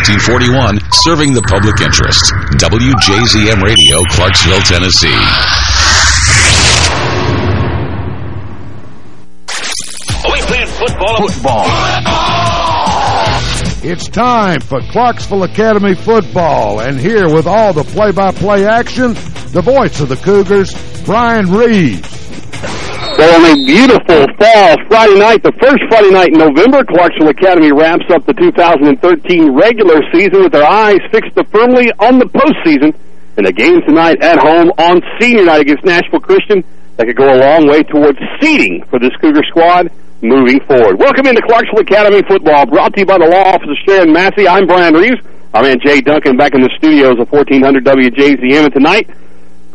1941, serving the public interest. WJZM Radio, Clarksville, Tennessee. Are we playing football? Football. It's time for Clarksville Academy football, and here with all the play-by-play action, the voice of the Cougars, Brian Reeves. Well, on a beautiful fall Friday night, the first Friday night in November, Clarksville Academy wraps up the 2013 regular season with their eyes fixed firmly on the postseason and a game tonight at home on senior night against Nashville Christian that could go a long way towards seeding for this Cougar squad moving forward. Welcome into Clarksville Academy football, brought to you by the law office of Sharon Massey. I'm Brian Reeves. Our man Jay Duncan back in the studios of 1400 WJZM. And tonight,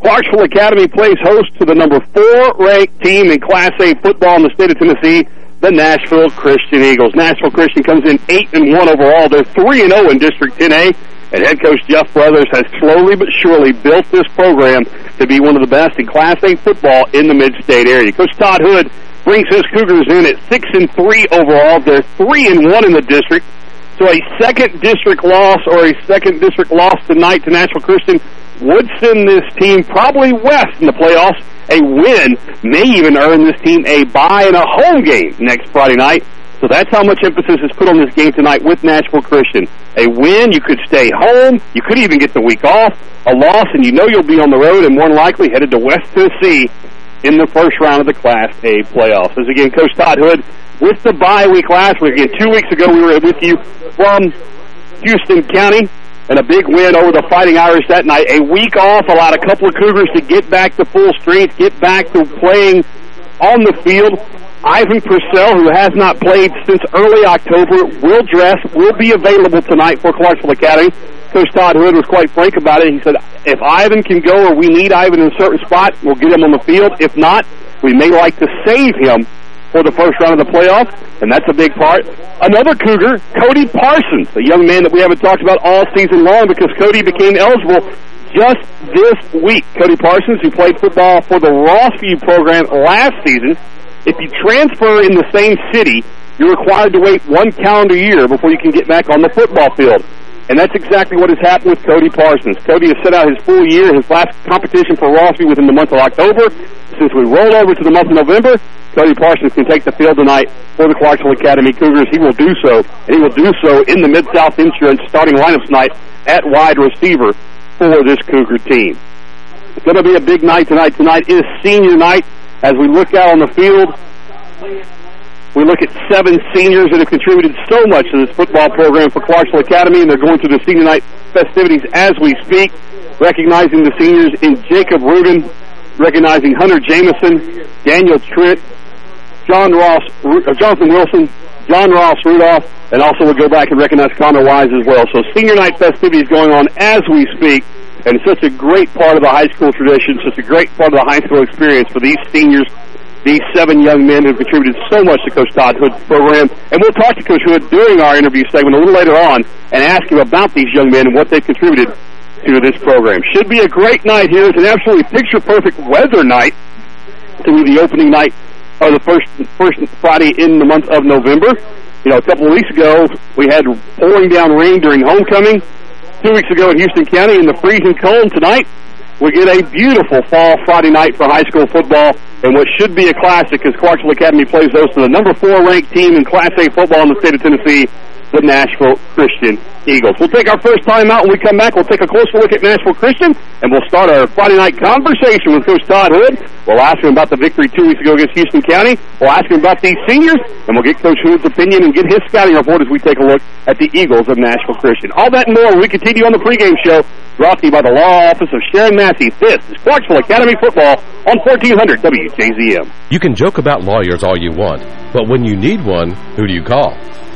Clarksville Academy plays host to the number four ranked team in Class A football in the state of Tennessee, the Nashville Christian Eagles. Nashville Christian comes in 8 and one overall. They're 3 and 0 in District 10A. And head coach Jeff Brothers has slowly but surely built this program to be one of the best in Class A football in the mid-state area. Coach Todd Hood brings his Cougars in at 6 and 3 overall. They're 3 and 1 in the district. So a second district loss or a second district loss tonight to Nashville Christian would send this team probably west in the playoffs. A win may even earn this team a bye in a home game next Friday night. So that's how much emphasis is put on this game tonight with Nashville Christian. A win, you could stay home. You could even get the week off. A loss, and you know you'll be on the road and more than likely headed to West Tennessee in the first round of the Class A playoffs. As again, Coach Todd Hood with the bye week last week. Again, two weeks ago we were with you from Houston County and a big win over the Fighting Irish that night. A week off allowed a couple of Cougars to get back to full strength, get back to playing on the field. Ivan Purcell, who has not played since early October, will dress, will be available tonight for Clarksville Academy. Coach Todd Hood was quite frank about it. He said, if Ivan can go or we need Ivan in a certain spot, we'll get him on the field. If not, we may like to save him for the first round of the playoffs, and that's a big part. Another Cougar, Cody Parsons, a young man that we haven't talked about all season long because Cody became eligible just this week. Cody Parsons, who played football for the Rossview program last season, if you transfer in the same city, you're required to wait one calendar year before you can get back on the football field. And that's exactly what has happened with Cody Parsons. Cody has set out his full year, his last competition for Rossview within the month of October. Since we roll over to the month of November, Cody Parsons can take the field tonight for the Clarksville Academy Cougars. He will do so, and he will do so in the Mid-South Insurance starting lineup tonight at wide receiver for this Cougar team. It's going to be a big night tonight. Tonight is senior night as we look out on the field. We look at seven seniors that have contributed so much to this football program for Clarksville Academy, and they're going through the senior night festivities as we speak, recognizing the seniors in Jacob Rugen, recognizing Hunter Jameson, Daniel Trent, John Ross, uh, Jonathan Wilson, John Ross Rudolph, and also we'll go back and recognize Connor Wise as well. So senior night festivities going on as we speak, and such a great part of the high school tradition, such a great part of the high school experience for these seniors these seven young men who contributed so much to Coach Todd Hood's program. And we'll talk to Coach Hood during our interview segment a little later on and ask him about these young men and what they've contributed to this program. Should be a great night here. It's an absolutely picture-perfect weather night to be the opening night of the first first Friday in the month of November. You know, a couple of weeks ago, we had pouring down rain during homecoming. Two weeks ago in Houston County in the freezing cold. Tonight, we get a beautiful fall Friday night for high school football and what should be a classic as Clarksville Academy plays those to the number four ranked team in Class A football in the state of Tennessee, the Nashville Christian Eagles. We'll take our first time out. When we come back, we'll take a closer look at Nashville Christian, and we'll start our Friday night conversation with Coach Todd Hood. We'll ask him about the victory two weeks ago against Houston County. We'll ask him about these seniors, and we'll get Coach Hood's opinion and get his scouting report as we take a look at the Eagles of Nashville Christian. All that and more we continue on the pregame show, brought to you by the Law Office of Sharon Massey. This is Clarksville Academy Football on 1400 WJZM. You can joke about lawyers all you want, but when you need one, who do you call?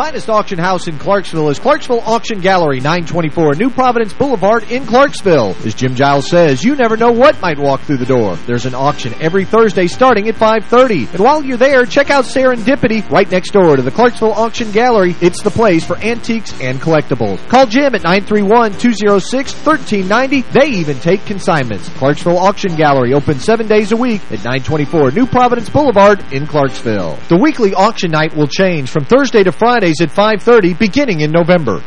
Finest auction house in Clarksville is Clarksville Auction Gallery, 924 New Providence Boulevard in Clarksville. As Jim Giles says, you never know what might walk through the door. There's an auction every Thursday starting at 5.30. And while you're there, check out Serendipity right next door to the Clarksville Auction Gallery. It's the place for antiques and collectibles. Call Jim at 931-206-1390. They even take consignments. Clarksville Auction Gallery open seven days a week at 924 New Providence Boulevard in Clarksville. The weekly auction night will change from Thursday to At 5.30 beginning in November.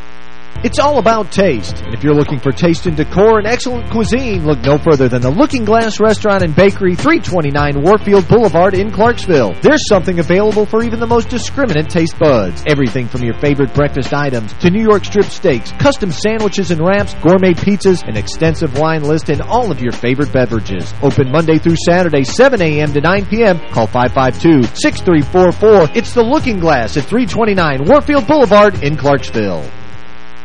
It's all about taste. And if you're looking for taste and decor and excellent cuisine, look no further than the Looking Glass Restaurant and Bakery, 329 Warfield Boulevard in Clarksville. There's something available for even the most discriminant taste buds. Everything from your favorite breakfast items to New York strip steaks, custom sandwiches and wraps, gourmet pizzas, an extensive wine list, and all of your favorite beverages. Open Monday through Saturday, 7 a.m. to 9 p.m. Call 552-6344. It's the Looking Glass at 329 Warfield Boulevard in Clarksville.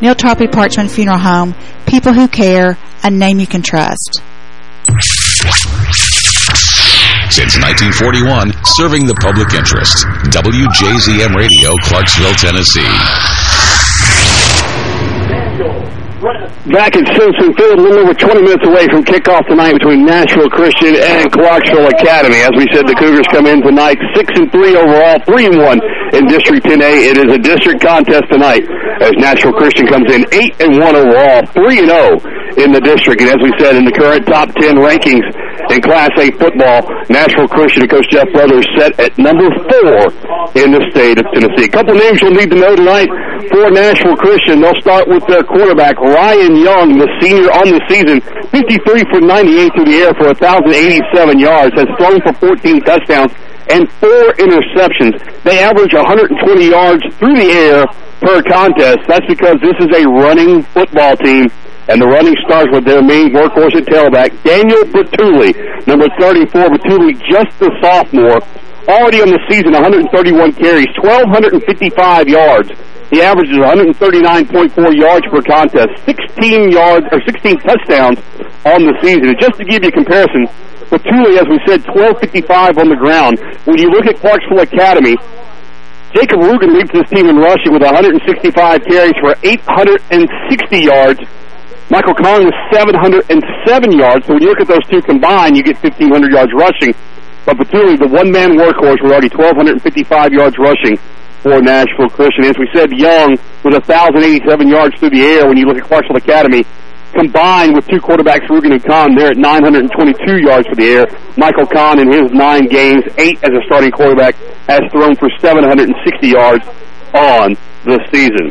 Neal Tarpley Parchman Funeral Home, people who care, a name you can trust. Since 1941, serving the public interest. WJZM Radio, Clarksville, Tennessee. Back at Simpson Field, a little over 20 minutes away from kickoff tonight between Nashville Christian and Clarksville Academy. As we said, the Cougars come in tonight 6 and 3 overall, 3 and 1 in District 10A. It is a district contest tonight as Nashville Christian comes in 8 and 1 overall, 3 and 0 in the district. And as we said, in the current top 10 rankings in Class A football, Nashville Christian and Coach Jeff Brothers set at number 4 in the state of Tennessee. A couple names you'll need to know tonight for Nashville Christian. They'll start with their quarterback, Ryan Young, the senior on the season, 53 for 98 through the air for 1,087 yards, has thrown for 14 touchdowns and four interceptions. They average 120 yards through the air per contest. That's because this is a running football team, and the running starts with their main workhorse at tailback, Daniel Batuli, number 34. Batuli, just the sophomore, already on the season, 131 carries, 1,255 yards. He averages 139.4 yards per contest, 16 yards or 16 touchdowns on the season. And just to give you a comparison, Batuli, as we said, 1255 on the ground. When you look at Clarksville Academy, Jacob Rugen leads this team in rushing with 165 carries for 860 yards. Michael Kahn with 707 yards. So when you look at those two combined, you get 1,500 yards rushing. But Batuli, the one-man workhorse, with already 1,255 yards rushing for Nashville Christian. As we said, Young with 1,087 yards through the air when you look at Clarksville Academy. Combined with two quarterbacks, Rugen and Kahn, they're at 922 yards for the air. Michael Kahn, in his nine games, eight as a starting quarterback, has thrown for 760 yards on the season.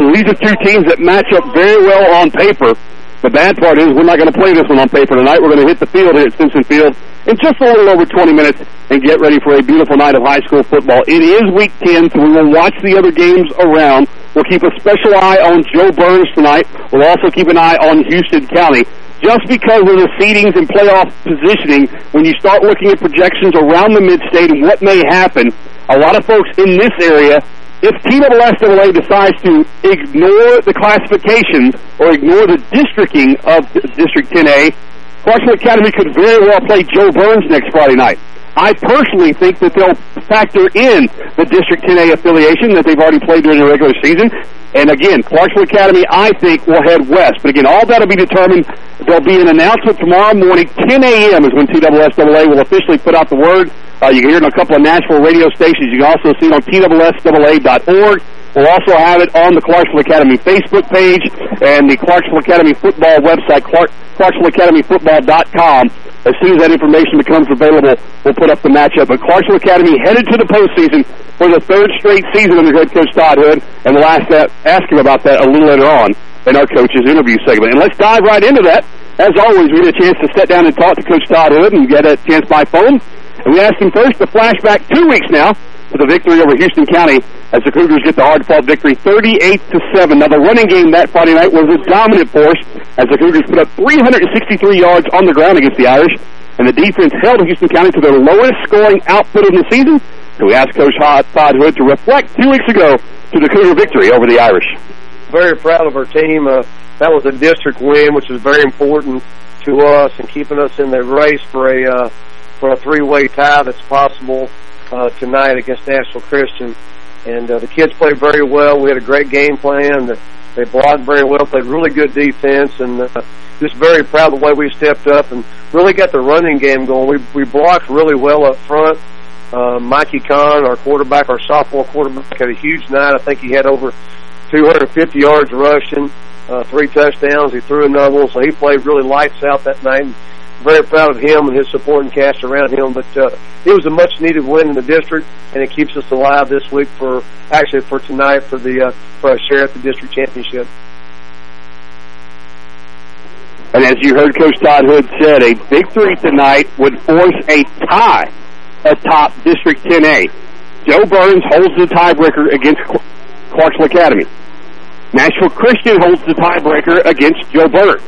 So these are two teams that match up very well on paper. The bad part is we're not going to play this one on paper tonight. We're going to hit the field here at Simpson Field in just a little over 20 minutes and get ready for a beautiful night of high school football. It is week 10, so we will watch the other games around. We'll keep a special eye on Jo Byrns tonight. We'll also keep an eye on Houston County. Just because of the seedings and playoff positioning, when you start looking at projections around the mid-state and what may happen, a lot of folks in this area if TSSAA decides to ignore the classifications or ignore the districting of District 10A, Clarksville Academy could very well play Jo Byrns next Friday night. I personally think that they'll factor in the District 10A affiliation that they've already played during the regular season. And again, Clarksville Academy, I think, will head west. But again, all that will be determined. There'll be an announcement tomorrow morning. 10 a.m. is when TSSAA will officially put out the word. Uh, you can hear it on a couple of Nashville radio stations. You can also see it on TSSAA.org. We'll also have it on the Clarksville Academy Facebook page and the Clarksville Academy football website, Clark, ClarksvilleAcademyFootball.com. As soon as that information becomes available, we'll put up the matchup. But Clarksville Academy headed to the postseason for the third straight season under head coach Todd Hood, and we'll ask, that, ask him about that a little later on in our coach's interview segment. And let's dive right into that. As always, we get a chance to sit down and talk to Coach Todd Hood and get a chance by phone. And we asked him first to flashback two weeks now for the victory over Houston County as the Cougars get the hard-fought victory 38 to 7. Now, the running game that Friday night was a dominant force as the Cougars put up 363 yards on the ground against the Irish, and the defense held Houston County to their lowest scoring output of the season. So we asked Coach Todd Hood to reflect two weeks ago to the Cougar victory over the Irish. Very proud of our team. Uh, that was a district win, which was very important to us and keeping us in the race for a uh, for a three-way tie that's possible uh, tonight against Nashville Christian. And uh, the kids played very well. We had a great game plan. They blocked very well, played really good defense, and uh, just very proud of the way we stepped up and really got the running game going. We we blocked really well up front. Uh, Mikey Kahn, our quarterback, our sophomore quarterback, had a huge night. I think he had over 250 yards rushing, uh, three touchdowns. He threw another one, so he played really lights out that night. And very proud of him and his supporting cast around him. But uh, it was a much-needed win in the district, and it keeps us alive this week for actually for tonight for the uh, for share at the district championship. And as you heard Coach Todd Hood said, a victory tonight would force a tie atop District 10A. Jo Byrns holds the tiebreaker against Clarksville Academy. Nashville Christian holds the tiebreaker against Jo Byrns.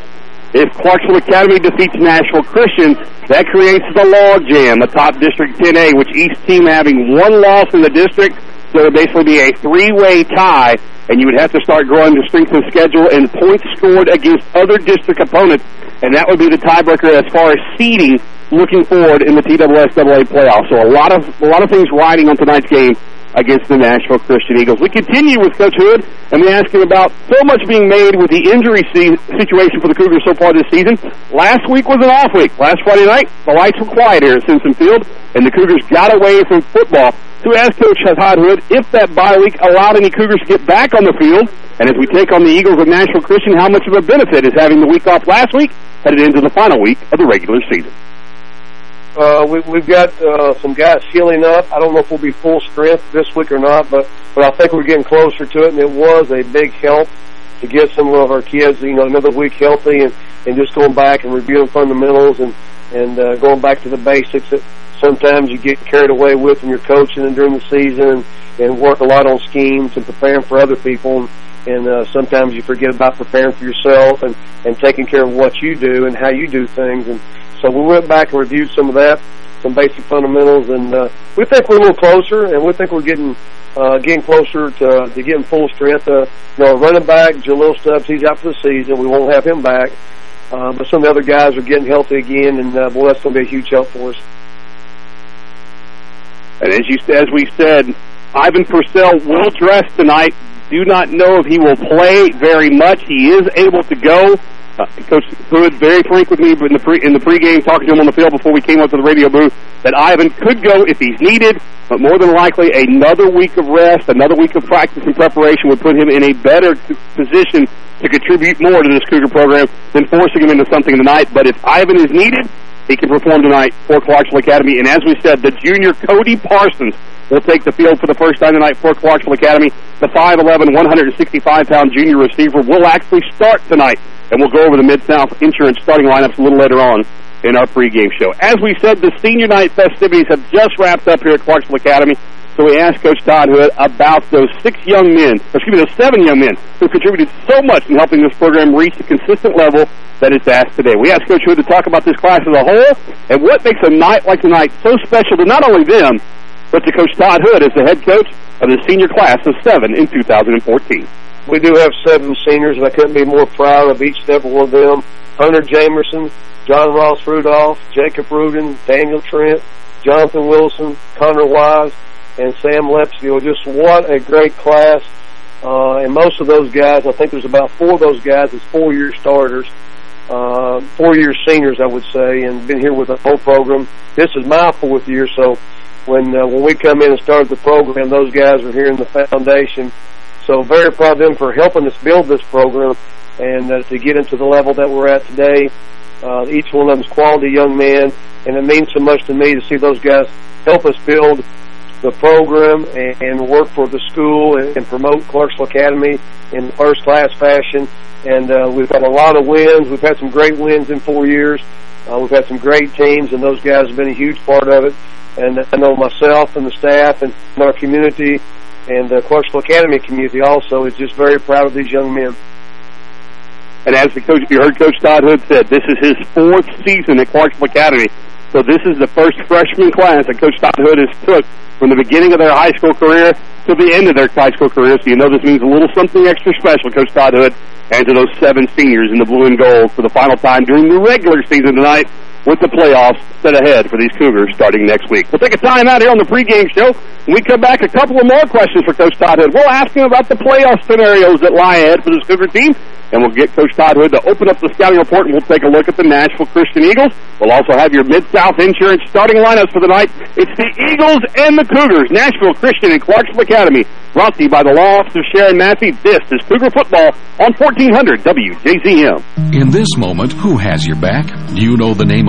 If Clarksville Academy defeats Nashville Christian, that creates the log jam atop District 10A, which each team having one loss in the district, so it would basically be a three-way tie, and you would have to start growing the strength of schedule and points scored against other district opponents, and that would be the tiebreaker as far as seeding looking forward in the TSSAA playoffs. So a lot of a lot of things riding on tonight's game against the Nashville Christian Eagles. We continue with Coach Hood, and we ask him about so much being made with the injury situation for the Cougars so far this season. Last week was an off week. Last Friday night, the lights were quiet here at Simpson Field, and the Cougars got away from football. We asked Coach Todd Hood if that bye week allowed any Cougars to get back on the field, and as we take on the Eagles of Nashville Christian, how much of a benefit is having the week off last week headed into the final week of the regular season. Uh, we, we've got uh, some guys healing up. I don't know if we'll be full strength this week or not, but but I think we're getting closer to it, and it was a big help to get some of our kids, you know, another week healthy and and just going back and reviewing fundamentals and and uh, going back to the basics that sometimes you get carried away with when you're coaching and during the season and work a lot on schemes and preparing for other people. And, and uh, sometimes you forget about preparing for yourself and and taking care of what you do and how you do things and so we went back and reviewed some of that, some basic fundamentals, and uh, we think we're a little closer, and we think we're getting uh, getting closer to, to getting full strength. Uh, you know, running back, Jalil Stubbs, he's out for the season. We won't have him back. Uh, but some of the other guys are getting healthy again, and uh, boy, that's going to be a huge help for us. And as you as we said, Ivan Purcell will dress tonight. Do not know if he will play very much. He is able to go. Uh, Coach Hood very frank with me in the pre in the pregame, talking to him on the field before we came up to the radio booth, that Ivan could go if he's needed, but more than likely another week of rest, another week of practice and preparation would put him in a better position to contribute more to this Cougar program than forcing him into something tonight. But if Ivan is needed, he can perform tonight for Clarksville Academy. And as we said, the junior Cody Parsons will take the field for the first time tonight for Clarksville Academy. The 5'11", 165-pound junior receiver will actually start tonight and we'll go over the Mid-South Insurance starting lineups a little later on in our pregame show. As we said, the senior night festivities have just wrapped up here at Clarksville Academy, so we asked Coach Todd Hood about those six young men, excuse me, those seven young men who contributed so much in helping this program reach the consistent level that it's asked today. We asked Coach Hood to talk about this class as a whole and what makes a night like tonight so special to not only them, but to Coach Todd Hood as the head coach of the senior class of seven in 2014 we do have seven seniors, and I couldn't be more proud of each and every one of them. Hunter Jamerson, John Ross Rudolph, Jacob Rugen, Daniel Trent, Jonathan Wilson, Connor Wise, and Sam Lepsfield. Just what a great class. Uh, and most of those guys, I think there's about four of those guys as four-year starters, uh, four-year seniors, I would say, and been here with the whole program. This is my fourth year, so when uh, when we come in and start the program, those guys are here in the foundation so very proud of them for helping us build this program and uh, to get into the level that we're at today. Uh, each one of them is quality young men, and it means so much to me to see those guys help us build the program and, and work for the school and, and promote Clarksville Academy in first-class fashion. And uh, we've had a lot of wins. We've had some great wins in four years. Uh, we've had some great teams, and those guys have been a huge part of it. and I know myself and the staff and our community and the Clarksville Academy community also is just very proud of these young men. And as the coach, you heard Coach Todd Hood said, this is his fourth season at Clarksville Academy. So this is the first freshman class that Coach Todd Hood has took from the beginning of their high school career to the end of their high school career. So you know this means a little something extra special, Coach Todd Hood, and to those seven seniors in the blue and gold for the final time during the regular season tonight with the playoffs set ahead for these Cougars starting next week. We'll take a time out here on the pregame show. When we come back, a couple of more questions for Coach Todd Hood. We'll ask him about the playoff scenarios that lie ahead for this Cougar team, and we'll get Coach Todd Hood to open up the scouting report, and we'll take a look at the Nashville Christian Eagles. We'll also have your Mid-South Insurance starting lineups for the night. It's the Eagles and the Cougars, Nashville Christian and Clarksville Academy, brought to you by the law office of Sharon Massey. This is Cougar Football on 1400 WJZM. In this moment, who has your back? Do you know the name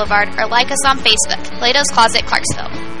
Boulevard or like us on Facebook, Plato's Closet, Clarksville.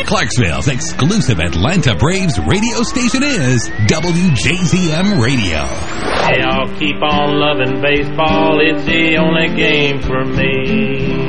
Clarksville's exclusive Atlanta Braves radio station is WJZM Radio. Hey, I'll keep on loving baseball. It's the only game for me.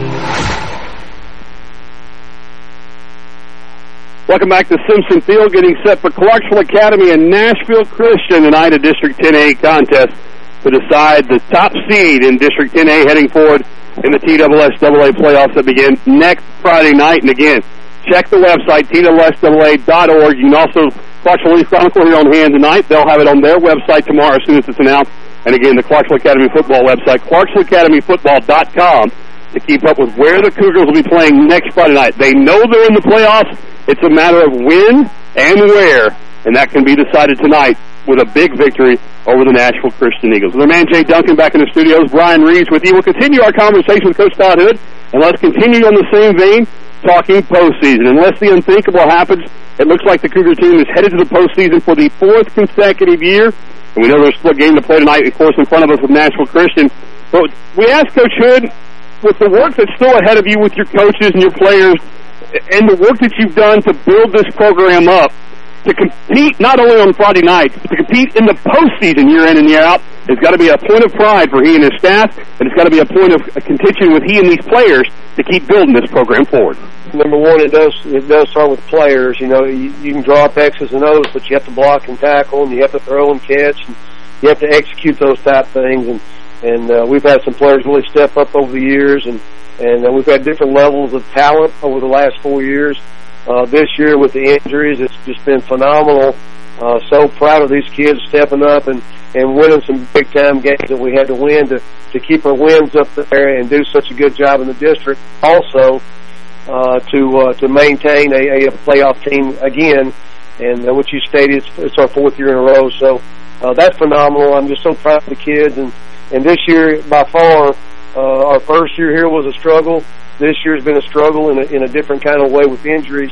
Welcome back to Simpson Field, getting set for Clarksville Academy and Nashville Christian tonight, a District 10A contest to decide the top seed in District 10A heading forward in the TSSAA playoffs that begin next Friday night. And again, check the website, TSSAA.org. You can also Clarksville Leaf Chronicle here on hand tonight. They'll have it on their website tomorrow as soon as it's announced. And again, the Clarksville Academy football website, ClarksvilleAcademyFootball.com to keep up with where the Cougars will be playing next Friday night. They know they're in the playoffs. It's a matter of when and where, and that can be decided tonight with a big victory over the Nashville Christian Eagles. With our man Jay Duncan back in the studios, Brian Reeves with you. We'll continue our conversation with Coach Todd Hood, and let's continue on the same vein, talking postseason. Unless the unthinkable happens, it looks like the Cougar team is headed to the postseason for the fourth consecutive year. And we know there's still a game to play tonight, of course, in front of us with Nashville Christian. But we asked Coach Hood, with the work that's still ahead of you with your coaches and your players, and the work that you've done to build this program up, to compete not only on Friday nights, but to compete in the postseason year in and year out, it's got to be a point of pride for he and his staff, and it's got to be a point of contention with he and these players to keep building this program forward. Number one, it does it does start with players. You know, you, you can draw up X's and O's, but you have to block and tackle, and you have to throw and catch, and you have to execute those type things. And and uh, we've had some players really step up over the years, and and uh, we've had different levels of talent over the last four years. Uh, this year with the injuries, it's just been phenomenal. Uh, so proud of these kids stepping up and, and winning some big-time games that we had to win to, to keep our wins up there and do such a good job in the district. Also, uh, to uh, to maintain a, a playoff team again. And uh, what you stated, it's, it's our fourth year in a row. So uh, that's phenomenal. I'm just so proud of the kids. And, and this year, by far, uh, our first year here was a struggle. This year has been a struggle in a, in a different kind of way with injuries.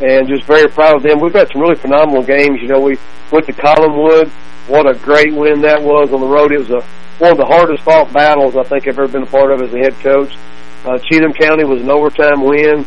And just very proud of them. We've got some really phenomenal games. You know, we went to Collinwood. What a great win that was on the road. It was a, one of the hardest fought battles I think I've ever been a part of as a head coach. Uh, Cheatham County was an overtime win.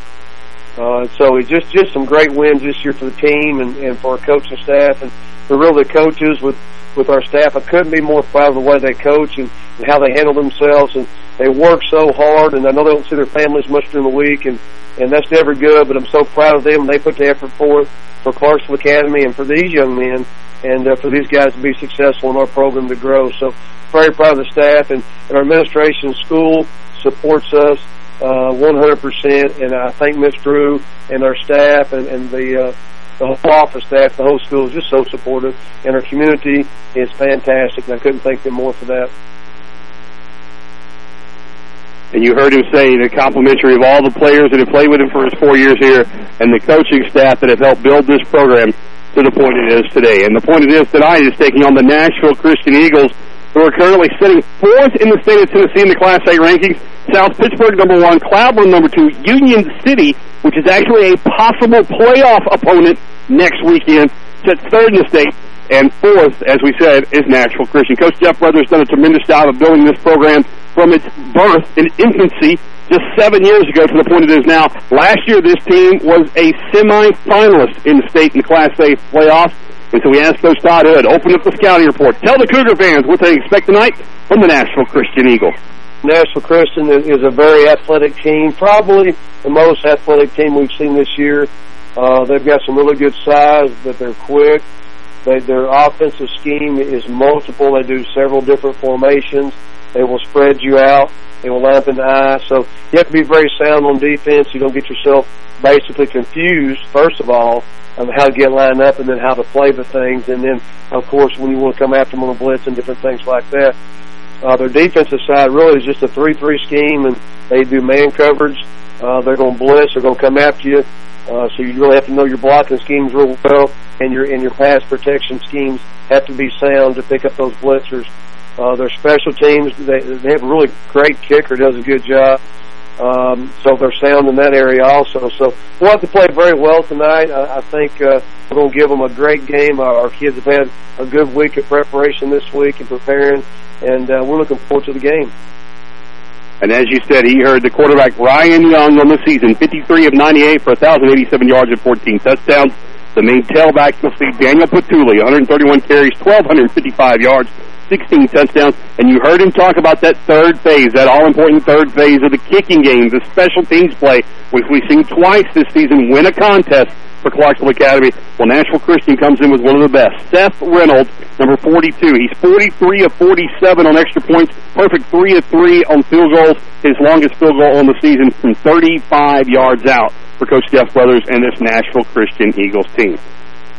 Uh, so it's just just some great wins this year for the team and, and for our coaching staff and for really the coaches with with our staff. I couldn't be more proud of the way they coach and, and how they handle themselves and they work so hard. And I know they don't see their families much during the week, and and that's never good. But I'm so proud of them. They put the effort forth for Clarksville Academy and for these young men and uh, for these guys to be successful in our program to grow. So very proud of the staff and, and our administration school supports us uh, 100%, and I thank Miss Drew and our staff and, and the uh, the whole office staff, the whole school is just so supportive, and our community is fantastic, and I couldn't thank them more for that. And you heard him say the complimentary of all the players that have played with him for his four years here and the coaching staff that have helped build this program to the point it is today. And the point it is tonight is taking on the Nashville Christian Eagles who are currently sitting fourth in the state of Tennessee in the Class A rankings. South Pittsburg, number one. Cloudland, number two. Union City, which is actually a possible playoff opponent next weekend, sits third in the state. And fourth, as we said, is Nashville Christian. Coach Jeff Brothers done a tremendous job of building this program from its birth in infancy just seven years ago to the point it is now. Last year, this team was a semi-finalist in the state in the Class A playoffs. And so we asked Coach Todd Hood, open up the scouting report. Tell the Cougar fans what they expect tonight from the Nashville Christian Eagle. Nashville Christian is a very athletic team, probably the most athletic team we've seen this year. Uh, they've got some really good size, but they're quick. They, their offensive scheme is multiple. They do several different formations. They will spread you out. They will line up in the eye. So you have to be very sound on defense. You don't get yourself basically confused, first of all, of how to get lined up and then how to play the things. And then, of course, when you want to come after them on a blitz and different things like that. Uh, their defensive side really is just a 3-3 scheme, and they do man coverage. Uh, they're going to blitz. They're going to come after you. Uh, so you really have to know your blocking schemes real well, and your and your pass protection schemes have to be sound to pick up those blitzers. Uh, their special teams, they, they have a really great kicker, does a good job. Um, so they're sound in that area also. So we'll have to play very well tonight. I, I think uh, we're going to give them a great game. Our, our kids have had a good week of preparation this week and preparing, and uh, we're looking forward to the game. And as you said, he heard the quarterback Ryan Young on the season, 53 of 98 for 1,087 yards and 14 touchdowns. The main tailback will see Daniel Batuli, 131 carries, 1,255 yards, 16 touchdowns. And you heard him talk about that third phase, that all-important third phase of the kicking game, the special teams play, which we've seen twice this season win a contest for Clarksville Academy. Well, Nashville Christian comes in with one of the best. Seth Reynolds, number 42. He's 43 of 47 on extra points. Perfect 3 of 3 on field goals. His longest field goal on the season from 35 yards out for Coach Jeff Brothers and this Nashville Christian Eagles team.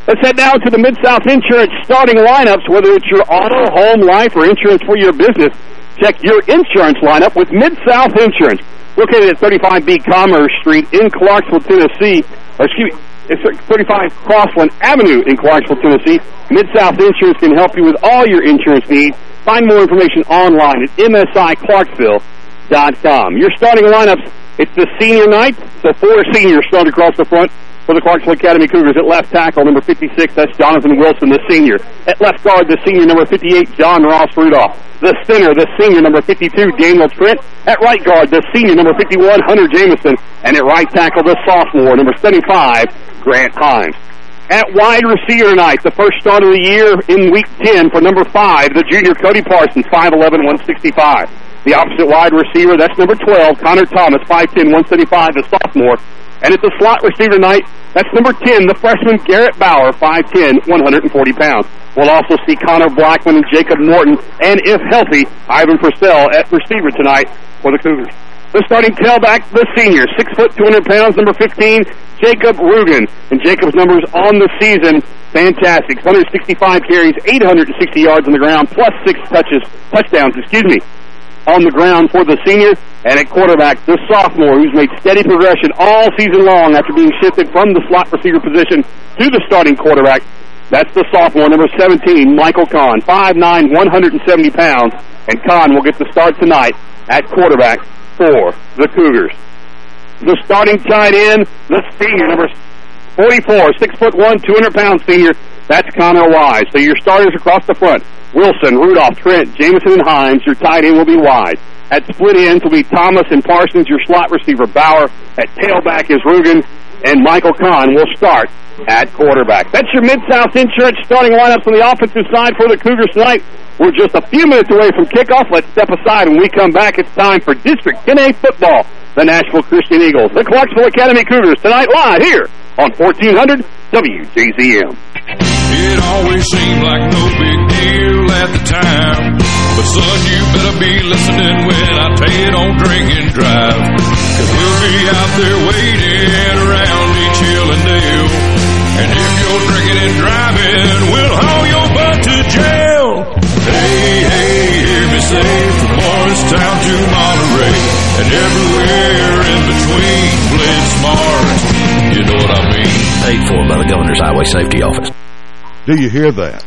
Let's head now to the Mid-South Insurance starting lineups, whether it's your auto, home, life, or insurance for your business. Check your insurance lineup with Mid-South Insurance. Located at 35B Commerce Street in Clarksville, Tennessee. excuse me, it's 35 Crossland Avenue in Clarksville, Tennessee. Mid-South Insurance can help you with all your insurance needs. Find more information online at msiclarksville.com. Your starting lineups, it's the senior night, so four seniors start across the front for the Clarksville Academy Cougars at left tackle, number 56, that's Jonathan Wilson, the senior. At left guard, the senior, number 58, John Ross Rudolph. The center, the senior, number 52, Daniel Trent. At right guard, the senior, number 51, Hunter Jameson. And at right tackle, the sophomore, number 75, Grant Himes. At wide receiver tonight, the first start of the year in week 10 for number 5, the junior Cody Parsons, 5'11", 165. The opposite wide receiver, that's number 12, Connor Thomas, 5'10", 175, the sophomore. And at the slot receiver night, that's number 10, the freshman Garrett Bauer, 5'10", 140 pounds. We'll also see Connor Blackman and Jacob Morton, and if healthy, Ivan Purcell at receiver tonight for the Cougars. The starting tailback, the senior, 6 foot 200 pounds, number 15, Jacob Rugen. And Jacob's numbers on the season, fantastic. 165 carries, 860 yards on the ground, plus six touches, touchdowns, excuse me. on the ground for the senior. And at quarterback, the sophomore, who's made steady progression all season long after being shifted from the slot receiver position to the starting quarterback. That's the sophomore, number 17, Michael Kahn, 5'9", 170 pounds. And Kahn will get the start tonight at quarterback for the Cougars. The starting tight end, the senior, number 44, 6 foot 1, 200 pound senior, that's Connor Wise. So your starters across the front, Wilson, Rudolph, Trent, Jamison, and Hines. Your tight end will be Wise. At split ends will be Thomas and Parsons. Your slot receiver, Bauer. At tailback is Rugen. And Michael Kahn will start at quarterback. That's your Mid-South Insurance starting lineups on the offensive side for the Cougars tonight. We're just a few minutes away from kickoff. Let's step aside. When we come back, it's time for District 10A football. The Nashville Christian Eagles, the Clarksville Academy Cougars, tonight live here on 1400 WJZM. It always seemed like no big deal at the time. But son, you better be listening when I tell you don't drink and drive. Cause we'll be out there waiting around each hill and dale. And if you're drinking and driving, we'll haul your butt to jail. Hey, hey, hear me say from Morristown to Monterey. And everywhere in between, play smart. You know what I mean? Paid for by the Governor's Highway Safety Office. Do you hear that?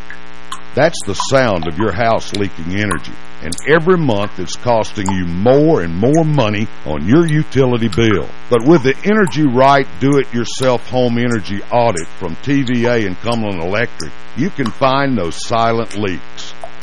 That's the sound of your house leaking energy. And every month it's costing you more and more money on your utility bill. But with the Energy Right Do-It-Yourself Home Energy Audit from TVA and Cumberland Electric, you can find those silent leaks.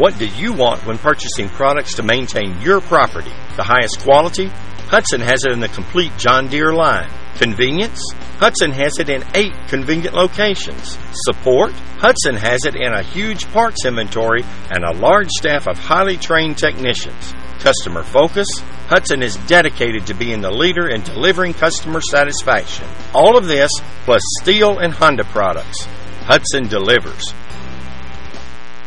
What do you want when purchasing products to maintain your property? The highest quality? Hudson has it in the complete John Deere line. Convenience? Hudson has it in eight convenient locations. Support? Hudson has it in a huge parts inventory and a large staff of highly trained technicians. Customer focus? Hudson is dedicated to being the leader in delivering customer satisfaction. All of this plus Stihl and Honda products. Hudson delivers.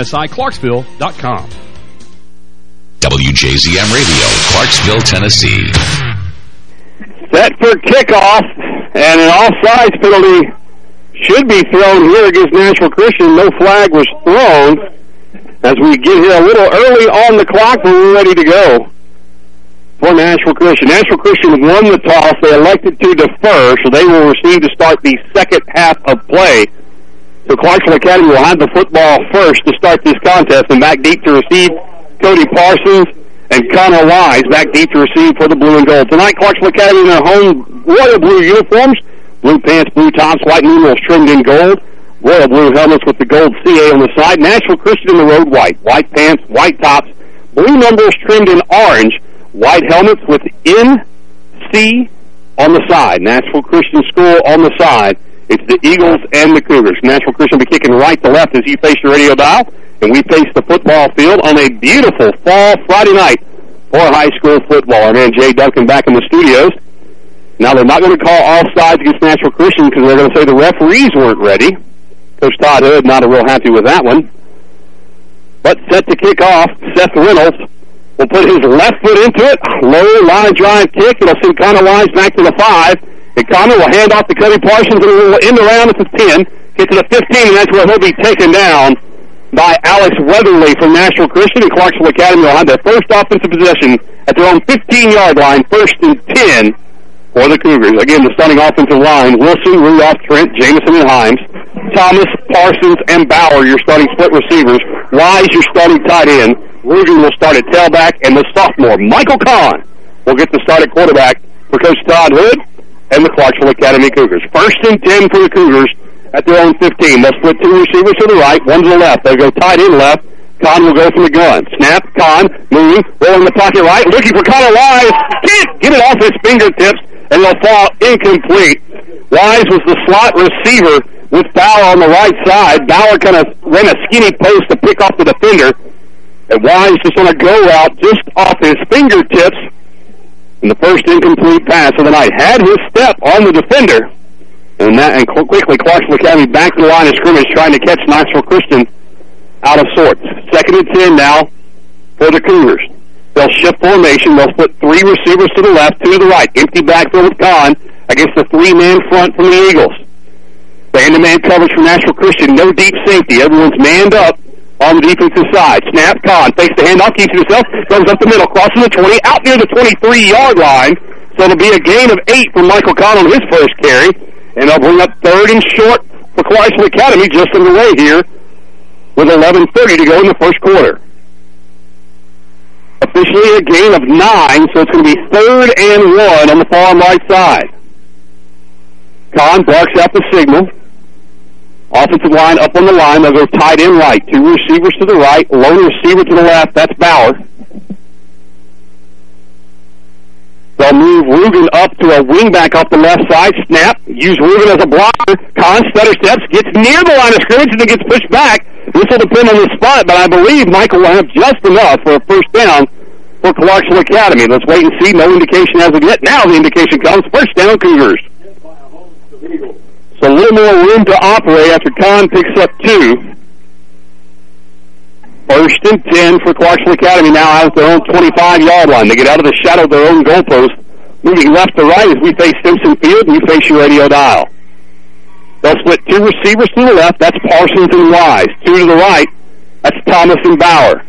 MSIClarksville.com. WJZM Radio, Clarksville, Tennessee. Set for kickoff, and an offsides penalty should be thrown here against Nashville Christian. No flag was thrown as we get here a little early on the clock, but we're ready to go for Nashville Christian. Nashville Christian won the toss. They elected to defer, so they will receive to start the second half of play. So Clarksville Academy will have the football first to start this contest, and back deep to receive Cody Parsons and Connor Wise back deep to receive for the blue and gold. Tonight, Clarksville Academy in their home royal blue uniforms, blue pants, blue tops, white numerals trimmed in gold, royal blue helmets with the gold CA on the side, Nashville Christian in the road white, white pants, white tops, blue numbers trimmed in orange, white helmets with NC on the side, Nashville Christian School on the side. It's the Eagles and the Cougars. Nashville Christian will be kicking right to left as you face your radio dial, and we face the football field on a beautiful fall Friday night for high school football. Our man Jay Duncan back in the studios. Now, they're not going to call offsides against Nashville Christian because they're going to say the referees weren't ready. Coach Todd Hood not real happy with that one. But set to kick off, Seth Reynolds will put his left foot into it. Low line drive kick. It'll send Connor Wise back to the five. Conner will hand off to Cody Parsons and will end around at the 10. Get to the 15, and that's where he'll be taken down by Alex Weatherly from Nashville Christian and Clarksville Academy will have their first offensive possession at their own 15-yard line, first and 10 for the Cougars. Again, the starting offensive line, Wilson, Rudolph, Trent, Jamison, and Himes. Thomas, Parsons, and Bauer, your starting split receivers. Wise, your starting tight end. Rugen will start at tailback, and the sophomore, Michael Kahn, will get the start at quarterback for Coach Todd Hood and the Clarksville Academy Cougars. First and 10 for the Cougars at their own 15. They'll split two receivers to the right, one to the left. They'll go tight end left. Kahn will go from the gun. Snap, Kahn, moving, rolling the pocket right, looking for Connor Wise. Can't get it off his fingertips and they'll fall incomplete. Wise was the slot receiver with Bauer on the right side. Bauer kind of ran a skinny post to pick off the defender. And Wise just on a go route just off his fingertips. And the first incomplete pass of the night had his step on the defender. And that and quickly Clarksville Academy back to the line of scrimmage trying to catch Knoxville Christian out of sorts. Second and ten now for the Cougars. They'll shift formation. They'll put three receivers to the left, two to the right. Empty backfield with Kahn against the three-man front from the Eagles. Man-to-man coverage from Nashville Christian. No deep safety. Everyone's manned up on the defensive side. Snap, Kahn fakes the handoff, keeps it himself, goes up the middle, crosses the 20, out near the 23-yard line. So it'll be a gain of eight for Michael Kahn on his first carry. And they'll bring up third and short for Clarksville Academy just underway here with 11.30 to go in the first quarter officially a gain of nine, so it's going to be third and one on the far right side. Kahn barks out the signal. Offensive line up on the line. They'll go tight end right. Two receivers to the right, lone receiver to the left. That's Bauer. They'll move Rugen up to a wingback off the left side. Snap. Use Rugen as a blocker. Kahn stutter steps, gets near the line of scrimmage, and then gets pushed back. This will depend on the spot, but I believe Michael will have just enough for a first down for Clarksville Academy. Let's wait and see. No indication as of yet. Now the indication comes. First down, Cougars. A little more room to operate after Kahn picks up two. First and 10 for Clarksville Academy now out at their own 25-yard line. They get out of the shadow of their own goalpost, moving left to right as we face Simpson Field and you face your radio dial. They'll split two receivers to the left. That's Parsons and Wise. Two to the right. That's Thomas and Bauer.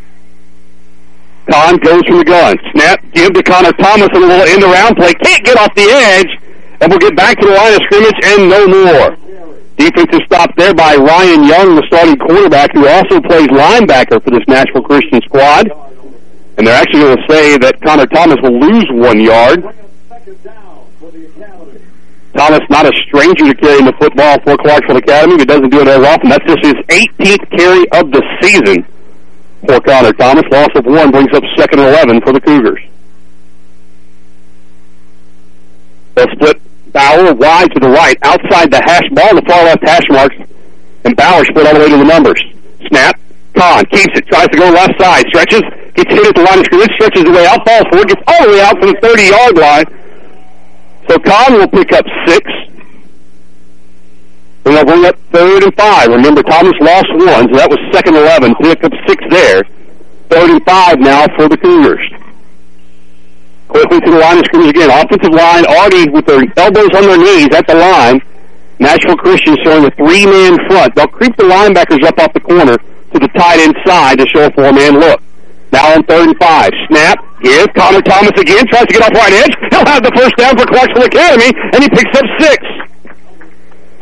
Kahn goes from the gun. Snap, give to Connor Thomas a little end around play. Can't get off the edge. And we'll get back to the line of scrimmage and no more. Defense is stopped there by Ryan Young, the starting quarterback, who also plays linebacker for this Nashville Christian squad. And they're actually going to say that Connor Thomas will lose one yard. Thomas, not a stranger to carrying the football for Clarksville Academy, but doesn't do it as often. That's just his 18th carry of the season for Connor Thomas. Loss of one brings up second and 11 for the Cougars. They'll split Bauer wide to the right, outside the hash ball, the far left hash marks, and Bauer split all the way to the numbers. Snap, Kahn keeps it, tries to go left side, stretches, gets hit at the line of scrimmage, stretches the way out, falls forward, gets all the way out to the 30-yard line. So Kahn will pick up six. And they'll bring up third and five. Remember, Thomas lost one, so that was second 11. Pick up six there. Third and five now for the Cougars. Quickly to the line of scrimmage again. Offensive line already with their elbows on their knees at the line. Nashville Christian showing a three-man front. They'll creep the linebackers up off the corner to the tight end side to show a four-man look. Now on third and five. Snap. Give. Connor Thomas again. Tries to get off right edge. He'll have the first down for Clarksville Academy, and he picks up six.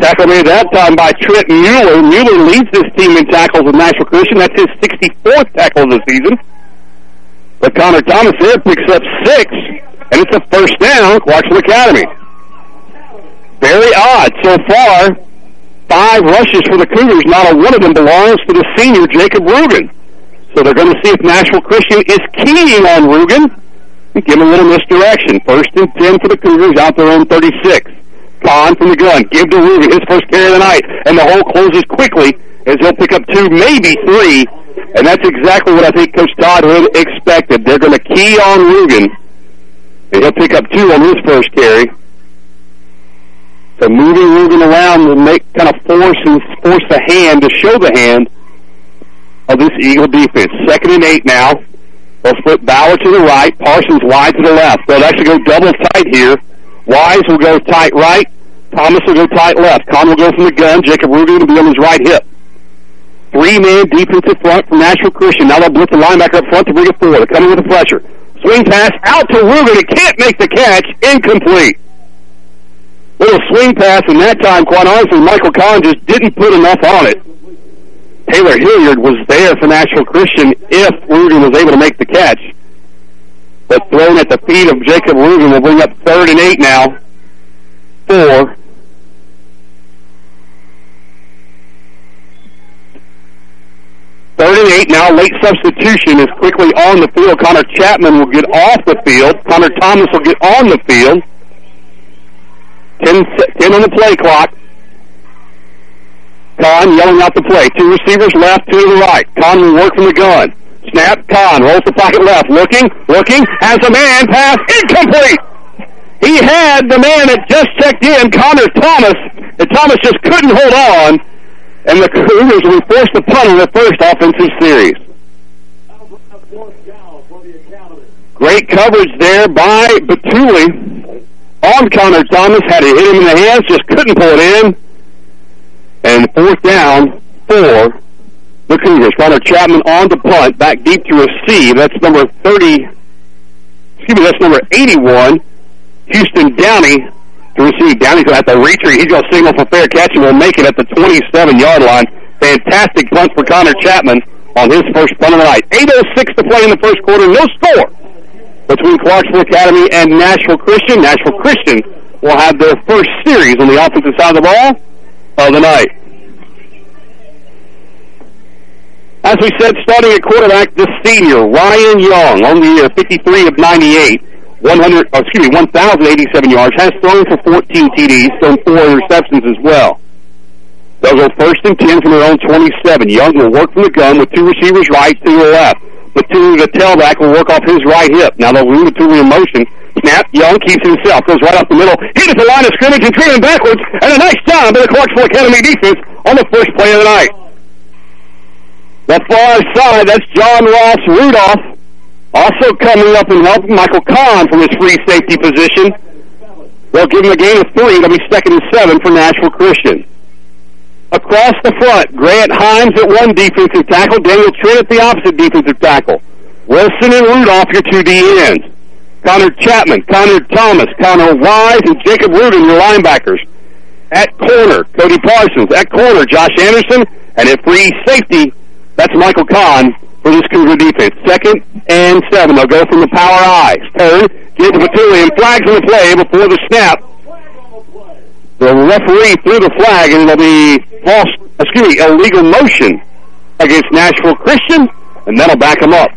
Tackle made that time by Trent Mueller. Mueller leads this team in tackles with Nashville Christian. That's his 64th tackle of the season. But Connor Thomas here picks up six, and it's a first down, Clarksville Academy. Very odd so far. Five rushes for the Cougars. Not a one of them belongs to the senior, Jacob Rugen. So they're going to see if Nashville Christian is keying on Rugen give him a little misdirection. First and 10 for the Cougars out their own 36. Kahn from the gun. Give to Rugen his first carry of the night. And the hole closes quickly as he'll pick up two, maybe three and that's exactly what I think Coach Todd expected. They're going to key on Rugen, and he'll pick up two on his first carry. So moving Rugen around will make kind of force and force the hand to show the hand of this Eagle defense. Second and eight now. They'll split Bauer to the right, Parsons wide to the left. They'll actually go double tight here Wise will go tight right. Thomas will go tight left. Kahn will go from the gun. Jacob Rugen will be on his right hip. Three-man defensive front from Nashville Christian. Now they'll blitz the linebacker up front to bring it forward. Coming with the pressure. Swing pass out to Rugen. It can't make the catch. Incomplete. Little swing pass, and that time, quite honestly, Michael Kahn just didn't put enough on it. Taylor Hilliard was there for Nashville Christian if Rugen was able to make the catch. But thrown at the feet of Jacob Rugen will bring up third and eight now. Four. Third and eight now. Late substitution is quickly on the field. Connor Chapman will get off the field. Connor Thomas will get on the field. 10, 10 on the play clock. Kahn yelling out the play. Two receivers left, two to the right. Kahn will work from the gun. Snap. Kahn rolls the pocket left. Looking, looking, has a man. Pass incomplete. He had the man that just checked in, Connor Thomas, and Thomas just couldn't hold on and the Cougars will forced the punt on their first offensive series. Great coverage there by Batuli on Connor Thomas. Had to hit him in the hands, just couldn't pull it in. And fourth down for the Cougars. Connor Chapman on the punt, back deep to receive. That's number 30, excuse me, that's number 81, Houston Downey to receive. Downey's going to have to reach He's going to signal for fair catch and will make it at the 27-yard line. Fantastic punt for Connor Chapman on his first punt of the night. 8.06 to play in the first quarter. No score between Clarksville Academy and Nashville Christian. Nashville Christian will have their first series on the offensive side of the ball of the night. As we said, starting at quarterback, the senior, Ryan Young, on the year, 53 of 98. 100, oh, excuse me, 1,087 yards, has thrown for 14 TDs, thrown four interceptions as well. They'll go first and 10 from their own 27. Young will work from the gun with two receivers right, two to the left. Batuli, the tailback, will work off his right hip. Now they'll move Batuli in motion. Snap, Young keeps himself, goes right up the middle, hit at the line of scrimmage and trailing backwards, and a nice job by the Clarksville Academy defense on the first play of the night. The far side, that's John Ross Rudolph also coming up and helping Michael Kahn from his free safety position. They'll give him a gain of three. It'll be second and seven for Nashville Christian. Across the front, Grant Himes at one defensive tackle, Daniel Trent at the opposite defensive tackle. Wilson and Rudolph, your two D ends. Connor Chapman, Connor Thomas, Connor Wise, and Jacob Rugen, your linebackers. At corner, Cody Parsons. At corner, Josh Anderson. And at free safety, that's Michael Kahn for this Cougar defense. Second and seven. They'll go from the power eyes. Turn, get to Batuli, flags on the play before the snap. The referee threw the flag, and it'll be false, excuse me, illegal motion against Nashville Christian, and that'll back them up.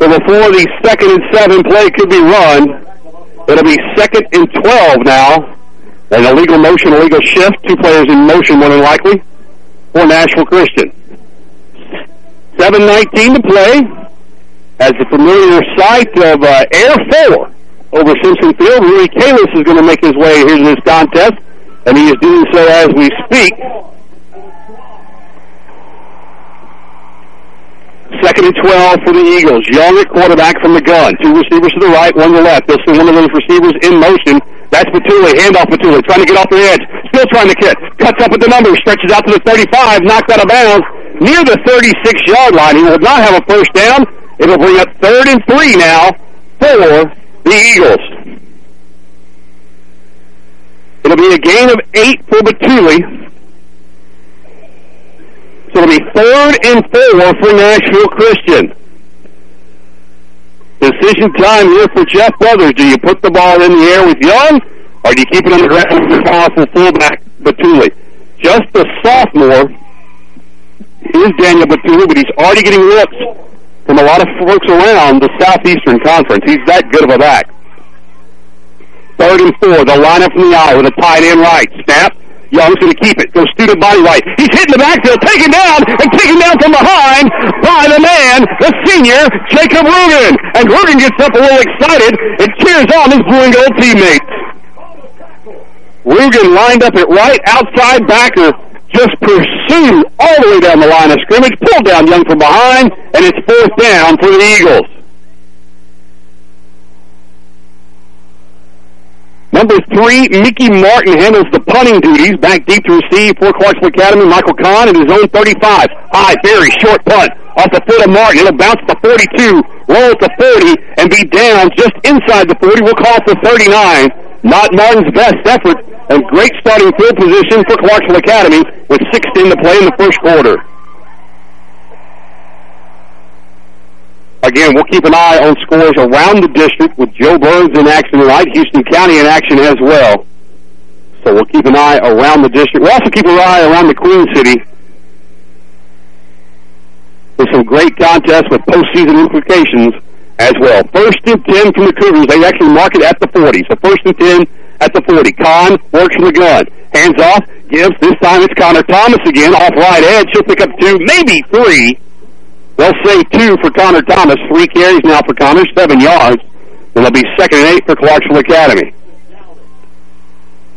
So before the second and seven play could be run, it'll be second and 12 now. An illegal motion, illegal shift. Two players in motion more than likely for Nashville Christian. 7.19 to play as the familiar site of uh, Air 4 over Simpson Field. Rudy Kalis is going to make his way here to this contest, and he is doing so as we speak. Second and 12 for the Eagles. Young at quarterback from the gun. Two receivers to the right, one to the left. They'll see one of those receivers in motion. That's Batuli. Handoff Batuli. Trying to get off the edge. Still trying to kick. Cuts up at the number. Stretches out to the 35. Knocked out of bounds. Near the 36-yard line. He will not have a first down. It'll bring up third and three now for the Eagles. It'll be a gain of eight for Batuli. So it'll be third and four for Nashville Christian. Decision time here for Jeff Brothers. Do you put the ball in the air with Young, or do you keep it on the ground with your powerful fullback, Batuli? Just the sophomore is Daniel Batuli, but he's already getting looks from a lot of folks around the Southeastern Conference. He's that good of a back. Third and four. They'll line up from the eye with a tight end right. Snap. Young's going to keep it. Goes student body right. He's hitting the backfield, taken down, and taken down from behind by the man, the senior, Jacob Rugen. And Rugen gets up a little excited and cheers on his blue and gold teammates. Rugen lined up at right outside backer, just pursued all the way down the line of scrimmage, pulled down Young from behind, and it's fourth down for the Eagles. Number three, Mickey Martin handles the punting duties. Back deep to receive for Clarksville Academy. Michael Kahn at his own 35. High, very short punt off the foot of Martin. It'll bounce to 42, roll to 40, and be down just inside the 40. We'll call for 39. Not Martin's best effort. A great starting field position for Clarksville Academy with 16 to play in the first quarter. Again, we'll keep an eye on scores around the district with Jo Byrns in action tonight, Houston County in action as well. So we'll keep an eye around the district. We'll also keep an eye around the Queen City with some great contests with postseason implications as well. First and 10 from the Cougars. They actually mark it at the 40. So first and 10 at the 40. Kahn works from the gun. Hands off, gives. This time it's Connor Thomas again off right edge. He'll pick up two, maybe three. They'll say two for Connor Thomas. Three carries now for Connor, seven yards. And it'll be second and eight for Clarksville Academy.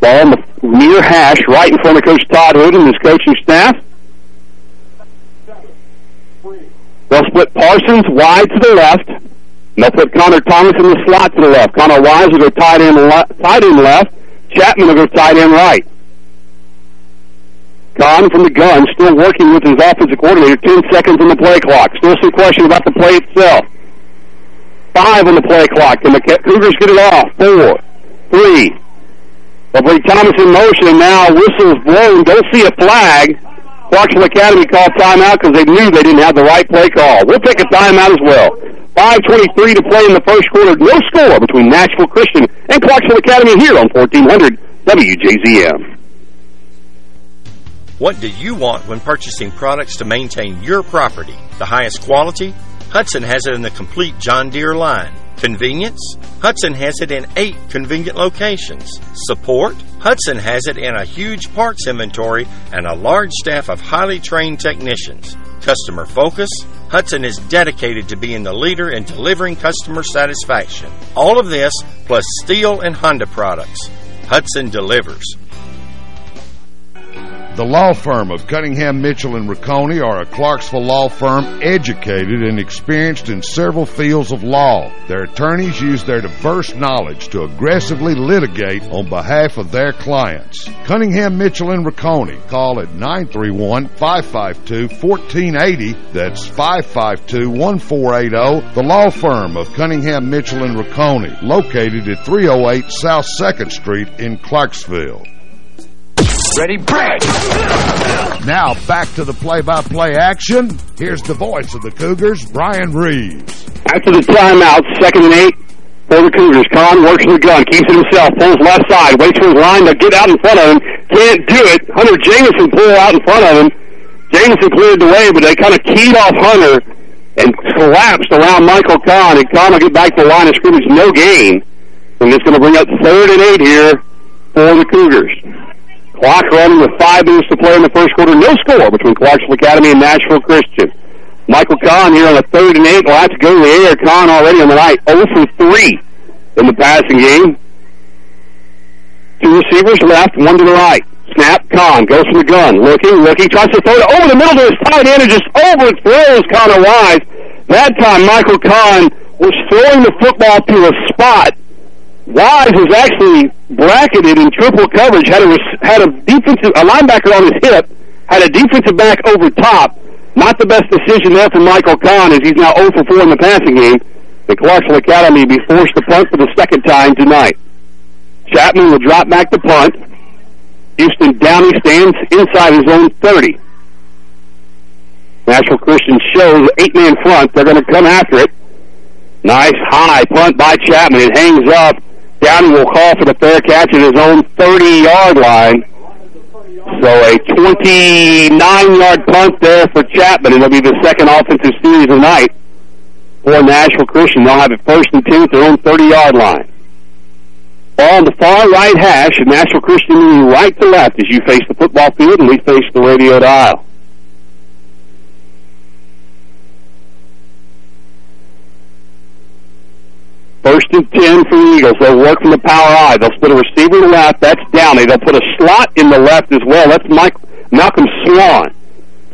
Ball on the near hash, right in front of Coach Todd Hood and his coaching staff. They'll split Parsons wide to the left. And they'll put Connor Thomas in the slot to the left. Connor Wise will go tight end, le- tight end left. Chapman will go tight end right. Kahn from the gun, still working with his offensive coordinator. Ten seconds on the play clock. Still some question about the play itself. Five on the play clock. Can the Cougars get it off? Four, three. Bring Thomas in motion, now whistles blown. Don't see a flag. Clarksville Academy called timeout because they knew they didn't have the right play call. We'll take a timeout as well. 5.23 to play in the first quarter. No score between Nashville Christian and Clarksville Academy here on 1400 WJZM. What do you want when purchasing products to maintain your property? The highest quality? Hudson has it in the complete John Deere line. Convenience? Hudson has it in eight convenient locations. Support? Hudson has it in a huge parts inventory and a large staff of highly trained technicians. Customer focus? Hudson is dedicated to being the leader in delivering customer satisfaction. All of this plus Stihl and Honda products. Hudson delivers. The law firm of Cunningham, Mitchell, and Rocconi are a Clarksville law firm educated and experienced in several fields of law. Their attorneys use their diverse knowledge to aggressively litigate on behalf of their clients. Cunningham, Mitchell, and Rocconi. Call at 931-552-1480. That's 552-1480. The law firm of Cunningham, Mitchell, and Rocconi, located at 308 South 2nd Street in Clarksville. Ready, break! Now back to the play-by-play action. Here's the voice of the Cougars, Brian Reeves. After the timeout, second and eight for the Cougars. Kahn works the gun, keeps it himself, pulls left side, waits for his line to get out in front of him. Can't do it. Hunter Jameson pulled out in front of him. Jameson cleared the way, but they kind of keyed off Hunter and collapsed around Michael Kahn. And Kahn will get back to the line of scrimmage, no gain. And it's going to bring up third and eight here for the Cougars. Clock running with five minutes to play in the first quarter. No score between Clarksville Academy and Nashville Christian. Michael Kahn here on the third and eight. Will have to go to the air. Kahn already on the night 0 for 3 in the passing game. Two receivers left, one to the right. Snap, Kahn goes from the gun. Looking, looking, tries to throw it over the middle to his tight end and just overthrows Connor Wise. That time Michael Kahn was throwing the football to a spot Wise was actually bracketed in triple coverage, had a had a defensive a linebacker on his hip, had a defensive back over top. Not the best decision there for Michael Kahn as he's now 0 for 4 in the passing game. The Clarksville Academy be forced to punt for the second time tonight. Chapman will drop back to punt. Houston Downey stands inside his own 30. Nashville Christian shows eight-man front. They're going to come after it. Nice high punt by Chapman. It hangs up. Downey will call for the fair catch at his own 30-yard line. So a 29-yard punt there for Chapman. It'll be the second offensive series of the night for Nashville Christian. They'll have it first and 10 at their own 30-yard line. Ball on the far right hash, and Nashville Christian moving right to left as you face the football field and we face the radio dial. First and 10 for the Eagles. They'll work from the power I. They'll split a receiver to left. That's Downey. They'll put a slot in the left as well. That's Mike Malcolm Swan.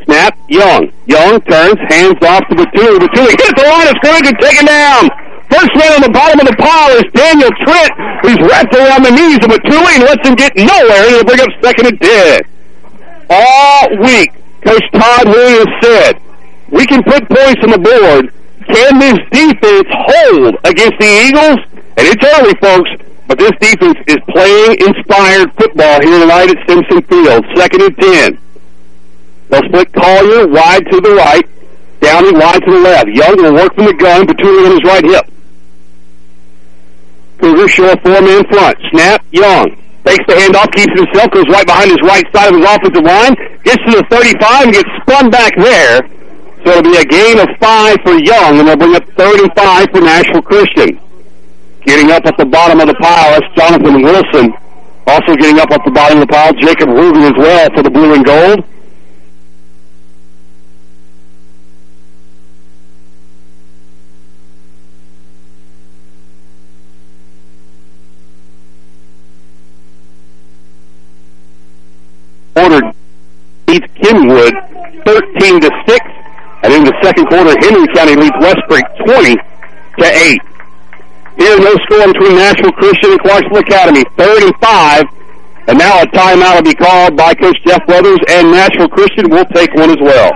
Snap, Young. Young turns, hands off to Batuli. Batuli hits the line of scrimmage and taken down. first man on the bottom of the pile is Daniel Trent, who's wrapped around the knees of Batuli and lets him get nowhere, he'll bring up second and dead. All week, Coach Todd Williams said, we can put points on the board. Can this defense hold against the Eagles? And it's early, folks, but this defense is playing inspired football here tonight at Simpson Field. Second and ten. They'll split Collier wide to the right, Downey wide to the left. Young will work from the gun, Batuli on his right hip. Cougars show a four-man front. Snap, Young. Takes the handoff, keeps it himself, goes right behind his right side of his offensive line, gets to the 35 and gets spun back there. So it'll be a gain of five for Young, and they'll bring up 35 for Nashville Christian. Getting up at the bottom of the pile, that's Jonathan Wilson. Also getting up at the bottom of the pile, Jacob Rugen as well for the blue and gold. Ordered leads Kenwood 13 to 6. And in the second quarter, Henry County leads Westbrook 20 to 8. Here, no score between Nashville Christian and Clarksville Academy. Third and five. And now a timeout will be called by Coach Jeff Weathers, and Nashville Christian will take one as well.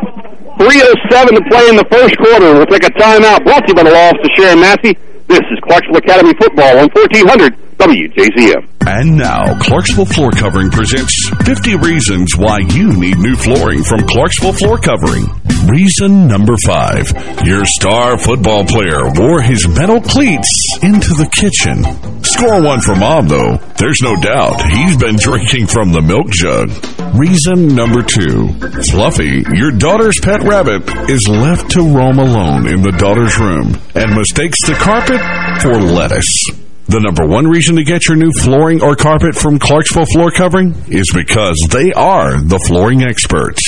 3.07 to play in the first quarter. We'll take a timeout brought to you by the law office of Sharon Massey. This is Clarksville Academy Football on 1400 WJZM. And now, Clarksville Floor Covering presents 50 Reasons Why You Need New Flooring from Clarksville Floor Covering. Reason number five. Your star football player wore his metal cleats into the kitchen. Score one for mom, though. There's no doubt he's been drinking from the milk jug. Reason number two. Fluffy, your daughter's pet rabbit, is left to roam alone in the daughter's room and mistakes the carpet for lettuce. The number one reason to get your new flooring or carpet from Clarksville Floor Covering is because they are the flooring experts.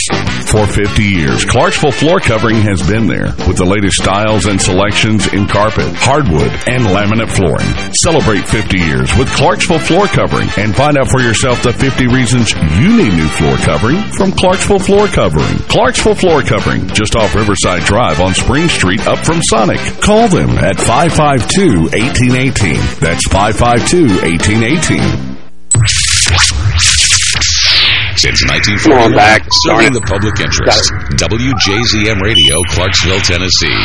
For 50 years, Clarksville Floor Covering has been there with the latest styles and selections in carpet, hardwood, and laminate flooring. Celebrate 50 years with Clarksville Floor Covering and find out for yourself the 50 reasons you need new floor covering from Clarksville Floor Covering. Clarksville Floor Covering, just off Riverside Drive on Spring Street up from Sonic. Call them at 552-1818. That's 552-1818. Since 1941, back. serving the public interest. WJZM Radio, Clarksville, Tennessee.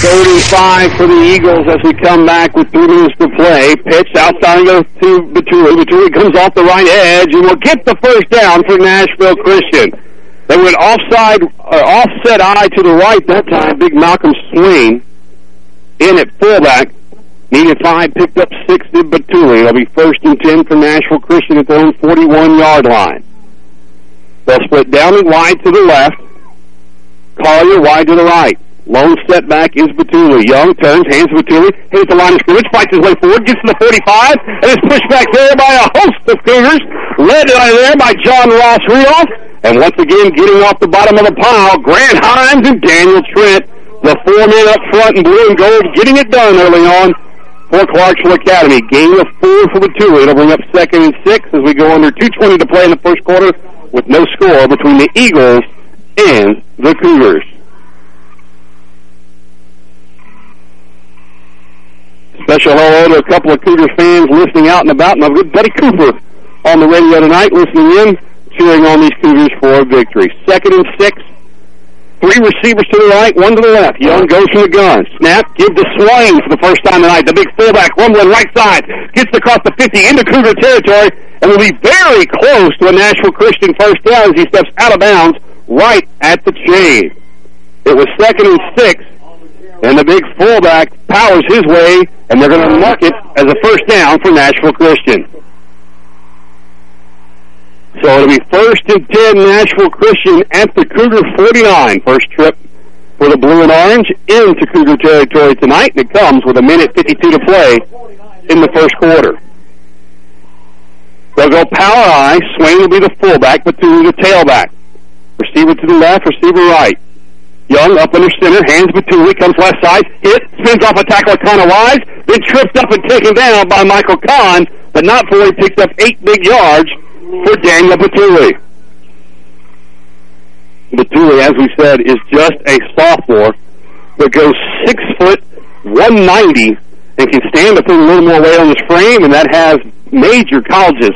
35 for the Eagles as we come back with three minutes to play. Pitch outside of to Batuli. Batuli comes off the right edge and will get the first down for Nashville Christian. They went offside, uh, offset I to the right that time. Big Malcolm Swain in at fullback. Needed five, picked up six to Batuli. It'll be first and ten for Nashville Christian at their own 41-yard line. They'll split down and wide to the left. Collier wide to the right. Lone setback is Batuli. Young turns, hands Batuli, hits the line of scrimmage, fights his way forward, gets to the 45, and is pushed back there by a host of Cougars, led out there by John Ross Rudolph. And once again, getting off the bottom of the pile, Grant Hines and Daniel Trent, the four men up front in blue and gold, getting it done early on for Clarksville Academy. Gain of four for the two. It'll bring up second and six as we go under 2.20 to play in the first quarter with no score between the Eagles and the Cougars. Special hello to a couple of Cougars fans listening out and about. My good buddy Cooper on the radio tonight listening in, cheering on these Cougars for a victory. Second and six. Three receivers to the right, one to the left. Young goes from the gun. Snap, give the Swain for the first time tonight. The big fullback rumbling right side. Gets across the 50 into Cougar territory and will be very close to a Nashville Christian first down as he steps out of bounds right at the chain. It was second and six, and the big fullback powers his way, and they're going to mark it as a first down for Nashville Christian. So it'll be first and 10 Nashville Christian at the Cougar 49. First trip for the blue and orange into Cougar territory tonight, and it comes with a minute 52 to play in the first quarter. They'll go power I. Swain will be the fullback, but to the tailback. Receiver to the left, receiver right. Young up under center, hands Batuli, comes left side, hit, spins off a tackle kind of wise, then tripped up and taken down by Michael Kahn, but not he picks up eight big yards for Daniel Batuli. Batuli, as we said, is just a sophomore, but goes six foot 190 and can stand to put a little more weight on his frame, and that has major colleges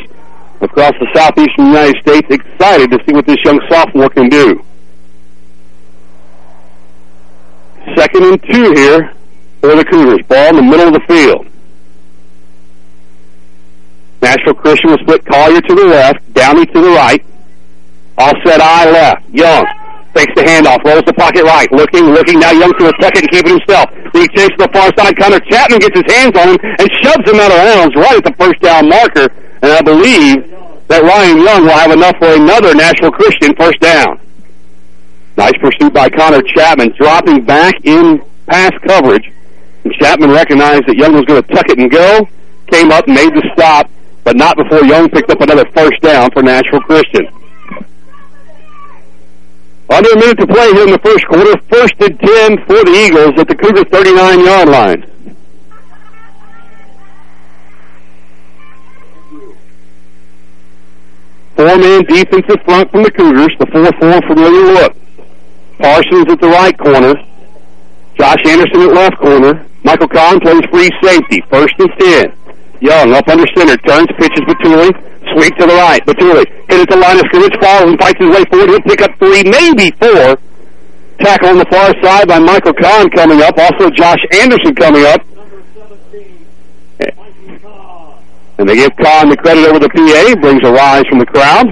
across the southeastern United States excited to see what this young sophomore can do. Second and two here for the Cougars. Ball in the middle of the field. Nashville Christian will split Collier to the left, Downey to the right. Offset I left. Young takes the handoff, rolls the pocket right, looking, looking. Now Young to a second and keep it himself. He takes the far side. Connor Chapman gets his hands on him and shoves him out of bounds right at the first down marker. And I believe that Ryan Young will have enough for another Nashville Christian first down. Nice pursuit by Connor Chapman, dropping back in pass coverage. And Chapman recognized that Young was going to tuck it and go, came up made the stop, but not before Young picked up another first down for Nashville Christian. Under a minute to play here in the first quarter. First and 10 for the Eagles at the Cougar 39-yard line. Four-man defensive front from the Cougars. The 4-4 familiar look. Parsons at the right corner. Josh Anderson at left corner. Michael Kahn plays free safety. First and 10. Young up under center. Turns, pitches Batuli. Sweep to the right. Batuli hit at the line of scrimmage. Falls and fights his way forward. He'll pick up three, maybe four. Tackle on the far side by Michael Kahn coming up. Also Josh Anderson coming up. And they give Kahn the credit over the PA. Brings a rise from the crowd.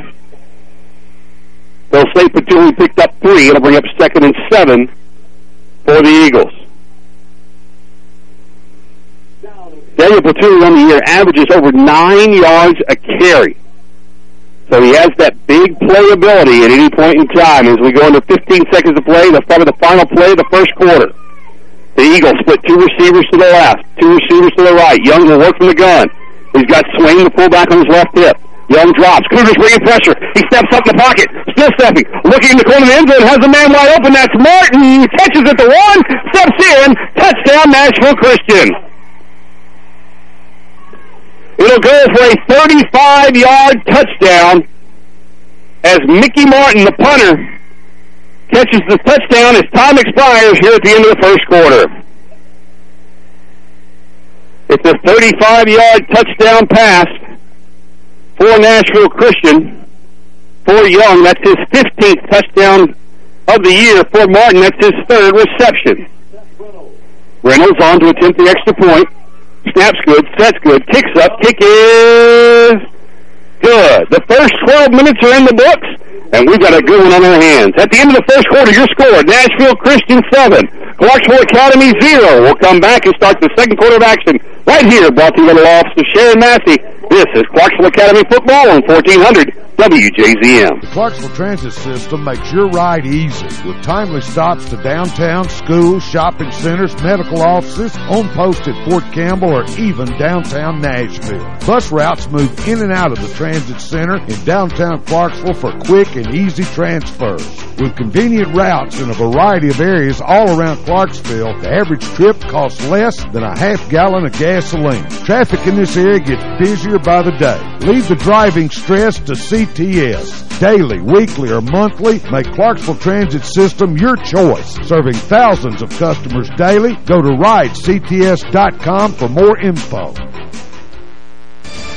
They'll say Batuli picked up three. It'll bring up second and seven for the Eagles. Daniel Batuli on the year averages over nine yards a carry. So he has that big playability at any point in time. As we go into 15 seconds of play, the the final play of the first quarter. The Eagles split two receivers to the left, two receivers to the right. Young will work from the gun. He's got swing the fullback on his left hip. Young drops. Cougars bringing pressure. He steps up in the pocket. Still stepping. Looking in the corner of the end zone. Has a man wide open. That's Martin. Catches at the one. Steps in. Touchdown Nashville Christian. It'll go for a 35-yard touchdown as Mickey Martin, the punter, catches the touchdown as time expires here at the end of the first quarter. It's a 35-yard touchdown pass for Nashville Christian. For Young, that's his 15th touchdown of the year. For Martin, that's his third reception. Reynolds on to attempt the extra point. Snaps good, sets good, kicks up, kick is good. The first 12 minutes are in the books, and we've got a good one on our hands. At the end of the first quarter, your score, Nashville Christian 7, Clarksville Academy 0. We'll come back and start the second quarter of action right here, brought to you by the office of Sharon Massey. This is Clarksville Academy Football on 1400 WJZM. The Clarksville Transit System makes your ride easy with timely stops to downtown, schools, shopping centers, medical offices, on post at Fort Campbell, or even downtown Nashville. Bus routes move in and out of the transit center in downtown Clarksville for quick and easy transfers. With convenient routes in a variety of areas all around Clarksville, the average trip costs less than a half gallon of gasoline. Traffic in this area gets busier by the day. Leave the driving stress to CTS. Daily, weekly, or monthly, make Clarksville Transit System your choice. Serving thousands of customers daily, go to ridects.com for more info.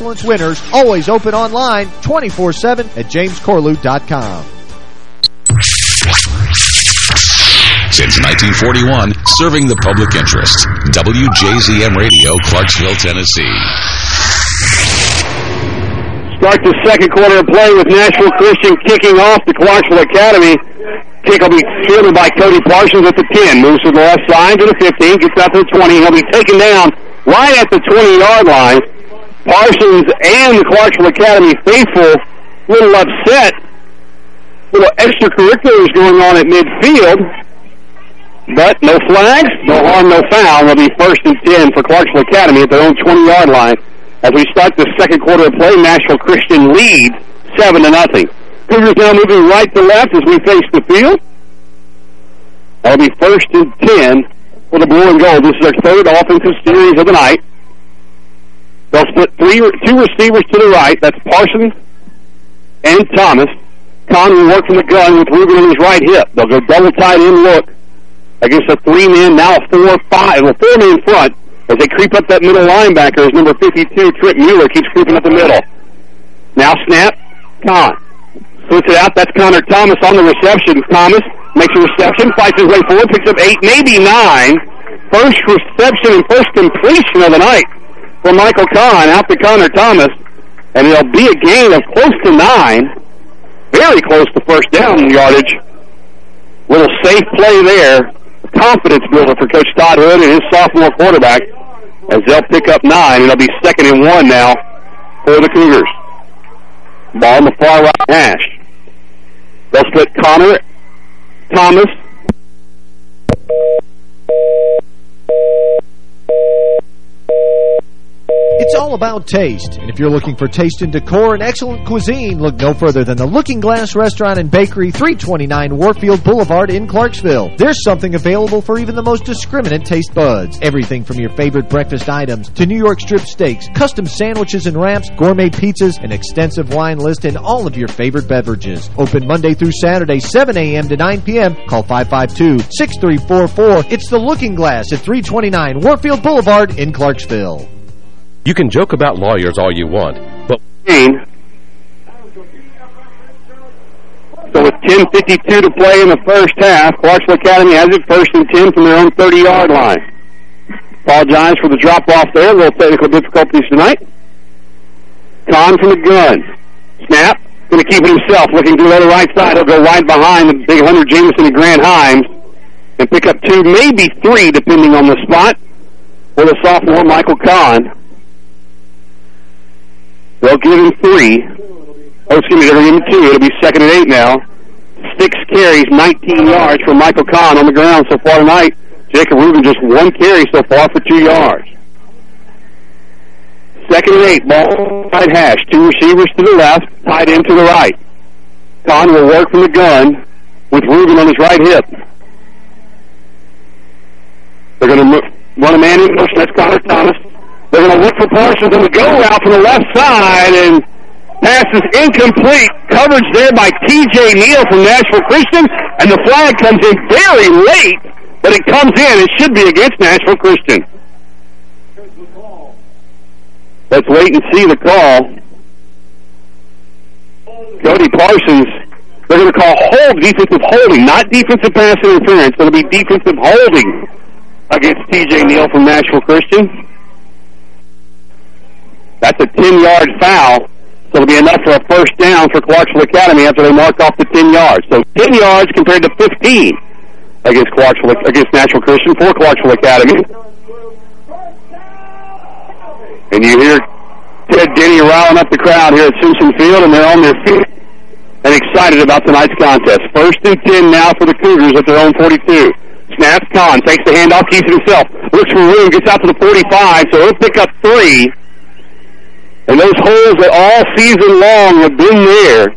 Excellence winners, always open online 24-7 at jamescorlew.com. Since 1941, serving the public interest. WJZM Radio, Clarksville, Tennessee. Start the second quarter of play with Nashville Christian kicking off the Clarksville Academy. Kick will be fielded by Cody Parsons at the 10. Moves to the left side to the 15. Gets out to the 20. He'll be taken down right at the 20-yard line. Parsons and the Clarksville Academy faithful a little upset. Little extracurriculars going on at midfield. But no flags, no harm, no foul. It'll be first and 10 for Clarksville Academy at their own 20-yard line. As we start the second quarter of play, Nashville Christian leads 7 to nothing. Cougars now moving right to left as we face the field. That'll be first and 10 for the blue and gold. This is their third offensive series of the night. They'll split three, two receivers to the right. That's Parsons and Thomas. Kahn will work from the gun with Rugen on his right hip. They'll go double tight end look against a three-man, now a four-five, a four-man front as they creep up that middle linebacker as number 52, Trent Mueller, keeps creeping up the middle. Now snap, Kahn. Puts it out. That's Connor Thomas on the reception. Thomas makes a reception, fights his way forward, picks up eight, maybe nine. First reception and first completion of the night for Michael Kahn out to Connor Thomas. And it'll be a gain of close to nine. Very close to first down yardage. Little safe play there. Confidence builder for Coach Todd Hood and his sophomore quarterback as they'll pick up nine. and It'll be second and one now for the Cougars. Ball on the far right hash. They'll split Connor Thomas. It's all about taste. And if you're looking for taste and decor and excellent cuisine, look no further than the Looking Glass Restaurant and Bakery, 329 Warfield Boulevard in Clarksville. There's something available for even the most discriminate taste buds. Everything from your favorite breakfast items to New York strip steaks, custom sandwiches and wraps, gourmet pizzas, an extensive wine list, and all of your favorite beverages. Open Monday through Saturday, 7 a.m. to 9 p.m. Call 552-6344. It's the Looking Glass at 329 Warfield Boulevard in Clarksville. You can joke about lawyers all you want, but... So with 10.52 to play in the first half, Clarksville Academy has it first and 10 from their own 30-yard line. Apologize for the drop-off there. A little technical difficulties tonight. Kahn from the gun. Snap. Going to keep it himself. Looking to the other right side. He'll go right behind the big Hunter Jameson and Grant Himes and pick up two, maybe three, depending on the spot, for the sophomore Michael Kahn. They'll give him three. Oh, excuse me, give him two. It'll be second and eight now. Six carries, 19 yards for Michael Kahn on the ground so far tonight. Jacob Rugen just one carry so far for two yards. Second and eight, ball right hash. Two receivers to the left, tight end to the right. Kahn will work from the gun with Rugen on his right hip. They're going to run a man in motion. That's Connor Thomas. They're going to look for Parsons on the go route from the left side, and pass is incomplete. Coverage there by T.J. Neal from Nashville Christian, and the flag comes in very late, but it comes in. It should be against Nashville Christian. Let's wait and see the call. Cody Parsons, they're going to call hold, defensive holding, not defensive pass interference. It'll be defensive holding against T.J. Neal from Nashville Christian. That's a 10-yard foul, so it'll be enough for a first down for Clarksville Academy after they mark off the 10 yards. So 10 yards compared to 15 against Clarksville against Nashville Christian for Clarksville Academy. And you hear Ted Denny riling up the crowd here at Simpson Field, and they're on their feet and excited about tonight's contest. First and 10 now for the Cougars at their own 42. Snaps Kahn, takes the handoff, keeps it himself. Looks for room, gets out to the 45, so he'll pick up three. And those holes that all season long have been there,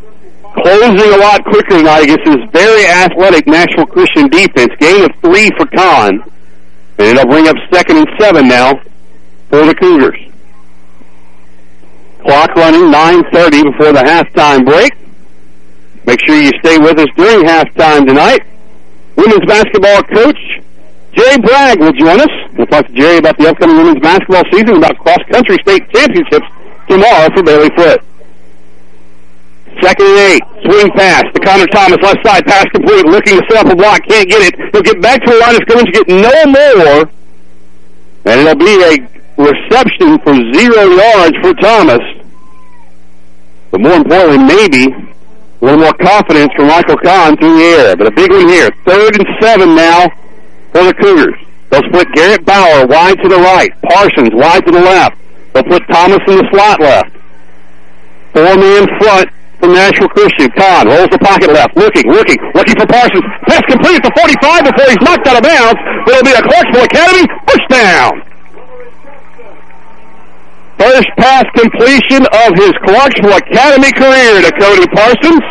closing a lot quicker tonight against this very athletic Nashville Christian defense. Gain of three for Kahn. And it'll bring up second and seven now for the Cougars. Clock running 9.30 before the halftime break. Make sure you stay with us during halftime tonight. Women's basketball coach Jay Bragg will join us. We'll talk to Jerry about the upcoming women's basketball season, about cross-country state championships tomorrow for Bailey Foote. Second and eight. Swing pass to Connor Thomas. Left side. Pass complete. Looking to set up a block. Can't get it. He'll get back to the line of scrimmage. Get no more. And it'll be a reception for zero yards for Thomas. But more importantly, maybe a little more confidence for Michael Kahn through the air. But a big one here. Third and seven now for the Cougars. They'll split Garrett Bauer wide to the right. Parsons wide to the left. They'll put Thomas in the slot left. Four-man front from Nashville Christian. Kahn rolls the pocket left, looking, looking, looking for Parsons. Pass complete at the 45 before he's knocked out of bounds. It'll be a Clarksville Academy push down. First pass completion of his Clarksville Academy career to Cody Parsons,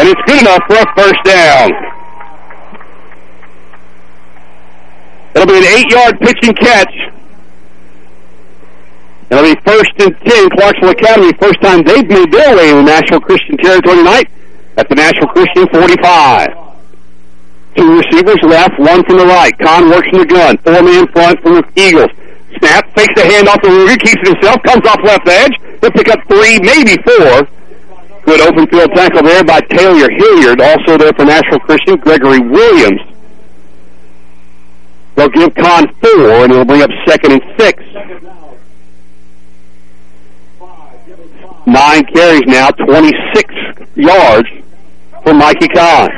and it's good enough for a first down. It'll be an eight-yard pitching catch. It'll be first and ten, Clarksville Academy. First time they've made their way in the Nashville Christian territory tonight at the National Christian 45. Two receivers left, one from the right. Kahn works from the gun. Four-man front from the Eagles. Snap, fakes the handoff to Rugen, keeps it himself, comes off left edge. He'll pick up three, maybe four. Good open field tackle there by Taylor Hilliard. Also there for National Christian, Gregory Williams. They'll give Kahn four, and it'll bring up second and six. Nine carries now, 26 yards for Mikey Kahn.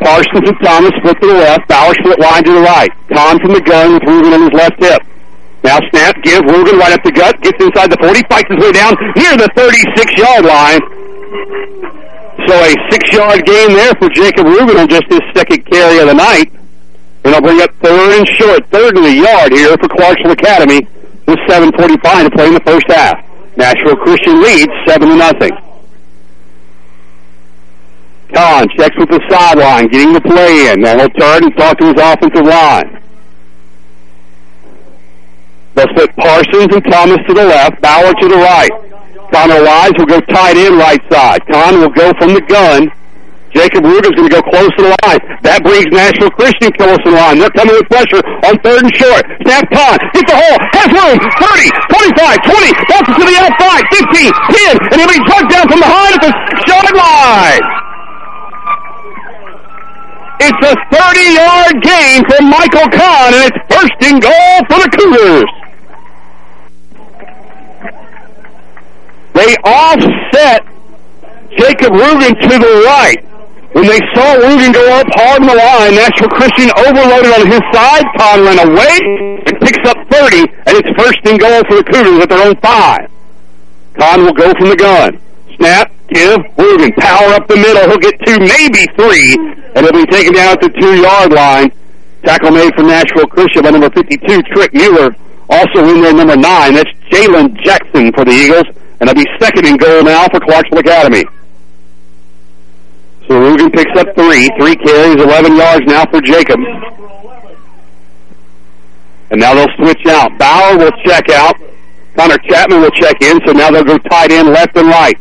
Parsons and Thomas split to the left. Bauer split line to the right. Kahn from the gun with Rugen on his left hip. Now snap, give Rugen right up the gut, gets inside the 40, fights his way down near the 36-yard line. So a six-yard gain there for Jacob Rugen on just his second carry of the night. And I'll bring up third and short, third and a yard here for Clarksville Academy with 7.45 to play in the first half. Nashville Christian leads 7 to nothing. Kahn checks with the sideline, getting the play in. Now he'll turn and talk to his offensive line. They'll split Parsons and Thomas to the left, Bauer to the right. Connor Wise will go tight end right side. Kahn will go from the gun. Jacob Rugen's going to go close to the line. That brings National Christian close to the line. They're coming with pressure on third and short. Snap Kahn, hit the hole, has room, 30, 25, 20, bounces to the outside, 15, 10, and he'll be drugged down from behind at the six-yard line. It's a 30-yard gain for Michael Kahn, and it's first and goal for the Cougars. They offset Jacob Rugen to the right. When they saw Rugen go up hard in the line, Nashville Christian overloaded on his side. Ran away and picks up 30, and it's first and goal for the Cougars at their own five. Kahn will go from the gun. Snap, give, Rugen, power up the middle. He'll get two, maybe three, and he'll be taken down at the two-yard line. Tackle made for Nashville Christian by number 52, Trick Mueller. Also in there, number nine, that's Jalen Jackson for the Eagles, and it'll be second and goal now for Clarksville Academy. So Rugen picks up three. Three carries, 11 yards now for Jacob. And now they'll switch out. Bauer will check out. Connor Chapman will check in, so now they'll go tight end left and right.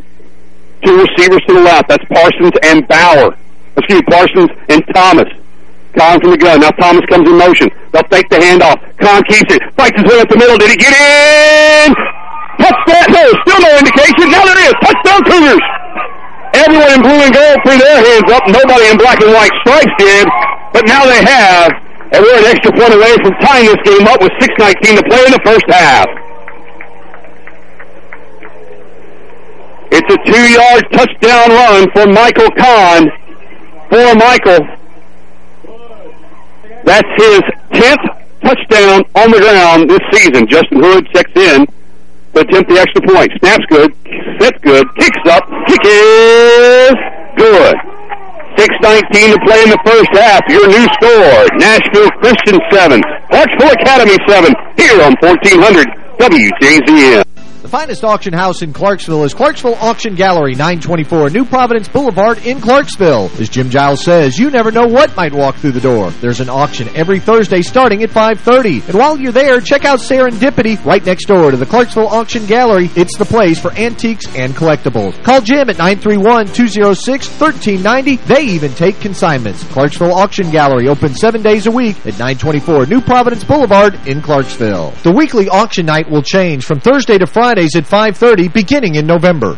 Two receivers to the left. That's Parsons and Bauer. Excuse me, Parsons and Thomas. Kahn from the gun. Now Thomas comes in motion. They'll fake the handoff. Kahn keeps it. Fights his way up the middle. Did he get in? Touchdown. No, still no indication. Now there is. Touchdown Cougars. Everyone in blue and gold threw their hands up. Nobody in black and white stripes did. But now they have. And we're an extra point away from tying this game up with 6.19 to play in the first half. It's a two-yard touchdown run for Michael Kahn. For Michael. That's his 10th touchdown on the ground this season. Justin Hood checks in to attempt the extra point. Snaps good, sets good, kicks up, kick is good. 6.19 to play in the first half. Your new score, Nashville Christian 7, Clarksville Academy 7, here on 1400 WJZM. Finest auction house in Clarksville is Clarksville Auction Gallery, 924 New Providence Boulevard in Clarksville. As Jim Giles says, you never know what might walk through the door. There's an auction every Thursday starting at 5.30. And while you're there, check out Serendipity right next door to the Clarksville Auction Gallery. It's the place for antiques and collectibles. Call Jim at 931-206-1390. They even take consignments. Clarksville Auction Gallery open seven days a week at 924 New Providence Boulevard in Clarksville. The weekly auction night will change from Thursday to Friday At 5.30 beginning in November.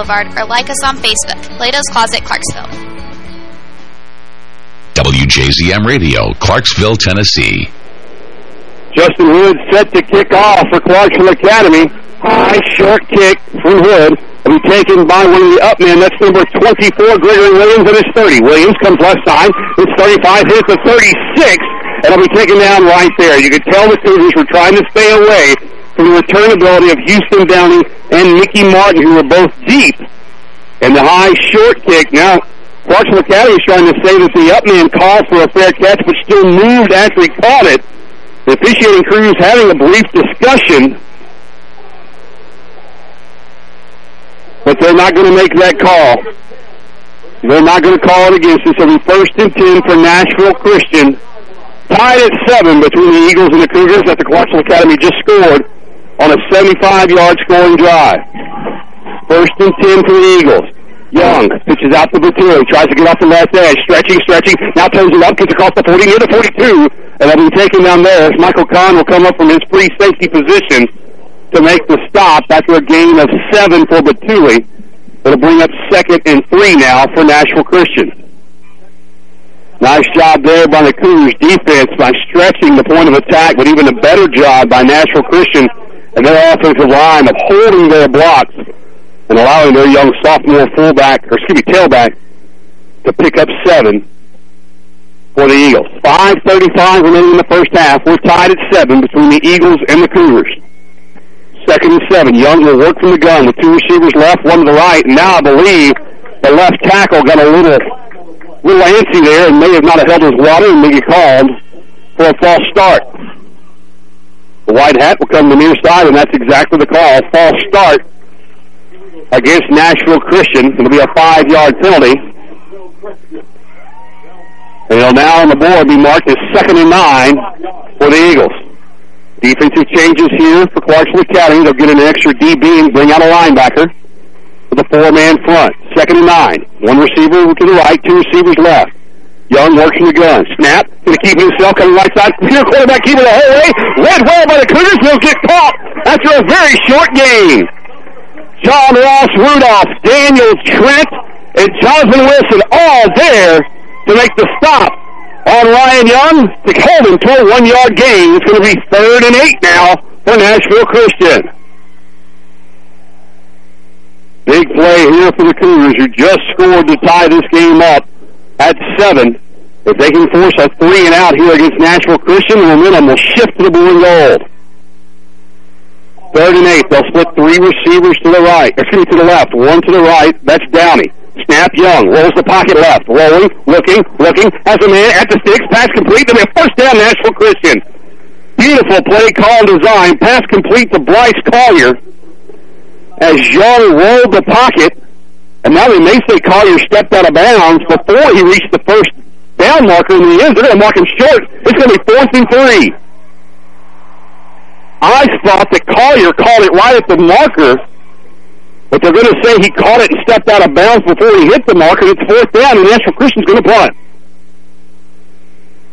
or like us on Facebook. Plato's Closet Clarksville. WJZM Radio, Clarksville, Tennessee. Justin Hood set to kick off for Clarksville Academy. High short kick from Hood will be taken by one of the up men. That's number 24, Gregory Williams, and it's 30. Williams comes left side. It's 35, hits the 36, and it'll be taken down right there. You could tell the students were trying to stay away from the return ability of Houston Downey and Mickey Martin, who were both deep. And the high short kick. Now, Clarksville Academy is trying to say that the up man called for a fair catch, but still moved after he caught it. The officiating crew is having a brief discussion, but they're not going to make that call. They're not going to call it against us. It'll be first and ten for Nashville Christian. Tied at seven between the Eagles and the Cougars that the Clarksville Academy just scored on a 75-yard scoring drive. First and ten for the Eagles. Young pitches out to Batuli. Tries to get off the left edge. Stretching, stretching. Now turns it up. Gets across the 40 near the 42. And they'll be taken down there. Michael Kahn will come up from his free safety position to make the stop after a gain of seven for Batuli. It'll bring up second and three now for Nashville Christian. Nice job there by the Cougars defense by stretching the point of attack, but even a better job by Nashville Christian and their offensive line of holding their blocks and allowing their young sophomore fullback, or excuse me, tailback, to pick up seven for the Eagles. 5.35 remaining in the first half. We're tied at seven between the Eagles and the Cougars. Second and seven. Young will work from the gun with two receivers left, one to the right. And now I believe the left tackle got a little, little antsy there and may have not have held his water and may get called for a false start. The white hat will come to the near side, and that's exactly the call. False start against Nashville Christian. It'll be a five-yard penalty. And it'll now on the board be marked as second and nine for the Eagles. Defensive changes here for Clarksville Academy. They'll get an extra DB and bring out a linebacker with a four-man front. Second and nine. One receiver to the right, two receivers left. Young works the gun. Snap. Going to keep himself coming right side. Here, quarterback keeping the whole way. Led well by the Cougars. Will get caught after a very short game. John Ross Rudolph, Daniel Trent, and Jonathan Wilson all there to make the stop on Ryan Young to hold him to a one-yard gain. It's going to be third and eight now for Nashville Christian. Big play here for the Cougars who just scored to tie this game up at seven. If they can force a three and out here against Nashville Christian, momentum will shift to the blue and gold. Third and eight. They'll split three receivers to the right. Excuse me, to the left. One to the right. That's Downey. Snap Young. Rolls the pocket left. Rolling. Looking. Looking. Has a man at the sticks. Pass complete. There'll be a first down Nashville Christian. Beautiful play call design. Pass complete to Bryce Collier. As Young rolled the pocket. And now they may say Collier stepped out of bounds before he reached the first down marker in the end. They're going to mark him short. It's going to be fourth and three. I thought that Collier called it right at the marker, but they're going to say he caught it and stepped out of bounds before he hit the marker. It's fourth down, and the Nashville Christian's going to punt.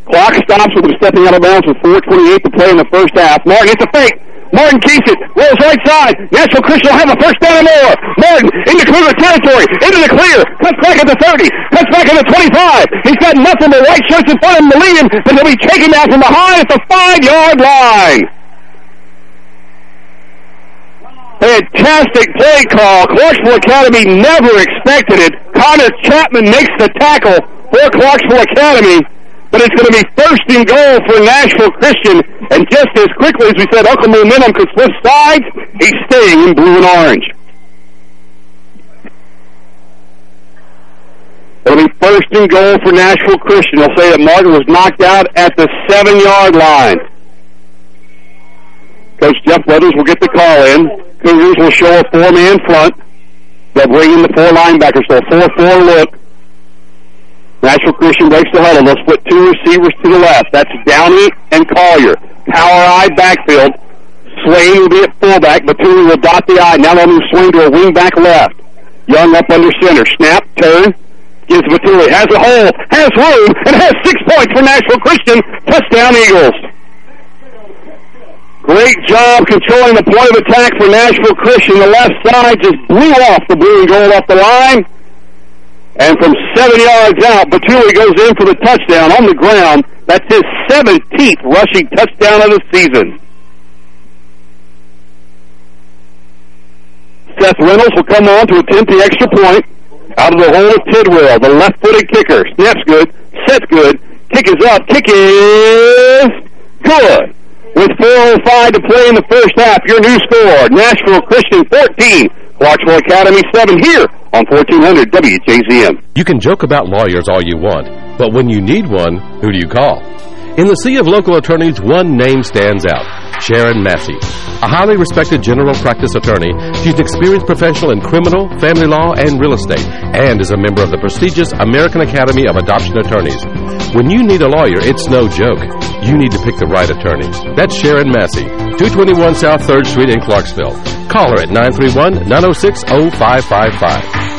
Clock stops with him stepping out of bounds with 4.28 to play in the first half. Martin it's a fake. Martin keeps it. Rolls right side. Nashville Christian will have a first down and more. Martin into Cougar territory. Into the clear. Cuts back at the 30. Cuts back at the 25. He's got nothing but white shirts in front of him to lead him, but he'll be taken down from behind at the five-yard line. Fantastic play call. Clarksville Academy never expected it. Connor Chapman makes the tackle for Clarksville Academy, but it's going to be first and goal for Nashville Christian. And just as quickly as we said, Uncle Momentum could switch sides, he's staying in blue and orange. It'll be first and goal for Nashville Christian. They'll say that Martin was knocked out at the seven-yard line. Coach Jeff Weathers will get the call in. Cougars will show a four-man front. They'll bring in the four linebackers, so a 4-4 look. Nashville Christian breaks the huddle. They'll split two receivers to the left. That's Downey and Collier. Power I backfield. Swain will be at fullback. Batuli will dot the I. Now they'll move Swain to a wing back left. Young up under center. Snap, turn. Gives Batuli. Has a hole. Has room. And has six points for Nashville Christian. Touchdown Eagles. Great job controlling the point of attack for Nashville Christian. The left side just blew off the blue and gold off the line. And from seven yards out, Batuli goes in for the touchdown on the ground. That's his 17th rushing touchdown of the season. Seth Reynolds will come on to attempt the extra point. Out of the hole of Tidwell, the left-footed kicker. Snaps good, sets good, kick is up, kick is good. With 4.05 to play in the first half, your new score, Nashville Christian 14, Clarksville Academy 7 here on 1400 WJZM. You can joke about lawyers all you want, but when you need one, who do you call? In the sea of local attorneys, one name stands out, Sharon Massey. A highly respected general practice attorney, she's an experienced professional in criminal, family law, and real estate, and is a member of the prestigious American Academy of Adoption Attorneys. When you need a lawyer, it's no joke. You need to pick the right attorney. That's Sharon Massey, 221 South 3rd Street in Clarksville. Call her at 931-906-0555.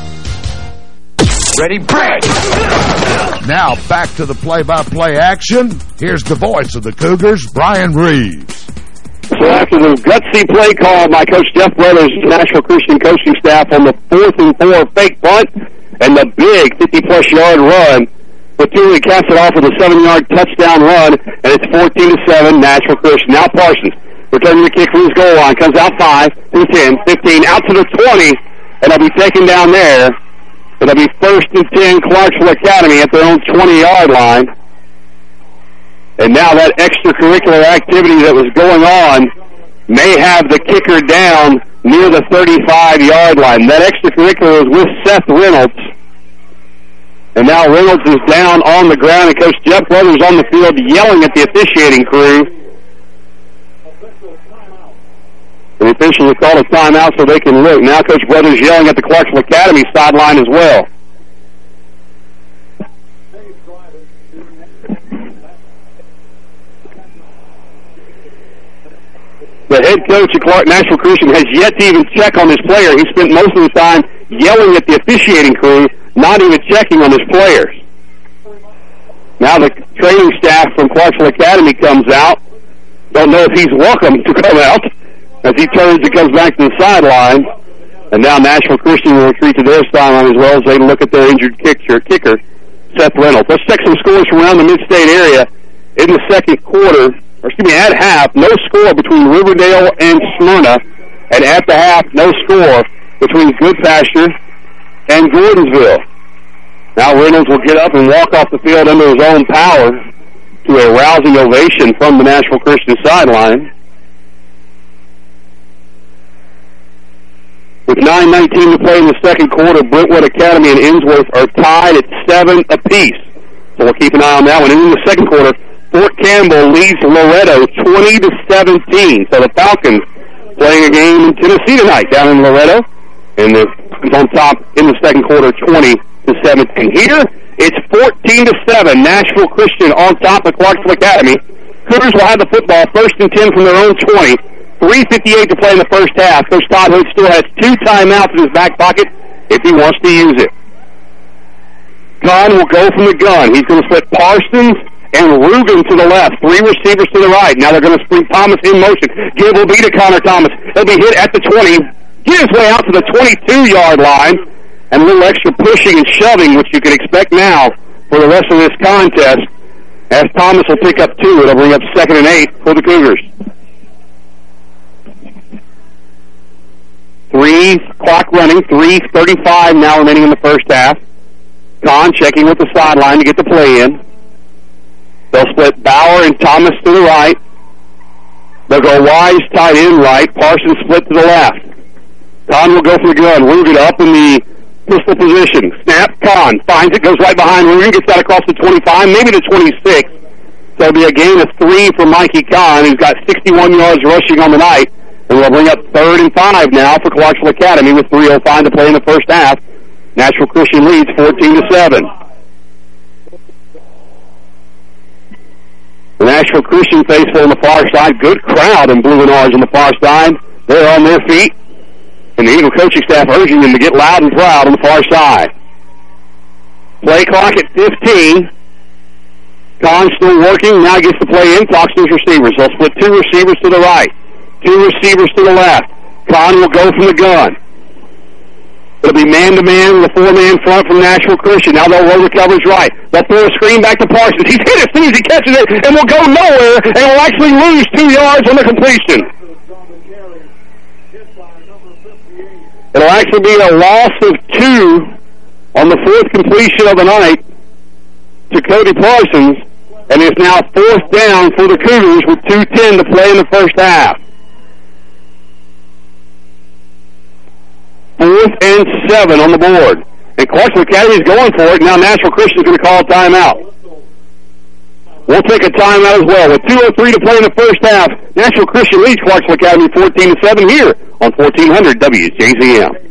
Ready, break! Now back to the play-by-play action. Here's the voice of the Cougars, Brian Reeves. So after the gutsy play call by Coach Jeff Brothers' Nashville Christian coaching staff on the fourth and four fake punt and the big 50-plus yard run, Batuli caps it off with a seven-yard touchdown run, and it's 14 to seven Nashville Christian. Now Parsons returning the kick from his goal line, comes out five, to 10, 15, out to the 20, and they'll be taken down there. It'll be first and 10 Clarksville Academy at their own 20-yard line. And now that extracurricular activity that was going on may have the kicker down near the 35-yard line. That extracurricular was with Seth Reynolds. And now Reynolds is down on the ground, and Coach Jeff Brothers on the field yelling at the officiating crew. The officials have called a timeout so they can look. Now Coach Brothers yelling at the Clarksville Academy sideline as well. The head coach at Clark Nashville Christian has yet to even check on his player. He spent most of the time yelling at the officiating crew, not even checking on his players. Now the training staff from Clarksville Academy comes out. Don't know if he's welcome to come out as he turns and comes back to the sideline. And now Nashville Christian will retreat to their sideline as well as they look at their injured kicker, kicker Seth Reynolds. Let's check some scores from around the mid-state area in the second quarter or excuse me, at half, no score between Riverdale and Smyrna, and at the half, no score between Good Goodpasture and Gordonsville. Now Reynolds will get up and walk off the field under his own power to a rousing ovation from the Nashville Christian sideline. With 9.19 to play in the second quarter, Brentwood Academy and Ensworth are tied at 7 apiece. So we'll keep an eye on that one. And in the second quarter, Fort Campbell leads Loretto 20 to 17. So the Falcons playing a game in Tennessee tonight down in Loretto, and the on top in the second quarter 20 to 17. Here it's 14 to 7. Nashville Christian on top of Clarksville Academy. Cougars will have the football first and 10 from their own 20. 3.58 to play in the first half. Coach Todd Hood still has two timeouts in his back pocket if he wants to use it. Gunn will go from the gun. He's going to split Parsons and Rugen to the left. Three receivers to the right. Now they're going to spring Thomas in motion. Give will be to Connor Thomas. He'll be hit at the 20. Get his way out to the 22-yard line. And a little extra pushing and shoving, which you can expect now for the rest of this contest. As Thomas will pick up two, it'll bring up second and eight for the Cougars. Three clock running, 3.35 now remaining in the first half. Kahn checking with the sideline to get the play in. They'll split Bauer and Thomas to the right. They'll go Wise tight end right. Parsons split to the left. Kahn will go for the gun. Rugen up in the pistol position. Snap. Kahn finds it, goes right behind Rugen, gets that across the 25, maybe the 26. So it'll be a gain of three for Mikey Kahn, who's got 61 yards rushing on the night. And we'll bring up third and five now for Clarksville Academy with 3.05 to play in the first half. Nashville Christian leads 14 to 7. The Nashville Christian faithful on the far side. Good crowd in blue and orange on the far side. They're on their feet. And the Eagle coaching staff urging them to get loud and proud on the far side. Play clock at 15. Kahn still working. Now gets the play in. To his receivers. They'll split two receivers to the right. Two receivers to the left. Kahn will go from the gun. It'll be man-to-man with a four-man front from Nashville Christian. Now they'll roll the right. They'll throw a screen back to Parsons. He's hit as soon as he catches it, and will go nowhere, and will actually lose two yards on the completion. It'll actually be a loss of two on the fourth completion of the night to Cody Parsons, and it's now fourth down for the Cougars with 2.10 to play in the first half. Fourth and seven on the board. And Academy is going for it. Now Nashville Christian is going to call a timeout. We'll take a timeout as well. With 2.03 to play in the first half, Nashville Christian leads Clarksville Academy 14 to 7 here on 1400 WJZM.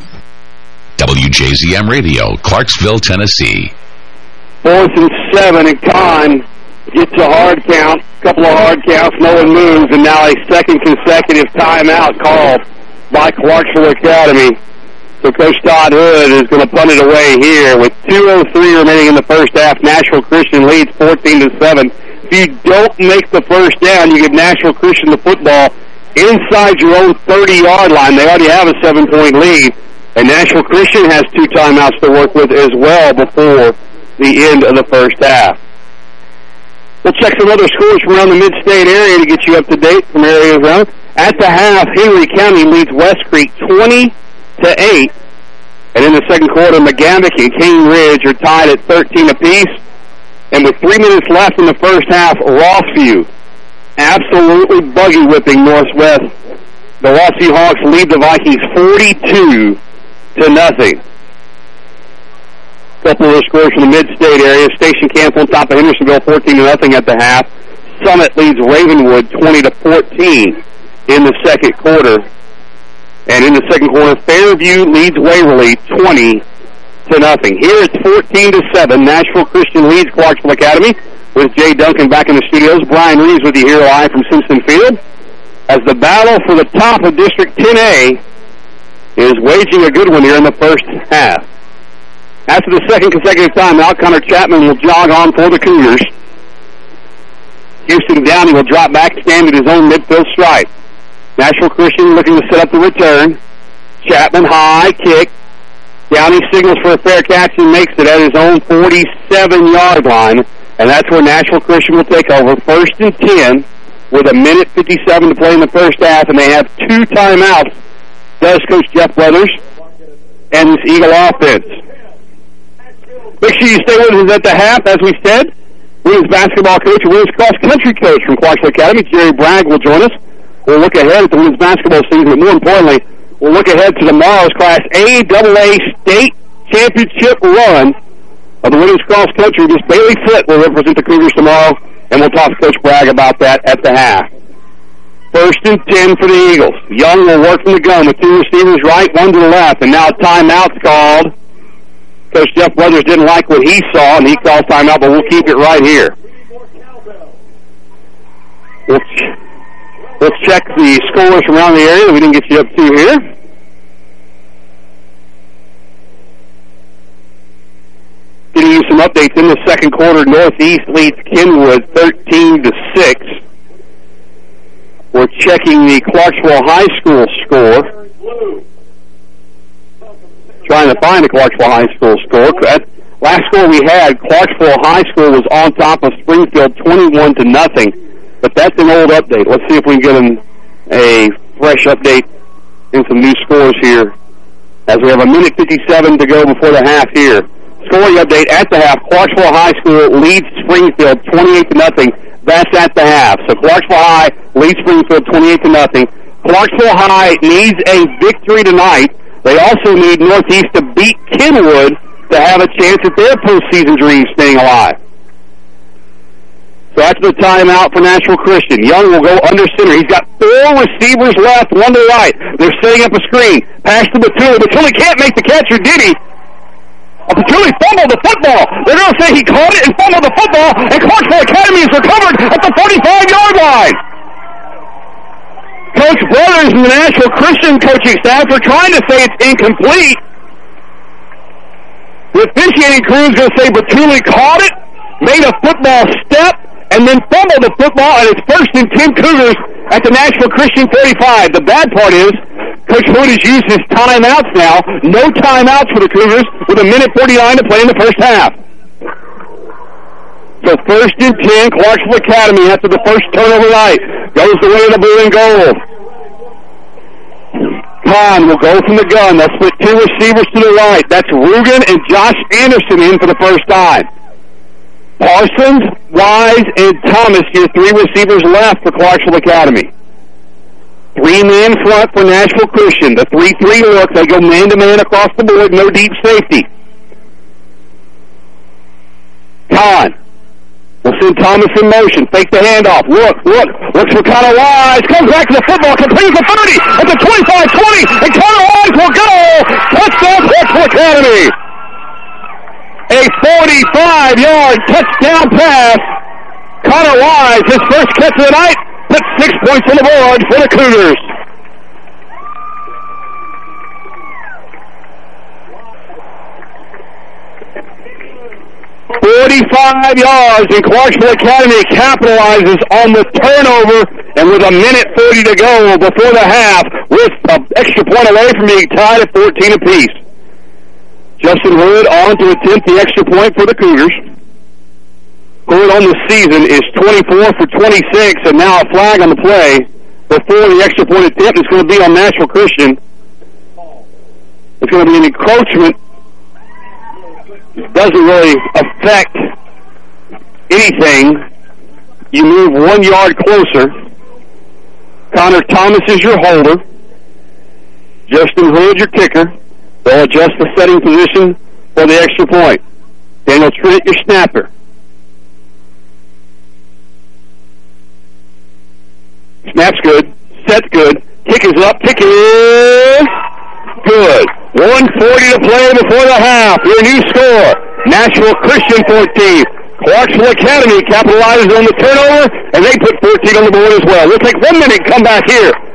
WJZM Radio, Clarksville, Tennessee. Fourth and seven, and Kahn gets a hard count. A couple of hard counts, no one moves, and now a second consecutive timeout called by Clarksville Academy. So Coach Todd Hood is going to punt it away here with 2.03 remaining in the first half. Nashville Christian leads 14 to 7. If you don't make the first down, you give Nashville Christian the football inside your own 30-yard line. They already have a seven-point lead. And Nashville Christian has two timeouts to work with as well before the end of the first half. We'll check some other scores from around the mid-state area to get you up to date from areas around. At the half, Henry County leads West Creek 20 to 8. And in the second quarter, McGavock and King Ridge are tied at 13 apiece. And with three minutes left in the first half, Rossview absolutely buggy whipping Northwest. The Rossview Hawks lead the Vikings 42 to nothing. Couple of scores from the mid-state area. Station Camp on top of Hendersonville 14 to nothing at the half. Summit leads Ravenwood 20 to 14 in the second quarter. And in the second quarter, Fairview leads Waverly 20 to nothing. Here it's 14 to 7. Nashville Christian leads Clarksville Academy with Jay Duncan back in the studios. Brian Reeves with you here live from Simpson Field. As the battle for the top of District 10A is waging a good one here in the first half. After the second consecutive timeout, Connor Chapman will jog on for the Cougars. Houston Downey will drop back, stand at his own midfield stripe. Nashville Christian looking to set up the return. Chapman high kick. Downey signals for a fair catch and makes it at his own 47-yard line. And that's where Nashville Christian will take over. First and 10 with a minute 57 to play in the first half, and they have two timeouts. Does Coach Jeff Brothers and this Eagle offense. Make sure you stay with us at the half, as we said. Women's basketball coach and women's cross-country coach from Clarksville Academy, Jerry Bragg, will join us. We'll look ahead at the women's basketball season, but more importantly, We'll look ahead to tomorrow's Class A AA State Championship run of the women's cross country. Miss Bailey Foote will represent the Cougars tomorrow, and we'll talk to Coach Bragg about that at the half. First and 10 for the Eagles. Young will work from the gun with two receivers right, one to the left, and now timeout's called. Coach Jeff Weathers didn't like what he saw, and he called timeout, but we'll keep it right here. Ch- let's check the scores around the area that we didn't get you up to here. Getting you some updates in the second quarter. Northeast leads Kenwood 13 to 6. We're checking the Clarksville High School score. Trying to find the Clarksville High School score. That last score we had, Clarksville High School was on top of Springfield 21 to nothing. But that's an old update. Let's see if we can get a fresh update and some new scores here. As we have a minute 57 to go before the half here. Scoring update at the half. Clarksville High School leads Springfield 28 to nothing. That's at the half. So Clarksville High leads Springfield 28 to nothing. Clarksville High needs a victory tonight. They also need Northeast to beat Kenwood to have a chance at their postseason dreams staying alive. So that's the timeout for Nashville Christian. Young will go under center. He's got four receivers left, one to the right. They're setting up a screen. Pass to Batuli. Batuli can't make the catch, or did he? Batuli fumbled the football. They're going to say he caught it and fumbled the football, and Clarksville Academy is recovered at the 45-yard line. Coach Brothers and the Nashville Christian coaching staff are trying to say it's incomplete. The officiating crew is going to say Batuli caught it, made a football step, and then fumbled the football, and it's first and 10 Cougars at the Nashville Christian 35. The bad part is Coach Hood has used his timeouts now. No timeouts for the Cougars with a minute 49 to play in the first half. So first and 10, Clarksville Academy after the first turnover night. Goes the way of the blue and gold. Kahn will go from the gun. They'll split two receivers to the right. That's Rugen and Josh Anderson in for the first time. Parsons, Wise, and Thomas, your three receivers left for Clarksville Academy. Three man front for Nashville Christian. The 3-3 look. They go man-to-man across the board. No deep safety. Kahn. We'll send Thomas in motion. Fake the handoff. Look, look. Looks for Connor Wise. Comes back to the football. Completes the 30 at the 25-20. And Connor Wise will go. Touchdown Clarksville Academy. A 45-yard touchdown pass. Connor Wise, his first catch of the night, six points on the board for the Cougars. Forty-five yards, and Clarksville Academy capitalizes on the turnover, and with a minute forty to go before the half, with an extra point away from being tied at fourteen apiece. Justin Hood on to attempt the extra point for the Cougars. Hood on the season is 24 for 26, and now a flag on the play before the extra point attempt is going to be on Nashville Christian. It's going to be an encroachment. It doesn't really affect anything. You move one yard closer. Connor Thomas is your holder. Justin Hood your kicker. They'll adjust the setting position for the extra point. Daniel Trent, your snapper. Snap's good. Set's good. Kick is up. Kick is good. 140 to play before the half. Your new score. Nashville Christian 14. Clarksville Academy capitalizes on the turnover, and they put 14 on the board as well. We'll take one minute come back here.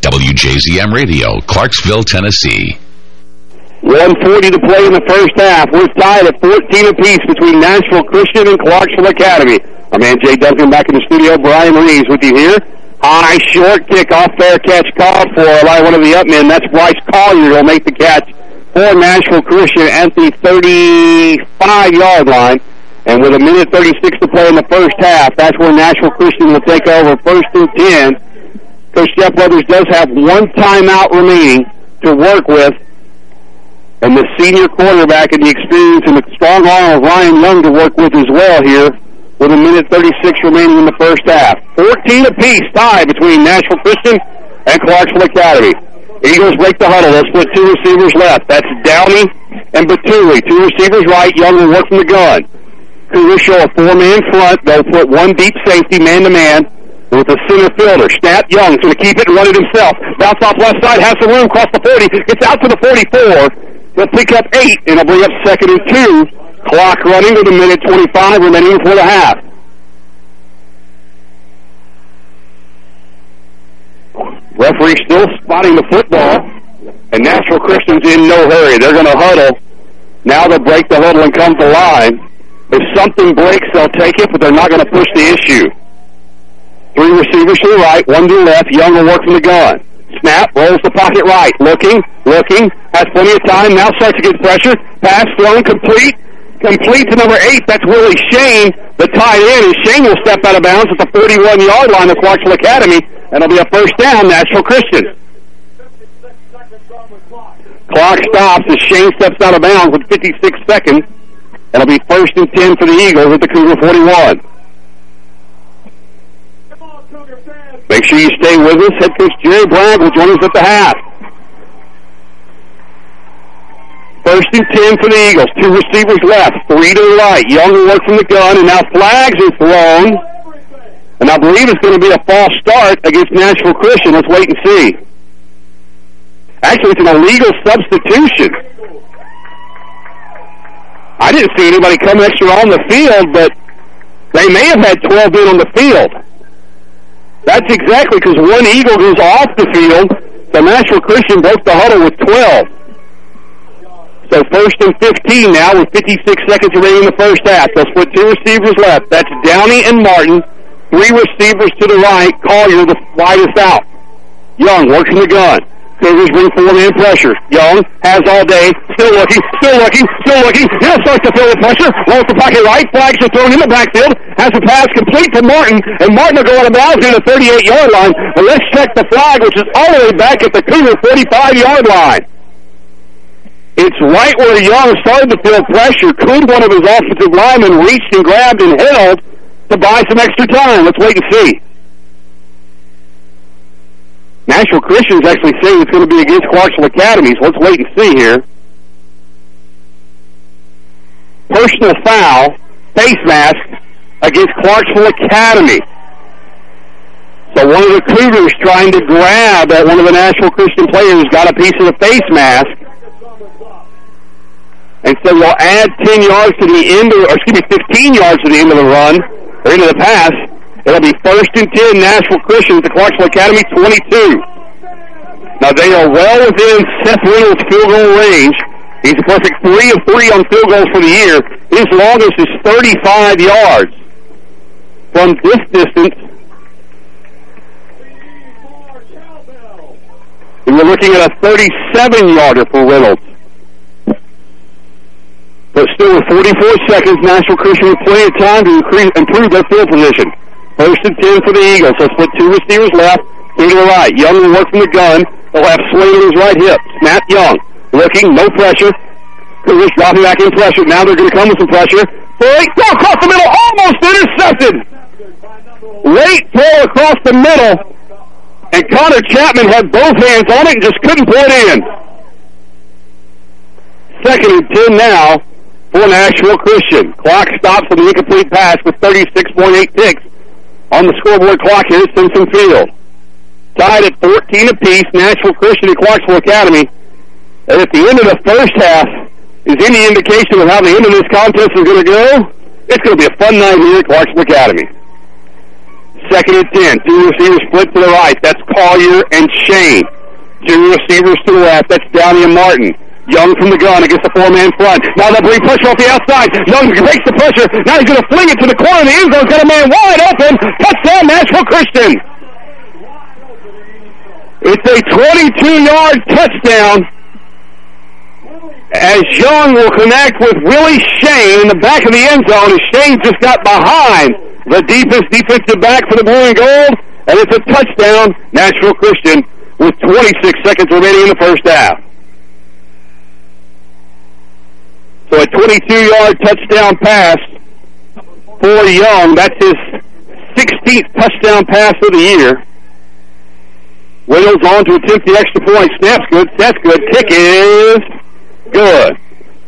WJZM Radio, Clarksville, Tennessee. 140 to play in the first half. We're tied at 14 apiece between Nashville Christian and Clarksville Academy. Our man Jay Duncan back in the studio. Brian Reeves with you here. High short kick off fair catch called for by one of the up men. That's Bryce Collier who'll make the catch for Nashville Christian at the 35-yard line. And with a minute 36 to play in the first half, that's where Nashville Christian will take over first and 10. Coach Jeff Weathers does have one timeout remaining to work with. And the senior quarterback and the experience and the strong arm of Ryan Young to work with as well here with a minute 36 remaining in the first half. 14 apiece tie between Nashville Christian and Clarksville Academy. Eagles break the huddle. They'll split two receivers left. That's Downey and Batuli. Two receivers right. Young will work from the gun. Cougars show a four-man front. They'll put one deep safety man-to-man with a center fielder. Snap Young's going to keep it and run it himself. Bounce off left side, has some room, across the 40, gets out to the 44. He'll pick up eight, and he'll bring up second and two. Clock running with a minute 25 remaining before the half. Referee still spotting the football, and Nashville Christian's in no hurry. They're going to huddle. Now they'll break the huddle and come to line. If something breaks, they'll take it, but they're not going to push the issue. Three receivers to the right, one to the left. Young will work from the gun. Snap, rolls the pocket right. Looking, looking, has plenty of time. Now starts to get pressure. Pass thrown, complete. Complete to number eight. That's Willie Shane, the tight end. And Shane will step out of bounds at the 41-yard line of Clarksville Academy. And it'll be a first down, Nashville Christian. Clock stops as Shane steps out of bounds with 56 seconds. It'll be first and 10 for the Eagles at the Cougar 41. Make sure you stay with us. Head coach Jerry Bragg will join us at the half. First and 10 for the Eagles. Two receivers left. Three to the right. Young will work from the gun, and now flags are thrown. And I believe it's going to be a false start against Nashville Christian. Let's wait and see. Actually, it's an illegal substitution. I didn't see anybody come extra on the field, but they may have had 12 men on the field. That's exactly because one Eagle goes off the field. So Nashville Christian broke the huddle with 12. So first and 15 now with 56 seconds remaining in the first half. They'll split two receivers left. That's Downey and Martin. Three receivers to the right. Collier the widest out. Young working the gun. Cougars bring four-man pressure. Young has all day. Still looking, still looking, still looking. Now starts to feel the pressure. Rolls the pocket right. Flags are thrown in the backfield. Has a pass complete to Martin. And Martin will go out of bounds near the 38-yard line. But let's check the flag, which is all the way back at the Cougar 45-yard line. It's right where Young started to feel pressure. Could one of his offensive linemen reached and grabbed and held to buy some extra time? Let's wait and see. Nashville Christian is actually saying it's going to be against Clarksville Academy, so let's wait and see here. Personal foul, face mask against Clarksville Academy. So one of the Cougars trying to grab at one of the National Christian players got a piece of the face mask. And so we'll add 10 yards to the end of, or excuse me, 15 yards to the end of the run, or of the pass. It'll be first and 10, Nashville Christian at the Clarksville Academy, 22. Now they are well within Seth Reynolds' field goal range. He's a perfect three of three on field goals for the year. His longest is 35 yards. From this distance, we're looking at a 37-yarder for Reynolds. But still with 44 seconds, Nashville Christian plenty of time to improve their field position. First and 10 for the Eagles. So put two receivers left, two to the right. Young will work from the gun. They'll have Slade on his right hip. Snap Young. Looking, no pressure. Cougars dropping back in pressure. Now they're going to come with some pressure. Fake, go across the middle, almost intercepted. Late throw across the middle, and Connor Chapman had both hands on it and just couldn't put it in. Second and 10 now for Nashville Christian. Clock stops on the incomplete pass with 36.8 ticks on the scoreboard clock here at Simpson Field. Tied at 14 apiece, Nashville Christian and Clarksville Academy. And at the end of the first half, is any indication of how the end of this contest is going to go? It's going to be a fun night here at Clarksville Academy. Second and 10. Two receivers split to the right. That's Collier and Shane. Two receivers to the left. That's Downey and Martin. Young from the gun against the four-man front. Now they'll bring pressure off the outside. Young breaks the pressure. Now he's going to fling it to the corner of the end zone. He's Got a man wide open. Touchdown, Nashville Christian. It's a 22-yard touchdown as Young will connect with Willie Shane in the back of the end zone Shane just got behind the deepest defensive back for the blue and gold, and it's a touchdown, Nashville Christian, with 26 seconds remaining in the first half. So a 22-yard touchdown pass for Young. That's his 16th touchdown pass of the year. Reynolds on to attempt the extra point. Snaps good. That's good. Kick is good.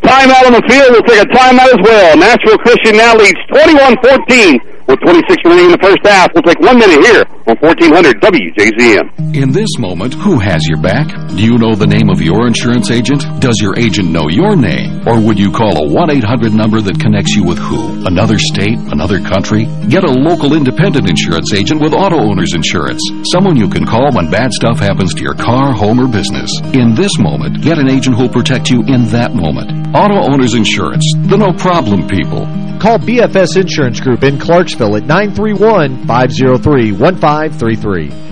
Timeout on the field. We'll take a timeout as well. Nashville Christian now leads 21-14 with 26 remaining in the first half. We'll take one minute here on 1400 WJZM. In this moment, who has your back? Do you know the name of your insurance agent? Does your agent know your name? Or would you call a 1-800 number that connects you with who? Another state? Another country? Get a local independent insurance agent with auto owner's insurance. Someone you can call when bad stuff happens to your car, home, or business. In this moment, get an agent who'll protect you in that moment. Auto owner's insurance. The no problem people. Call BFS Insurance Group in Clarksville at 931-503-1533.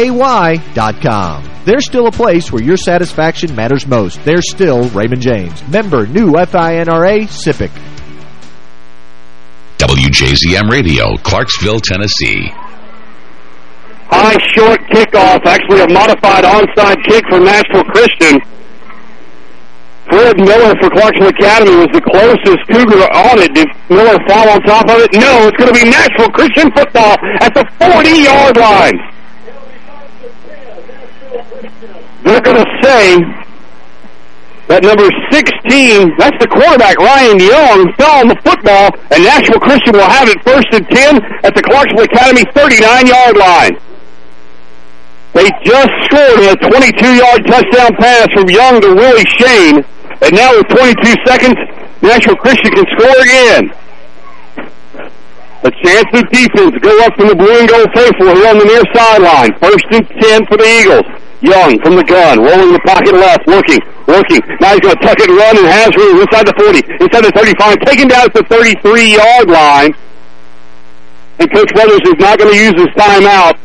ay.com. There's still a place where your satisfaction matters most. There's still Raymond James. Member new FINRA SIPC. WJZM Radio, Clarksville, Tennessee. High short kickoff, actually a modified onside kick for Nashville Christian. Fred Miller for Clarksville Academy was the closest Cougar on it. Did Miller fall on top of it? No, it's going to be Nashville Christian football at the 40-yard line. They're going to say that number 16, that's the quarterback, Ryan Young, fell on the football, and Nashville Christian will have it first and 10 at the Clarksville Academy 39-yard line. They just scored a 22-yard touchdown pass from Young to Willie Shane, and now with 22 seconds, Nashville Christian can score again. A chance of defense go up from the blue and gold faithful here on the near sideline. First and 10 for the Eagles. Young from the gun, rolling the pocket left, looking, looking. Now he's going to tuck it and run and has room inside the 40, inside the 35, taken down at the 33-yard line. And Coach Weathers is not going to use his timeout.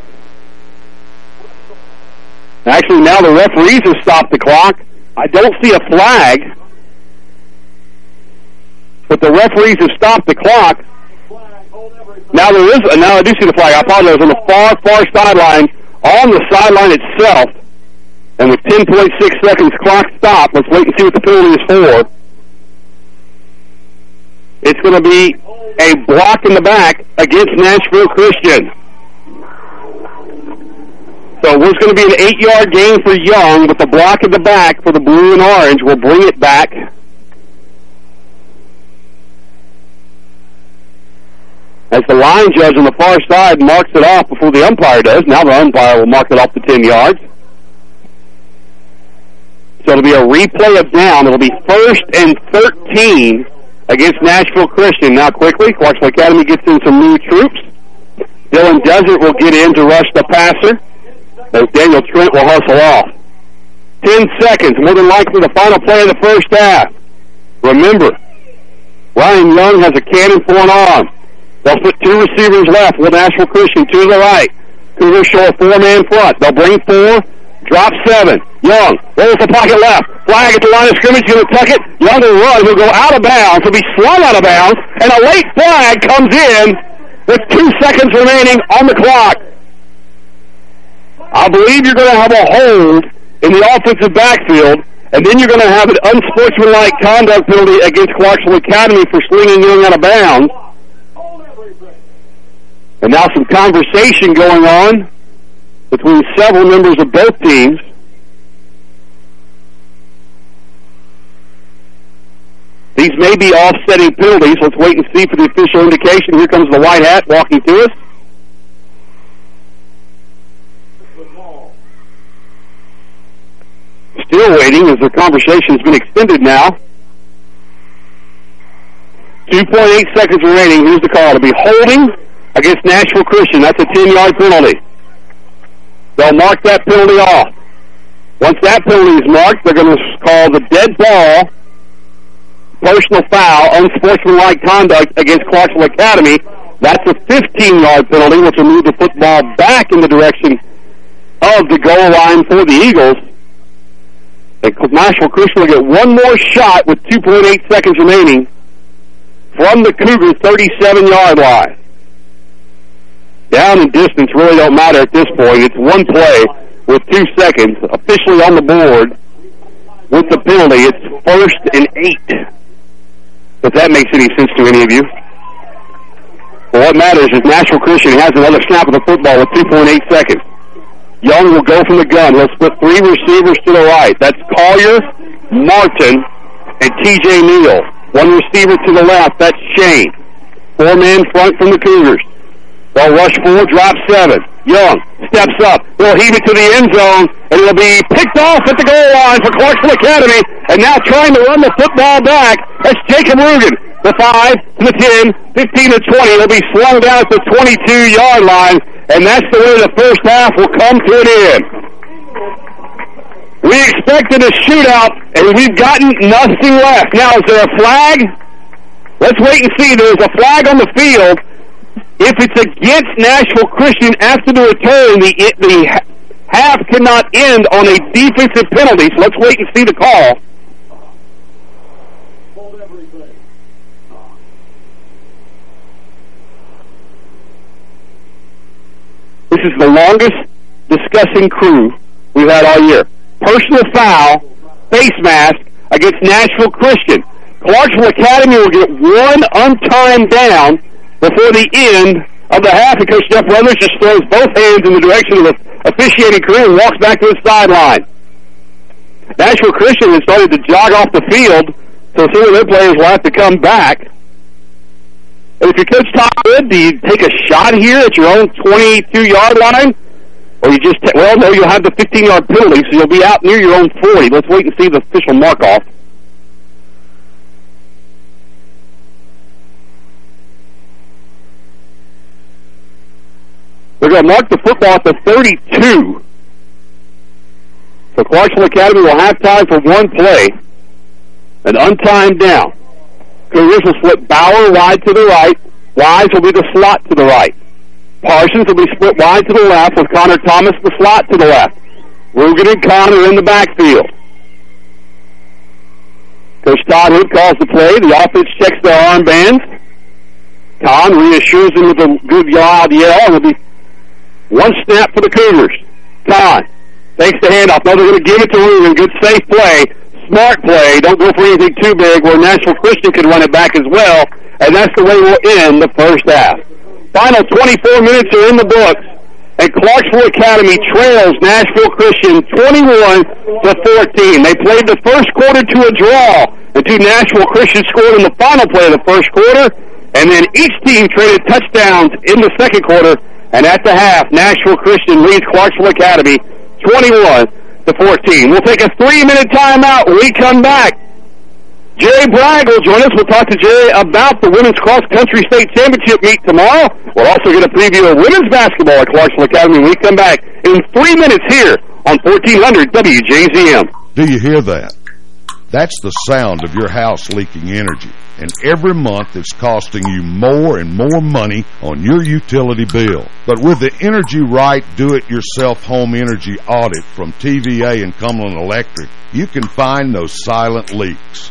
Actually, now the referees have stopped the clock. I don't see a flag. But the referees have stopped the clock. Now there is, now I do see the flag. I apologize. On the far, far sideline, on the sideline itself, and with 10.6 seconds clock stop, let's wait and see what the penalty is for. It's going to be a block in the back against Nashville Christian. So it was going to be an eight-yard gain for Young, but the block in the back for the blue and orange will bring it back. As the line judge on the far side marks it off before the umpire does. Now the umpire will mark it off the 10 yards. So it'll be a replay of down. It'll be first and 13 against Nashville Christian. Now quickly, Clarksville Academy gets in some new troops. Dylan Desert will get in to rush the passer. As Daniel Trent will hustle off. 10 seconds, more than likely the final play of the first half. Remember, Ryan Young has a cannon for an arm. They'll put two receivers left with Nashville Christian, to the right. Cougars show a four-man front. They'll bring four, drop seven. Young rolls the pocket left. Flag at the line of scrimmage. He'll tuck it. Young will run. He'll go out of bounds. He'll be slung out of bounds. And a late flag comes in with two seconds remaining on the clock. I believe you're going to have a hold in the offensive backfield, and then you're going to have an unsportsmanlike conduct penalty against Clarksville Academy for slinging Young out of bounds. And now some conversation going on between several members of both teams. These may be offsetting penalties. Let's wait and see for the official indication. Here comes the white hat walking to us. Still waiting as the conversation has been extended now. 2.8 seconds remaining. Here's the call. To be holding against Nashville Christian. That's a 10-yard penalty. They'll mark that penalty off. Once that penalty is marked, they're going to call the dead ball, personal foul, unsportsmanlike conduct against Clarksville Academy. That's a 15-yard penalty, which will move the football back in the direction of the goal line for the Eagles. And Nashville Christian will get one more shot with 2.8 seconds remaining from the Cougar 37-yard line. Down and distance really don't matter at this point. It's one play with two seconds officially on the board with the penalty. It's first and eight. If that makes any sense to any of you. Well, what matters is Nashville Christian has another snap of the football with 2.8 seconds. Young will go from the gun. He'll split three receivers to the right. That's Collier, Martin, and T.J. Neal. One receiver to the left. That's Shane. Four-man front from the Cougars. They'll rush four, drop seven. Young steps up. He'll heave it to the end zone, and it'll be picked off at the goal line for Clarkson Academy. And now trying to run the football back. That's Jacob Rugen. The 5 to the 10, 15 to 20. It'll be slung down at the 22-yard line, and that's the way the first half will come to an end. We expected a shootout, and we've gotten nothing left. Now, is there a flag? Let's wait and see. There's a flag on the field. If it's against Nashville Christian after the return, the the half cannot end on a defensive penalty. So let's wait and see the call. This is the longest discussing crew we've had all year. Personal foul, face mask against Nashville Christian. Clarksville Academy will get one untimed down before the end of the half, and Coach Jeff Brothers just throws both hands in the direction of the officiating crew and walks back to the sideline. Nashville Christian has started to jog off the field, so some of their players will have to come back. And if you're Coach Todd Hood, do you take a shot here at your own 22-yard line? Or you just, well, no, you'll have the 15-yard penalty, so you'll be out near your own 40. Let's wait and see the official mark-off. They're going to mark the football at the 32. So Clarksville Academy will have time for one play. An untimed down. Cougars will split Bauer wide to the right. Wise will be the slot to the right. Parsons will be split wide to the left with Connor Thomas the slot to the left. Rugen and Connor in the backfield. Coach Todd Hood calls the play. The offense checks their armbands. Kahn reassures them with a good loud yell, and it'll be one snap for the Cougars. Kahn takes the handoff. Now they're going to give it to Rugen. Good safe play. Smart play. Don't go for anything too big where Nashville Christian can run it back as well. And that's the way we'll end the first half. Final 24 minutes are in the books. And Clarksville Academy trails Nashville Christian 21 to 14. They played the first quarter to a draw until Nashville Christian scored in the final play of the first quarter. And then each team traded touchdowns in the second quarter. And at the half, Nashville Christian leads Clarksville Academy 21 to 14. We'll take a three-minute timeout when we come back. Jerry Bragg will join us. We'll talk to Jerry about the Women's Cross Country State Championship meet tomorrow. We'll also get a preview of women's basketball at Clarksville Academy when we come back in three minutes here on 1400 WJZM. Do you hear that? That's the sound of your house leaking energy. And every month it's costing you more and more money on your utility bill. But with the Energy Right Do-It-Yourself Home Energy Audit from TVA and Cumberland Electric, you can find those silent leaks.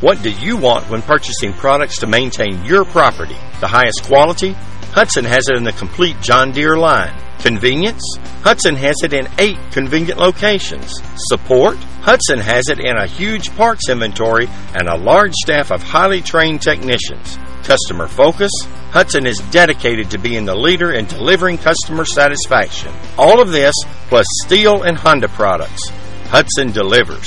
What do you want when purchasing products to maintain your property? The highest quality? Hudson has it in the complete John Deere line. Convenience? Hudson has it in eight convenient locations. Support? Hudson has it in a huge parts inventory and a large staff of highly trained technicians. Customer focus? Hudson is dedicated to being the leader in delivering customer satisfaction. All of this plus Stihl and Honda products. Hudson delivers.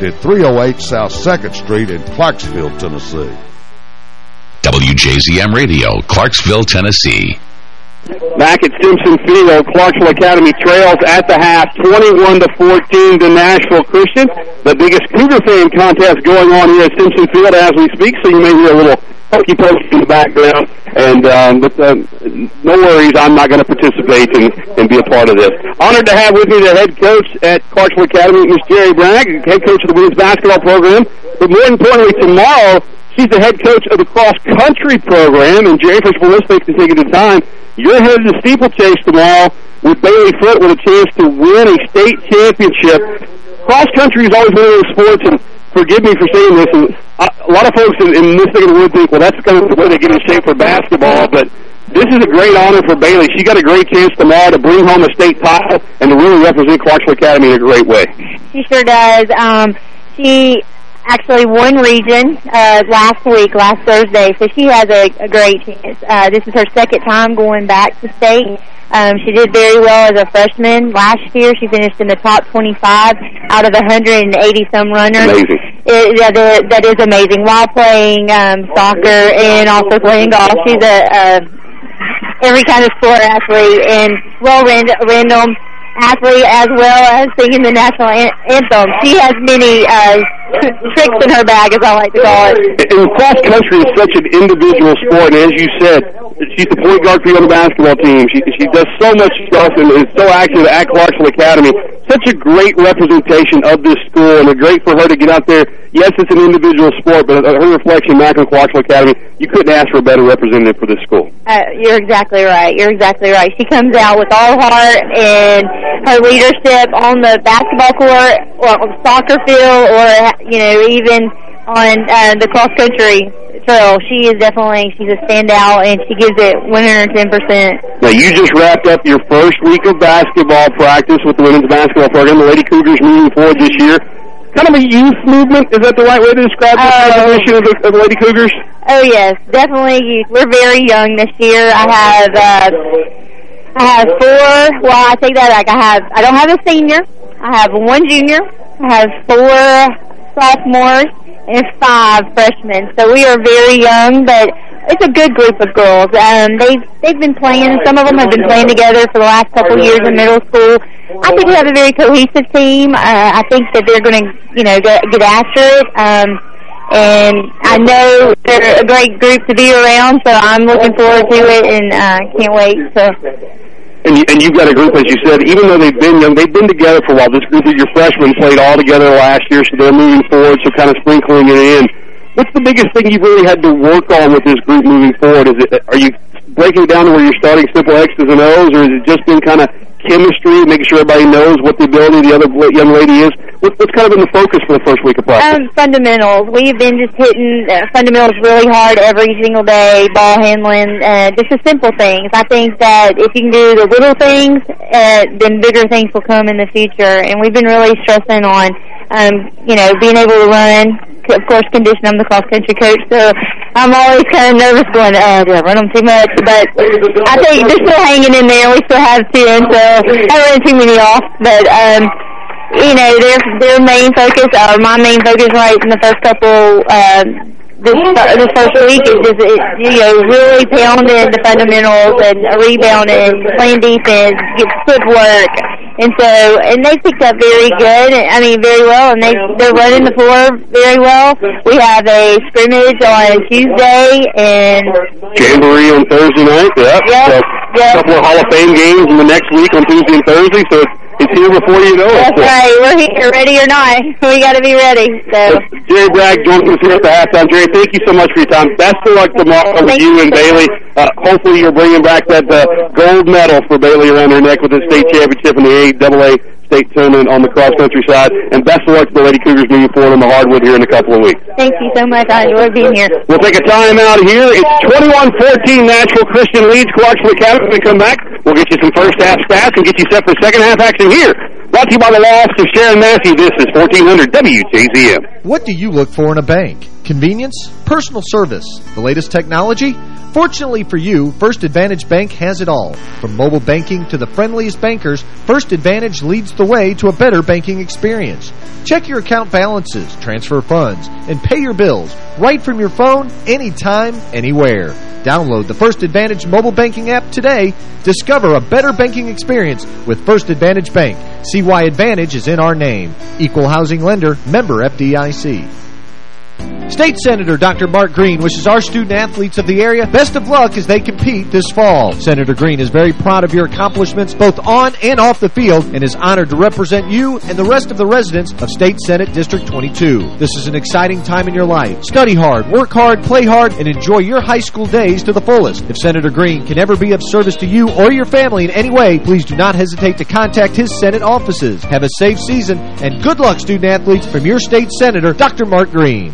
at 308 South 2nd Street in Clarksville, Tennessee. WJZM Radio, Clarksville, Tennessee. Back at Simpson Field, Clarksville Academy trails at the half, 21 to 14 to Nashville Christian. The biggest Cougar fan contest going on here at Simpson Field as we speak, so you may hear a little pokey pokey in the background. And um, but uh, no worries, I'm not going to participate and, and be a part of this. Honored to have with me the head coach at Clarksville Academy, Miss Jerry Bragg, head coach of the women's basketball program. But more importantly, tomorrow she's the head coach of the cross country program. And Jerry, first of all, let's take the of time. You're headed to steeplechase tomorrow with Bailey Foote with a chance to win a state championship. Cross country is always one of those sports, and forgive me for saying this, and a lot of folks in, in this thing of think, well, that's kind of the way they get in shape for basketball, but this is a great honor for Bailey. She got a great chance tomorrow to bring home a state title and to really represent Clarksville Academy in a great way. She sure does. Um, she actually won region uh, last week, last Thursday, so she has a, a great chance. Uh, this is her second time going back to state. Um, she did very well as a freshman last year. She finished in the top 25 out of 180-some runners. Amazing. It, that, is, that is amazing. While playing um, soccer and also playing golf, she's a, a every kind of sport athlete and well random athlete as well as singing the national an anthem. She has many uh, tricks in her bag, as I like to call it. And cross country is such an individual sport, and as you said, she's the point guard for you on the basketball team. She she does so much stuff and is so active at Clarksville Academy. Such a great representation of this school, and a great for her to get out there. Yes, it's an individual sport, but her reflection in Academy, you couldn't ask for a better representative for this school. Uh, you're exactly right. You're exactly right. She comes out with all heart and her leadership on the basketball court, or on the soccer field, or you know even on uh, the cross country trail. She is definitely she's a standout, and she gives it 110 percent. Now you just wrapped up your first week of basketball practice with the women's basketball program. The Lady Cougars moving forward this year. Kind of a youth movement. Is that the right way to describe the Oh. mission of the, of the Lady Cougars? Oh yes, definitely youth. We're very young this year. I have uh, I have four. Well, I take that back. I have I don't have a senior. I have one junior. I have four sophomores and five freshmen. So we are very young, but it's a good group of girls. Um, they've they've been playing. Some of them have been playing together for the last couple years in middle school. I think we have a very cohesive team. Uh, I think that they're going to you know get, get after it. Um, and I know they're a great group to be around, so I'm looking forward to it and uh, can't wait to And, you, and you've got a group, as you said, even though they've been young, they've been together for a while. This group of your freshmen played all together last year, so they're moving forward, so kind of sprinkling it in. What's the biggest thing you've really had to work on with this group moving forward? Is it are you breaking down to where you're starting simple X's and O's, or is it just been kind of chemistry, making sure everybody knows what the ability of the other young lady is? What, what's kind of been the focus for the first week of practice? Um, fundamentals. We've been just hitting uh, fundamentals really hard every single day, ball handling, uh, just the simple things. I think that if you can do the little things, uh, then bigger things will come in the future. And we've been really stressing on, um, you know, being able to run. Of course, condition. I'm the cross country coach, so I'm always kind of nervous going, uh, do I run them too much? But I think they're still hanging in there. We still have 10, so I don't run too many off. But, um, you know, their their main focus, or my main focus, right in the first couple, uh, this this first week is just it, you know really pounding the fundamentals and rebounding, playing defense, get footwork, and so and they picked up very good. I mean, very well, and they they're running the floor very well. We have a scrimmage on Tuesday, and Jamboree on Thursday night. Yep. Yep, So, yep. A couple of Hall of Fame games in the next week on Tuesday and Thursday. So it's, it's here before you know it. that's right. We're here, ready or not. We got to be ready. So. Jerry Bragg joins us here at the halftime. Jerry, thank you so much for your time. Best of luck tomorrow with you you and Bailey. Uh, hopefully you're bringing back that uh, gold medal for Bailey around her neck with the state championship in the AAA state tournament on the cross country side. And best of luck to the Lady Cougars moving forward on the hardwood here in a couple of weeks. Thank you so much. I enjoy being here. We'll take a time out here. It's 21-14 Nashville Christian leads Clarksville Academy. When we come back, we'll get you some first half stats and get you set for second half action here. Brought to you by the law office of Sharon Massey. This is 1400 WJZM. What do you look for in a bank? Convenience? Personal service? The latest technology? Fortunately for you, First Advantage Bank has it all. From mobile banking to the friendliest bankers, First Advantage leads the way to a better banking experience. Check your account balances, transfer funds, and pay your bills right from your phone, anytime, anywhere. Download the First Advantage mobile banking app today. Discover a better banking experience with First Advantage Bank. See why Advantage is in our name. Equal housing lender, member FDIC. State Senator Dr. Mark Green wishes our student-athletes of the area best of luck as they compete this fall. Senator Green is very proud of your accomplishments both on and off the field and is honored to represent you and the rest of the residents of State Senate District 22. This is an exciting time in your life. Study hard, work hard, play hard, and enjoy your high school days to the fullest. If Senator Green can ever be of service to you or your family in any way, please do not hesitate to contact his Senate offices. Have a safe season, and good luck, student-athletes, from your state senator, Dr. Mark Green.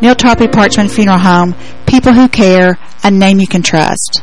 Neal Tarpley Parchman Funeral Home, people who care, a name you can trust.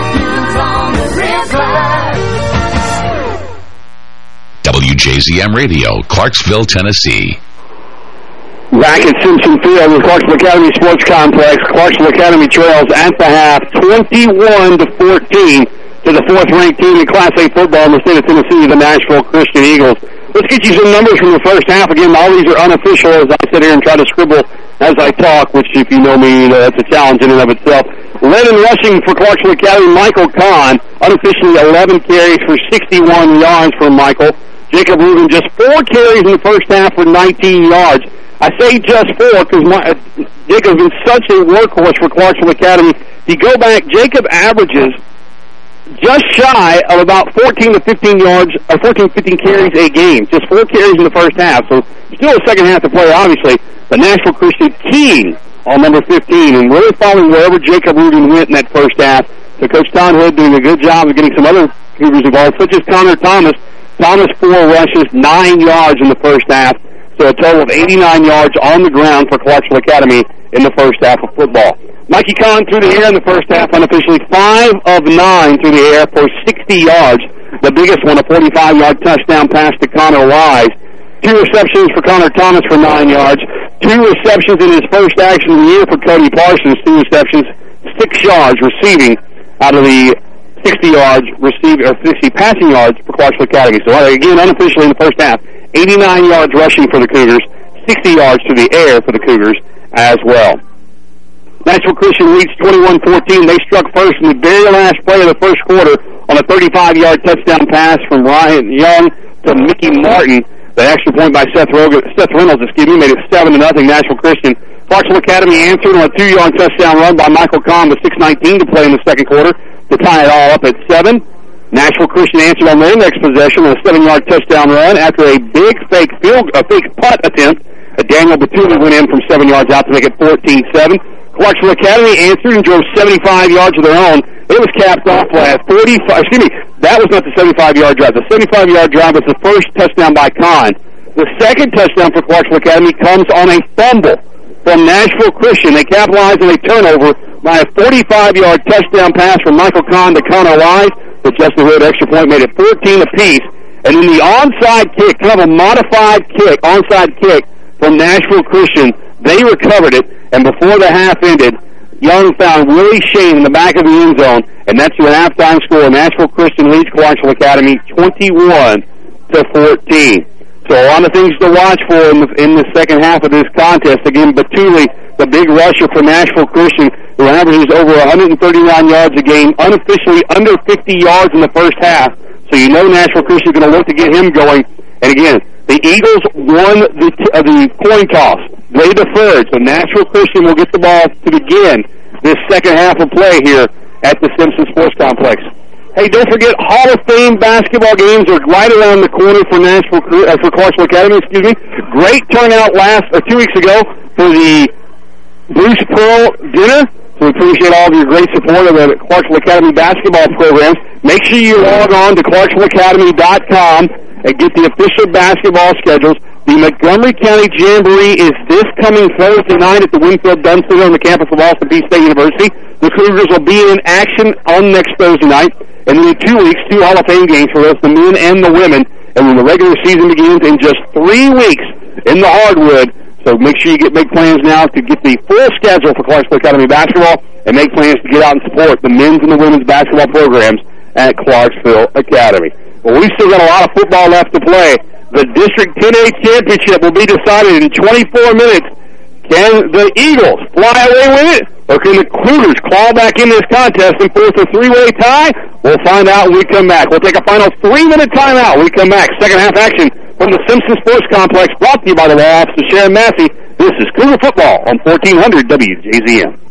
WJZM Radio, Clarksville, Tennessee. Back at Simpson Field the Clarksville Academy Sports Complex, Clarksville Academy trails at the half, 21 to 14 to the fourth-ranked team in Class A football in the state of Tennessee, the Nashville Christian Eagles. Let's get you some numbers from the first half. Again, all these are unofficial as I sit here and try to scribble as I talk, which if you know me, uh, it's a challenge in and of itself. Led in rushing for Clarksville Academy, Michael Kahn, unofficially 11 carries for 61 yards for Michael. Jacob Rugen just four carries in the first half for 19 yards. I say just four because uh, Jacob's been such a workhorse for Clarksville Academy. If you go back, Jacob averages just shy of about 14 to 15 yards, or 14 15 carries a game. Just four carries in the first half. So still a second half to play, obviously. But Nashville Christian keying on number 15 and really following wherever Jacob Rugen went in that first half. So Coach Todd Hood doing a good job of getting some other Cougars involved, such as Connor Thomas. Thomas four rushes, nine yards in the first half. So a total of 89 yards on the ground for Clarksville Academy in the first half of football. Mikey Kahn through the air in the first half, unofficially five of nine through the air for 60 yards. The biggest one, a 45-yard touchdown pass to Connor Wise. Two receptions for Connor Thomas for nine yards. Two receptions in his first action of the year for Cody Parsons. Two receptions, six yards receiving out of the 60 yards receiving or 60 passing yards for Clarksville Academy. So uh, again, unofficially in the first half, 89 yards rushing for the Cougars, 60 yards through the air for the Cougars as well. Nashville Christian leads 21-14. They struck first in the very last play of the first quarter on a 35-yard touchdown pass from Ryan Young to Mickey Martin. The extra point by Seth, Rogan, Seth Reynolds, excuse me, made it 7 to nothing. Nashville Christian. Clarksville Academy answered on a two-yard touchdown run by Michael Kahn with 6.19 to play in the second quarter to tie it all up at 7. Nashville Christian answered on their next possession with a seven-yard touchdown run after a big fake field, a fake putt attempt. A Daniel Batuli went in from seven yards out to make it 14-7. Clarksville Academy answered and drove 75 yards of their own. It was capped off at 45, excuse me, that was not the 75-yard drive. The 75-yard drive was the first touchdown by Kahn. The second touchdown for Clarksville Academy comes on a fumble from Nashville Christian. They capitalized on a turnover by a 45-yard touchdown pass from Michael Kahn to Connor Wise. The Justin Hood extra point made it 14 apiece. And then the onside kick, kind of a modified kick, onside kick from Nashville Christian, they recovered it. And before the half ended, Young found Willie Shane in the back of the end zone, and that's your halftime score. Nashville Christian leads Clarksville Academy 21 to 14. So a lot of things to watch for in the, in the second half of this contest. Again, Batuli, the big rusher for Nashville Christian, who averages over 139 yards a game, unofficially under 50 yards in the first half. So you know Nashville Christian is going to look to get him going. And again, the Eagles won the, uh, the coin toss. They deferred, so Nashville Christian will get the ball to begin this second half of play here at the Simpson Sports Complex. Hey, don't forget, Hall of Fame basketball games are right around the corner for Nashville, uh, for Clarksville Academy, excuse me. Great turnout last, uh, two weeks ago for the Bruce Pearl dinner. We appreciate all of your great support of the Clarksville Academy basketball programs. Make sure you log on to ClarksvilleAcademy.com and get the official basketball schedules. The Montgomery County Jamboree is this coming Thursday night at the Winfield Dunn Center on the campus of Austin Peay State University. The Cougars will be in action on next Thursday night. And in two weeks, two Hall of Fame games for both the men and the women. And when the regular season begins in just three weeks in the hardwood. So make sure you get make plans now to get the full schedule for Clarksville Academy basketball and make plans to get out and support the men's and the women's basketball programs at Clarksville Academy. Well, we've still got a lot of football left to play. The District 10A championship will be decided in 24 minutes. Can the Eagles fly away with it? Or can the Cougars claw back in this contest and force a three-way tie? We'll find out when we come back. We'll take a final three-minute timeout when we come back. Second half action from the Simpson Sports Complex brought to you by the Office of Sharon Massey. This is Cougar Football on 1400 WJZM.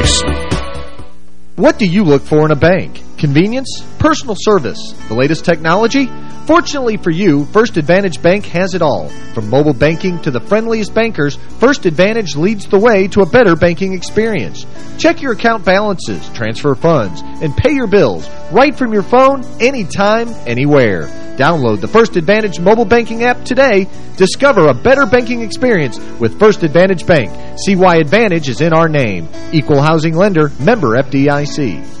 What do you look for in a bank? Convenience? Personal service? The latest technology? Fortunately for you, First Advantage Bank has it all. From mobile banking to the friendliest bankers, First Advantage leads the way to a better banking experience. Check your account balances, transfer funds, and pay your bills right from your phone, anytime, anywhere. Download the First Advantage mobile banking app today. Discover a better banking experience with First Advantage Bank. See why Advantage is in our name. Equal housing lender, member FDIC.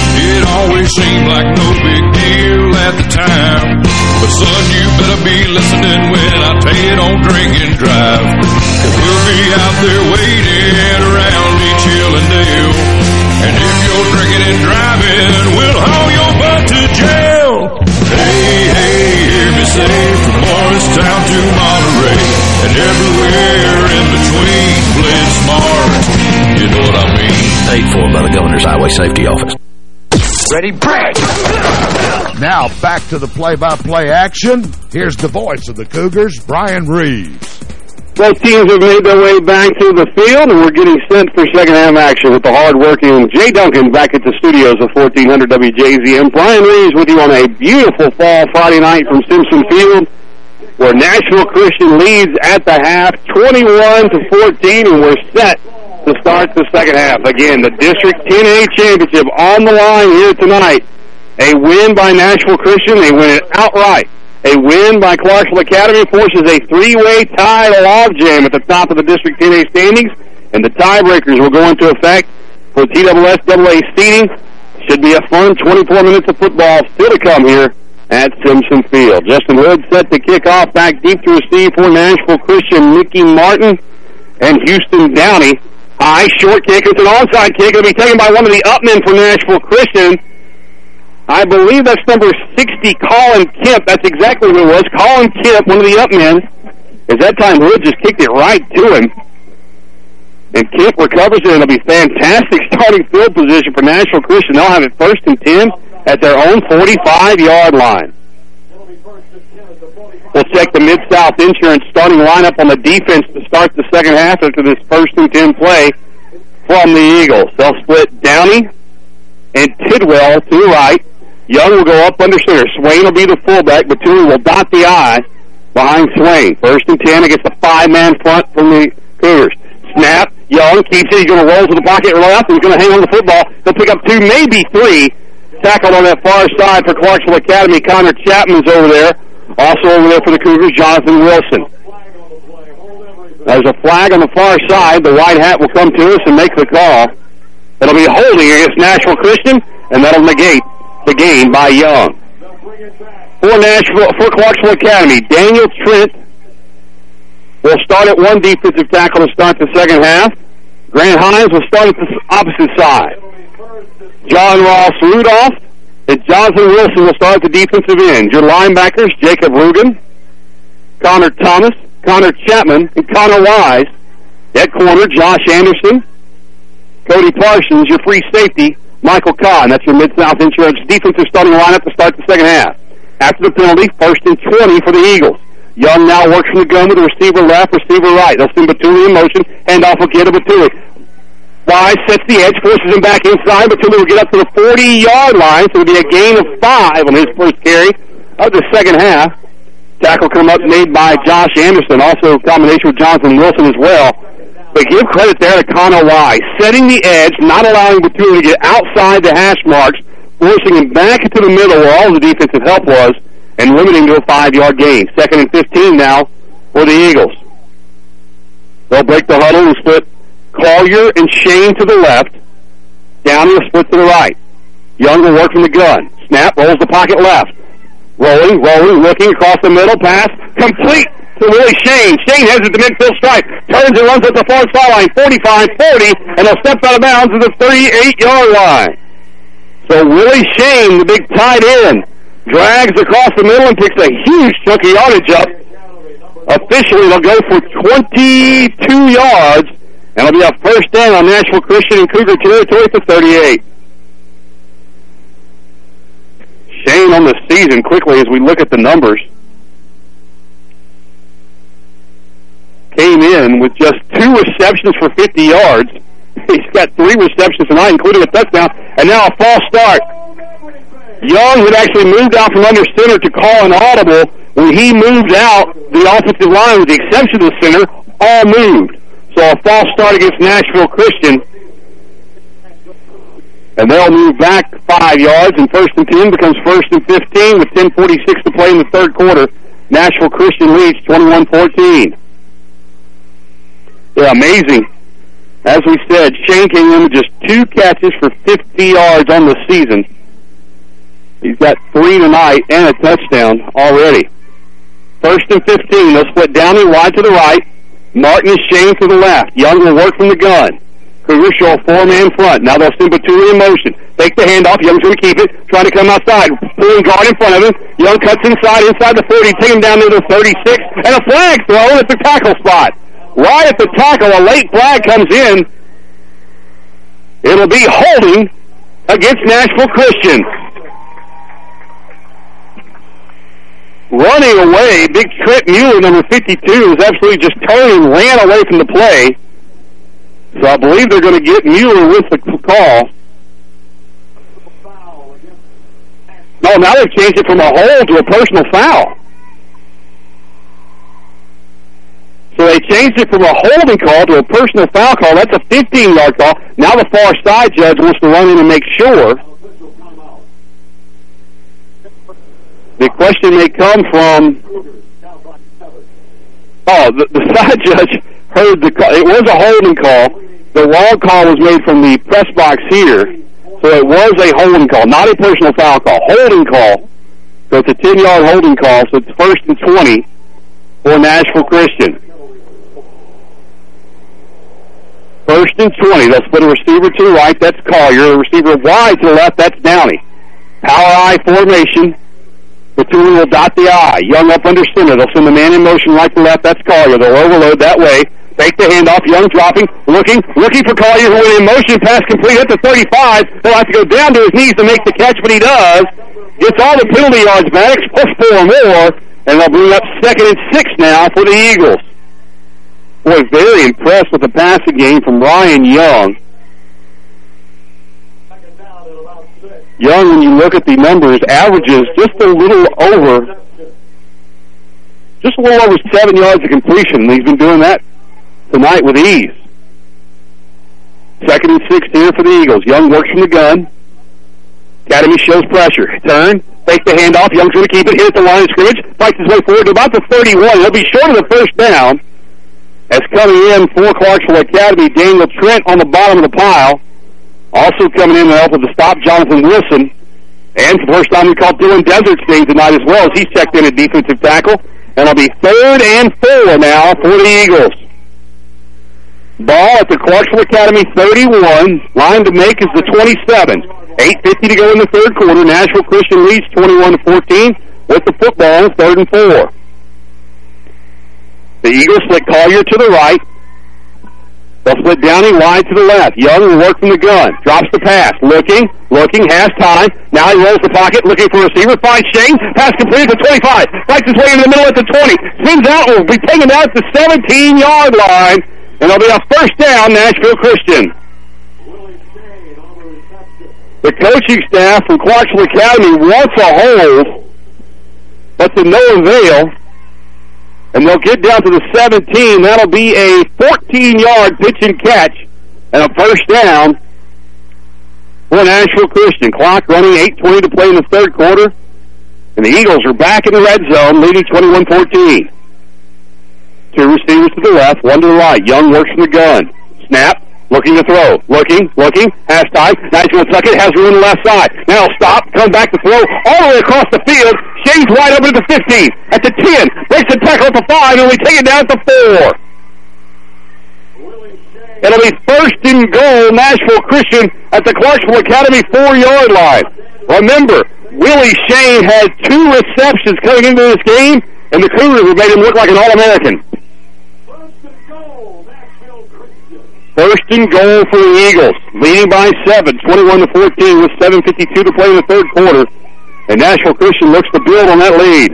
It always seemed like no big deal at the time. But son, you better be listening when I tell you don't drink and drive. Cause we'll be out there waiting around each and dale. And if you're drinking and driving, we'll haul your butt to jail. Hey, hey, hear me say from Morristown to Monterey. And everywhere in between, play smart. You know what I mean? Paid for by the Governor's Highway Safety Office. Ready, break! Now back to the play-by-play action. Here's the voice of the Cougars, Brian Reeves. Both teams have made their way back to the field, and we're getting set for second half action with the hard-working Jay Duncan back at the studios of 1400 WJZM. Brian Reeves with you on a beautiful fall Friday night from Simpson Field, where National Christian leads at the half, 21 to 14, and we're set to start the second half. Again, the District 10A championship on the line here tonight. A win by Nashville Christian. They win it outright. A win by Clarksville Academy forces a three-way tie logjam at the top of the District 10A standings, and the tiebreakers will go into effect for TSSAA seeding. Should be a fun 24 minutes of football still to come here at Simpson Field. Justin Hood set to kick off back deep to receive for Nashville Christian Mickey Martin and Houston Downey. High short kick. It's an onside kick. It'll be taken by one of the upmen for Nashville Christian. I believe that's number 60, Colin Kemp. That's exactly who it was. Colin Kemp, one of the upmen. As that time, Hood just kicked it right to him. And Kemp recovers it, and it'll be fantastic starting field position for Nashville Christian. They'll have it first and 10 at their own 45-yard line. We'll check the Mid-South Insurance starting lineup on the defense to start the second half after this first and 10 play from the Eagles. They'll split Downey and Tidwell to the right. Young will go up under center. Swain will be the fullback. Batuli will dot the I behind Swain. First and 10 against the five-man front from the Cougars. Snap. Young keeps it. He's going to roll to the pocket left. He's going to hang on the football. He'll pick up two, maybe three. Tackled on that far side for Clarksville Academy. Connor Chapman's over there. Also over there for the Cougars, Jonathan Wilson. There's a flag on the far side. The white hat will come to us and make the call. It'll be holding against Nashville Christian, and that'll negate the game by Young. For Nashville, for Clarksville Academy, Daniel Trent will start at one defensive tackle to start the second half. Grant Hines will start at the opposite side. John Ross Rudolph and Jonathan Wilson will start at the defensive end. Your linebackers, Jacob Rugen, Connor Thomas, Connor Chapman, and Connor Wise. At corner, Josh Anderson, Cody Parsons, your free safety, Michael Kahn. That's your Mid-South Insurance defensive starting lineup to start the second half. After the penalty, first and 20 for the Eagles. Young now works from the gun with the receiver left, receiver right. They'll send Batuli in motion, handoff will get to Batuli. Wise sets the edge, forces him back inside. but Batuli will get up to the 40-yard line, so it'll be a gain of five on his first carry of the second half. Tackle come up made by Josh Anderson, also combination with Jonathan Wilson as well. But give credit there to Connor Wise, setting the edge, not allowing Batuli to get outside the hash marks, forcing him back into the middle where all the defensive help was, and limiting to a five-yard gain. Second and 15 now for the Eagles. They'll break the huddle and split Collier and Shane to the left. Downey will split to the right. Young will work from the gun. Snap, rolls the pocket left. Rolling, rolling, looking across the middle, pass, complete to Willie Shane. Shane heads it to midfield strike, turns and runs at the far sideline, 45-40, and he'll step out of bounds at the 38-yard line. So Willie Shane, the big tight end, drags across the middle and picks a huge chunk of yardage up. Officially, they'll go for 22 yards, and it'll be a first down on Nashville Christian and Cougar territory for 38. Shane on the season quickly as we look at the numbers. Came in with just two receptions for 50 yards. He's got three receptions tonight, including a touchdown, and now a false start. Young had actually moved out from under center to call an audible. When he moved out, the offensive line, with the exception of the center, all moved. So a false start against Nashville Christian. And they'll move back five yards, and first and 10 becomes first and 15 with 10.46 to play in the third quarter. Nashville Christian leads 21-14. They're amazing. As we said, Shane in with just two catches for 50 yards on the season. He's got three tonight and a touchdown already. First and 15. They'll split Downey wide to the right. Martin is Shane to the left. Young will work from the gun. Cougars show a four-man front. Now they'll send Batuli in motion. Take the handoff. Young's going to keep it. Trying to come outside. Pulling guard in front of him. Young cuts inside, inside the 40. Take him down to the 36. And a flag thrown at the tackle spot. Right at the tackle, a late flag comes in. It'll be holding against Nashville Christian. Running away, big Trent Mueller, number 52, is absolutely just and ran away from the play. So I believe they're going to get Mueller with the call. No, now they've changed it from a hold to a personal foul. So they changed it from a holding call to a personal foul call. That's a 15-yard call. Now the far side judge wants to run in and make sure. The question may come from, oh, the, the side judge heard the call. It was a holding call. The wrong call was made from the press box here, so it was a holding call, not a personal foul call. Holding call. So it's a 10-yard holding call, so it's first and 20 for Nashville Christian. First and 20. They'll a receiver to the right. That's Collier. A receiver wide to the left. That's Downey. Power I formation. Batuli will dot the I. Young up under center. They'll send the man in motion right to left. That's Collier. They'll overload that way. Fake the handoff. Young dropping, looking, looking for Collier who went in motion. Pass complete at the 35. He'll have to go down to his knees to make the catch, but he does. Gets all the penalty yards back, plus four more, and they'll bring up second and six now for the Eagles. Boy, very impressed with the passing game from Ryan Young. Young, when you look at the numbers, averages just a little over, just a little over seven yards of completion. He's been doing that tonight with ease. Second and six here for the Eagles. Young works from the gun. Academy shows pressure. Turn. Fake the handoff. Young's going to keep it. Hit the line of scrimmage. Fights his way forward to about the 31. He'll be short of the first down. As coming in for Clarksville Academy, Daniel Trent on the bottom of the pile. Also coming in to help with the stop, Jonathan Wilson. And for the first time, we called Dylan Desert State tonight as well as he's checked in at defensive tackle. And it'll be third and four now for the Eagles. Ball at the Clarksville Academy 31. Line to make is the 27. 8.50 to go in the third quarter. Nashville Christian leads 21 to 14 with the football third and four. The Eagles split Collier to the right. They'll split Downey wide to the left. Young will work from the gun. Drops the pass. Looking, looking, has time. Now he rolls the pocket, looking for a receiver. Finds Shane. Pass completed to 25. Fights his way into the middle at the 20. Spins out. Will be taken out at the 17-yard line. And it'll be a first down, Nashville Christian. The coaching staff from Clarksville Academy wants a hold, but to no avail. And they'll get down to the 17. That'll be a 14-yard pitch and catch and a first down for Nashville Christian. Clock running 8.20 to play in the third quarter. And the Eagles are back in the red zone, leading 21-14. Two receivers to the left, one to the right. Young works from the gun. Snap. Looking to throw. Looking, looking. Has time. Nice one second. Has room on the left side. Now stop. Come back to throw. All the way across the field. Shane's wide open at the 15. At the 10. Breaks the tackle at the 5. And we take it down at the 4. It'll be first and goal, Nashville Christian at the Clarksville Academy four-yard line. Remember, Willie Shane had two receptions coming into this game, and the Cougars made him look like an All-American. First and goal for the Eagles, leading by seven, 21 to 14, with 7:52 to play in the third quarter. And Nashville Christian looks to build on that lead.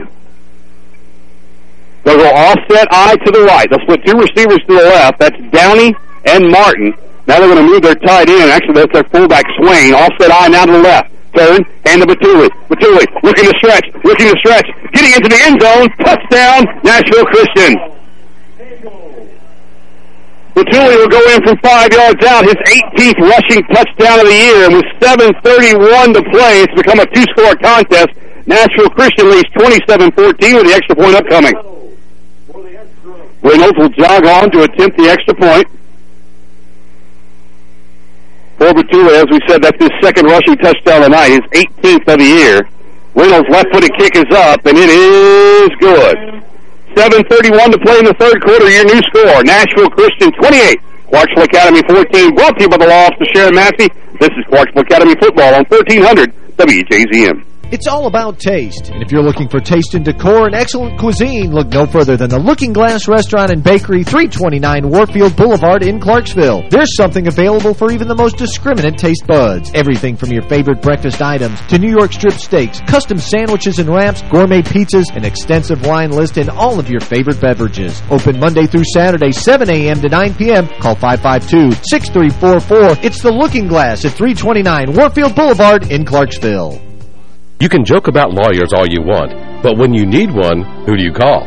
They'll go offset I to the right. They'll split two receivers to the left. That's Downey and Martin. Now they're going to move their tight end. Actually, that's their fullback Swain. Offset I now to the left. Turn, hand to Batuli. Batuli looking to stretch, looking to stretch, getting into the end zone. Touchdown, Nashville Christian. Batuli will go in from five yards out, his 18th rushing touchdown of the year, and with 7.31 to play, it's become a two-score contest. Nashville Christian leads 27-14 with the extra point upcoming. Reynolds will jog on to attempt the extra point. For Batuli, as we said, that's his second rushing touchdown tonight, his 18th of the year. Reynolds' left-footed kick is up, and it is good. 7.31 to play in the third quarter. Your new score, Nashville Christian 28, Clarksville Academy 14. Brought to you by the law office of Sharon Massey. This is Clarksville Academy Football on 1300 WJZM. It's all about taste. And if you're looking for taste and decor and excellent cuisine, look no further than the Looking Glass Restaurant and Bakery, 329 Warfield Boulevard in Clarksville. There's something available for even the most discriminate taste buds. Everything from your favorite breakfast items to New York strip steaks, custom sandwiches and wraps, gourmet pizzas, an extensive wine list, and all of your favorite beverages. Open Monday through Saturday, 7 a.m. to 9 p.m. Call 552-6344. It's the Looking Glass at 329 Warfield Boulevard in Clarksville. You can joke about lawyers all you want, but when you need one, who do you call?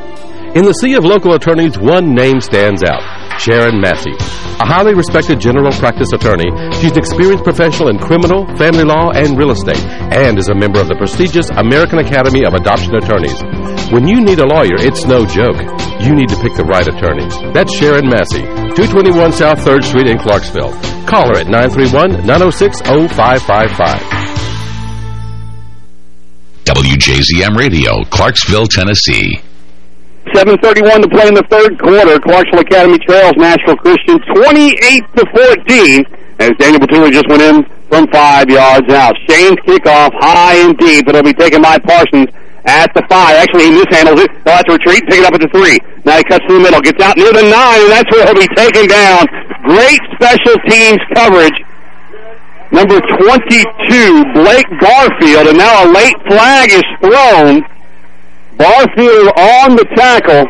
In the sea of local attorneys, one name stands out, Sharon Massey. A highly respected general practice attorney, she's an experienced professional in criminal, family law, and real estate, and is a member of the prestigious American Academy of Adoption Attorneys. When you need a lawyer, it's no joke. You need to pick the right attorney. That's Sharon Massey, 221 South 3rd Street in Clarksville. Call her at 931-906-0555. WJZM Radio, Clarksville, Tennessee. 7.31 to play in the third quarter. Clarksville Academy trails Nashville Christian 28 to 14 as Daniel Batuli just went in from five yards out. Shane's kickoff high and deep. It'll be taken by Parsons at the five. Actually, he mishandles it. He'll have to retreat, pick it up at the three. Now he cuts to the middle, gets out near the nine, and that's where he'll be taken down. Great special teams coverage. Number 22, Blake Barfield, and now a late flag is thrown. Barfield on the tackle,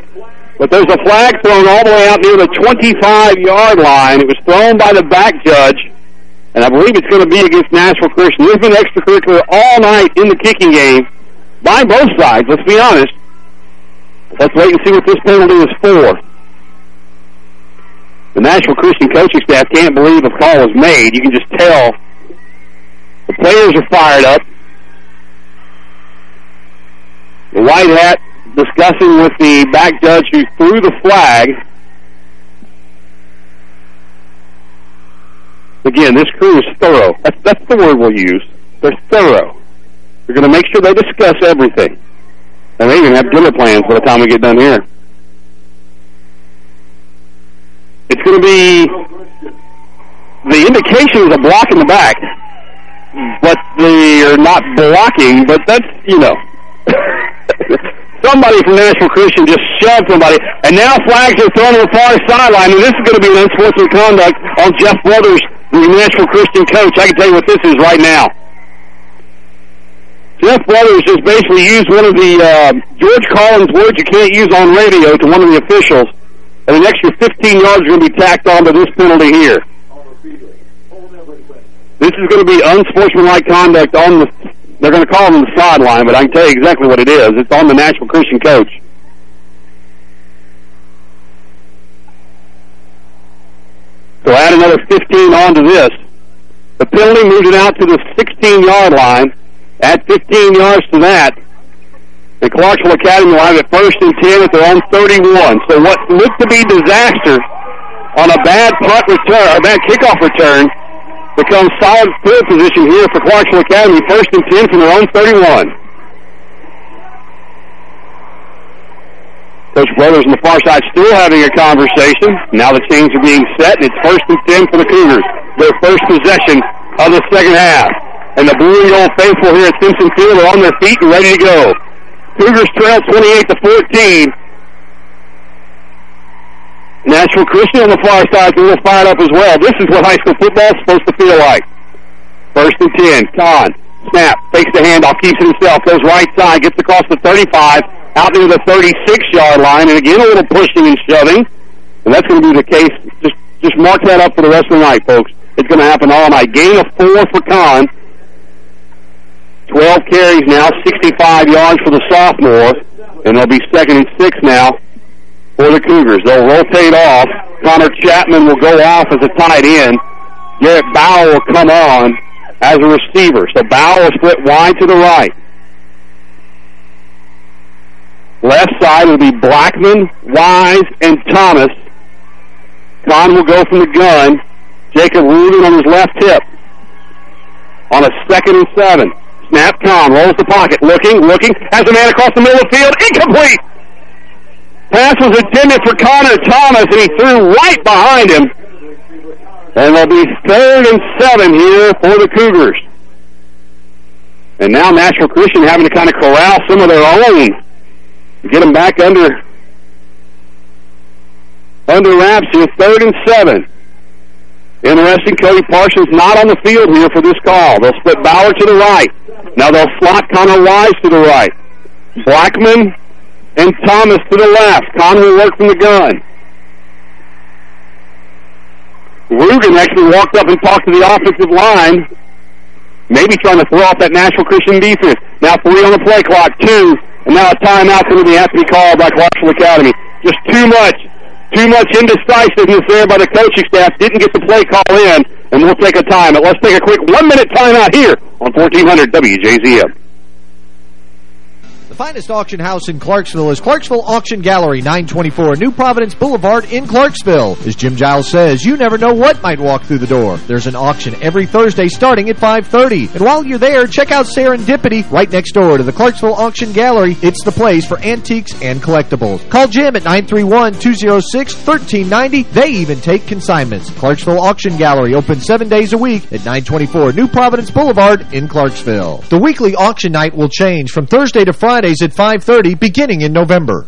but there's a flag thrown all the way out near the 25-yard line. It was thrown by the back judge, and I believe it's going to be against Nashville Christian. There's been extracurricular all night in the kicking game by both sides, let's be honest. Let's wait and see what this penalty is for. The Nashville Christian coaching staff can't believe a call was made. You can just tell the players are fired up. The white hat discussing with the back judge who threw the flag. Again, this crew is thorough. That's, that's the word we'll use. They're thorough. They're going to make sure they discuss everything. And they even have dinner plans by the time we get done here. It's going to be the indication is a block in the back, but they are not blocking. But that's you know, somebody from National Christian just shoved somebody, and now flags are thrown on the far sideline, and this is going to be an unsportsmanlike conduct on Jeff Brothers, the National Christian coach. I can tell you what this is right now. Jeff Brothers just basically used one of the uh, George Carlin words you can't use on radio to one of the officials, and an extra 15 yards are going to be tacked onto this penalty here. This is going to be unsportsmanlike conduct on the. They're going to call on the sideline, but I can tell you exactly what it is. It's on the Nashville Christian coach. So add another 15 onto this. The penalty moves it out to the 16-yard line. Add 15 yards to that. The Clarksville Academy will have it first and 10 at their own 31. So what looked to be disaster on a bad punt return, a bad kickoff return, becomes solid field position here for Clarksville Academy, first and 10 from their own 31. Coach Brothers on the far side still having a conversation. Now the chains are being set, and it's first and 10 for the Cougars. Their first possession of the second half. And the blue and gold faithful here at Simpson Field are on their feet and ready to go. Cougars trail 28 to 14. Nashville Christian on the far side is a little fired up as well. This is what high school football is supposed to feel like. First and 10. Kahn. Snap. Takes the handoff. Keeps it himself. Goes right side. Gets across the 35. Out near the 36-yard line. And again, a little pushing and shoving. And that's going to be the case. Just, just mark that up for the rest of the night, folks. It's going to happen all night. Gain of four for Kahn. 12 carries now, 65 yards for the sophomore, and they'll be second and six now for the Cougars. They'll rotate off. Connor Chapman will go off as a tight end. Garrett Bauer will come on as a receiver. So Bauer will split wide to the right. Left side will be Blackman, Wise, and Thomas. Kahn will go from the gun. Jacob Rugen on his left hip. On a second and seven. Snap Kahn rolls the pocket, looking, looking, has a man across the middle of the field, incomplete! Pass was intended for Connor Thomas, and he threw right behind him. And they'll be third and seven here for the Cougars. And now Nashville Christian having to kind of corral some of their own, get them back under under wraps here, third and seven. Interesting, Cody Parsons not on the field here for this call. They'll split Bauer to the right. Now they'll slot Connor Wise to the right. Blackman and Thomas to the left. Connor will work from the gun. Rugen actually walked up and talked to the offensive line, maybe trying to throw off that National Christian defense. Now three on the play clock, two, and now a timeout going to have to be called by Clarksville Academy. Just too much, too much indecisiveness there by the coaching staff. Didn't get the play call in, and we'll take a time. But let's take a quick one-minute timeout here on 1400 WJZM. The finest auction house in Clarksville is Clarksville Auction Gallery, 924 New Providence Boulevard in Clarksville. As Jim Giles says, you never know what might walk through the door. There's an auction every Thursday starting at 5.30. And while you're there, check out Serendipity right next door to the Clarksville Auction Gallery. It's the place for antiques and collectibles. Call Jim at 931-206-1390. They even take consignments. Clarksville Auction Gallery open seven days a week at 924 New Providence Boulevard in Clarksville. The weekly auction night will change from Thursday to Friday Fridays at 5.30 beginning in November.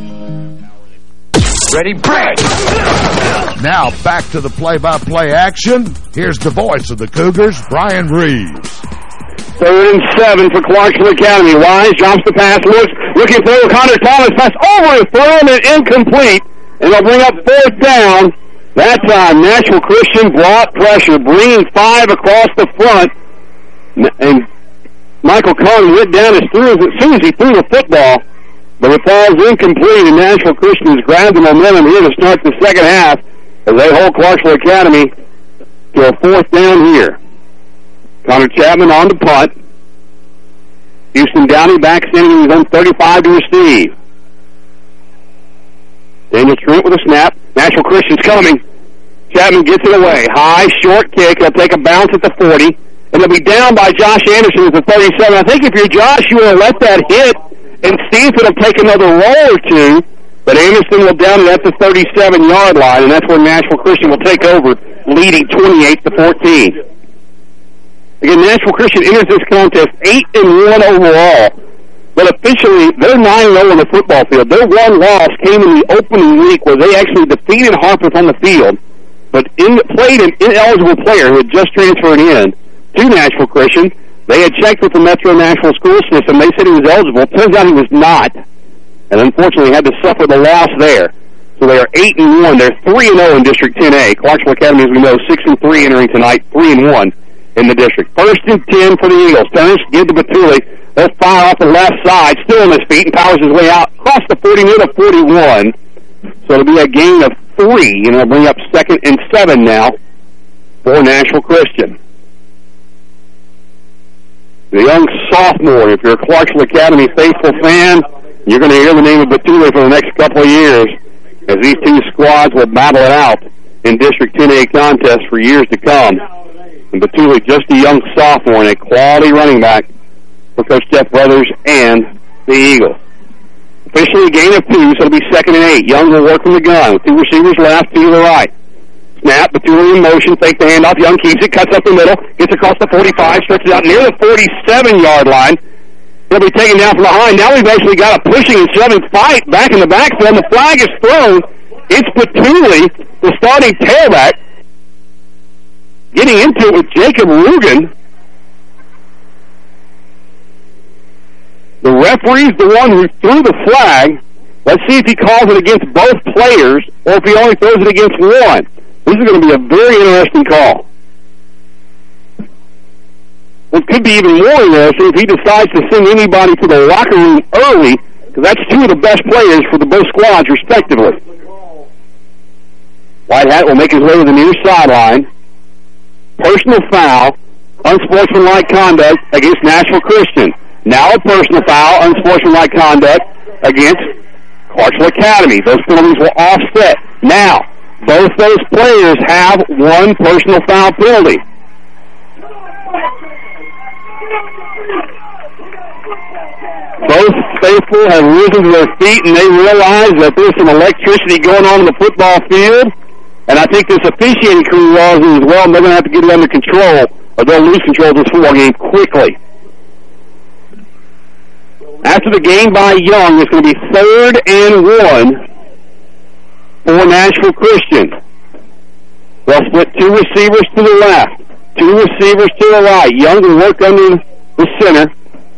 Ready, break! Now back to the play-by-play action. Here's the voice of the Cougars, Brian Reeves. Third and seven for Clarksville Academy. Wise drops the pass, looks, looking for Connor Thomas. Pass over and thrown and incomplete. And they'll bring up fourth down. That time, uh, Nashville Christian brought pressure, bringing five across the front. And Michael Conley went down as, through, as soon as he threw the football. But it falls incomplete, and Nashville Christian has grabbed the momentum here to start the second half as they hold Clarksville Academy to a fourth down here. Connor Chapman on the punt. Houston Downey back standing his own 35 to receive. Daniel Trent with a snap. Nashville Christian's coming. Chapman gets it away. High, short kick. He'll take a bounce at the 40. And they'll be down by Josh Anderson at the 37. I think if you're Josh, you will let that hit and if it'll take another roll or two. But Anderson will down it at the 37-yard line, and that's where Nashville Christian will take over, leading 28 to 14. Again, Nashville Christian enters this contest 8 and 1 overall. But officially, they're 9-0 on the football field. Their one loss came in the opening week where they actually defeated Harpeth on the field, but in, played an ineligible player who had just transferred in to Nashville Christian. They had checked with the Metro Nashville school system. They said he was eligible. Turns out he was not, and unfortunately had to suffer the loss there. So they are 8 and 1. They're 3 and 0 in District 10A. Clarksville Academy, as we know, 6 and 3 entering tonight, 3 and 1 in the district. First and 10 for the Eagles. Turns, give to Batuli. They'll fire off the left side, still on his feet, and powers his way out across the 40 near the 41. So it'll be a gain of three, and it'll bring up second and seven now for Nashville Christian. The young sophomore, if you're a Clarksville Academy faithful fan, you're going to hear the name of Batuli for the next couple of years as these two squads will battle it out in District 10A contests for years to come. And Batuli, just a young sophomore and a quality running back for Coach Jeff Brothers and the Eagles. Officially a gain of two, so it'll be second and eight. Young will work from the gun with two receivers left, two to the right. Snap, Batuli in motion, fake the handoff. Young keeps it, cuts up the middle, gets across the 45, stretches out near the 47-yard line. He'll be taken down from behind. Now we've actually got a pushing and shoving fight back in the backfield. The flag is thrown. It's Batuli, the starting tailback, getting into it with Jacob Rugen. The referee's the one who threw the flag. Let's see if he calls it against both players or if he only throws it against one. This is going to be a very interesting call. It could be even more interesting if he decides to send anybody to the locker room early, because that's two of the best players for the both squads, respectively. White Hat will make his way to the near sideline. Personal foul, unsportsmanlike conduct against Nashville Christian. Now a personal foul, unsportsmanlike conduct against Clarksville Academy. Those penalties will offset. Now, both those players have one personal foul penalty. Both faithful have risen to their feet and they realize that there's some electricity going on in the football field. And I think this officiating crew realizes as well, and they're going to have to get it under control, or they'll lose control of this football game quickly. After the game by Young, it's going to be third and one for Nashville Christian. They'll split two receivers to the left, two receivers to the right. Young will work under the center.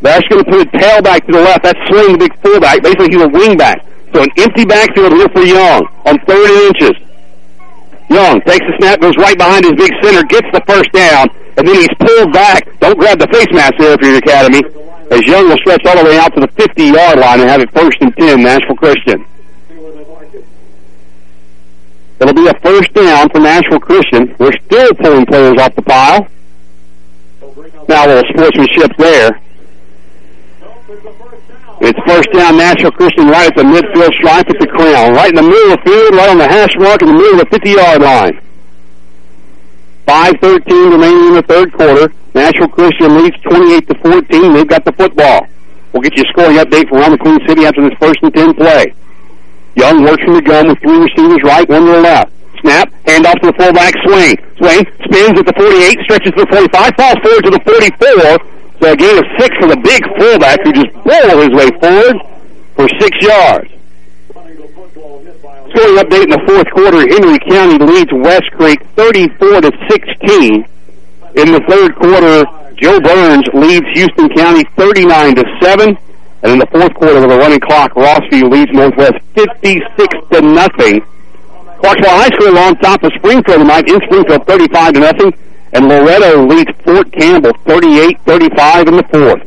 Actually going to put a tailback to the left. That's Swain the big fullback. Basically, he's a wingback. So an empty backfield here for Young on third and inches. Young takes the snap, goes right behind his big center, gets the first down, and then he's pulled back. Don't grab the face mask there if you're Academy. As Young will stretch all the way out to the 50-yard line and have it first and 10, Nashville Christian. It'll be a first down for Nashville Christian. We're still pulling players off the pile. Now a little sportsmanship there. It's first down, Nashville Christian right at the midfield stripe at the crown. Right in the middle of the field, right on the hash mark in the middle of the 50-yard line. 5.13 remaining in the third quarter. Nashville Christian leads 28 to 14. They've got the football. We'll get you a scoring update from around the Queen City after this first and 10 play. Young works from the gun with three receivers right, one to the left. Snap, hand off to the fullback, Swain. Swain, spins at the 48, stretches to the 45, falls forward to the 44. So a gain of six for the big fullback who just bowled his way forward for six yards. Scoring update in the fourth quarter, Henry County leads West Creek 34 to 16. In the third quarter, Jo Byrns leads Houston County 39 to 7. And in the fourth quarter with a running clock, Rossview leads Northwest 56 to nothing. Clarksville High School on top of Springfield tonight in Springfield 35 to nothing. And Loretto leads Fort Campbell 38-35 in the fourth.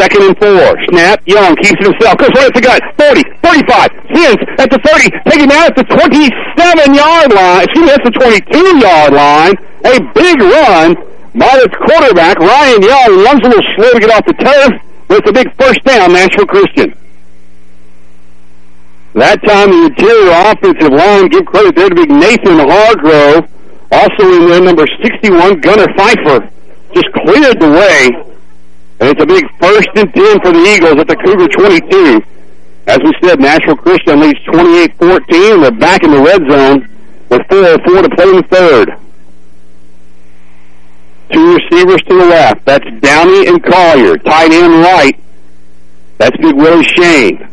Second and four. Snap. Young keeps it himself. Goes right at the gut. 40, 35. Spins at the 30. Taking down at the 27-yard line. Excuse me, that's the 22-yard line. A big run by the quarterback, Ryan Young. Runs a little slow to get off the turf. It's a big first down, Nashville Christian. That time the interior offensive line, give credit there to big Nathan Hargrove. Also in there, number 61, Gunnar Pfeiffer. Just cleared the way. And it's a big first and 10 for the Eagles at the Cougar 22. As we said, Nashville Christian leads 28-14. They're back in the red zone with 4-4 to play in the third. Two receivers to the left. That's Downey and Collier. Tight end right. That's Big Willie Shane.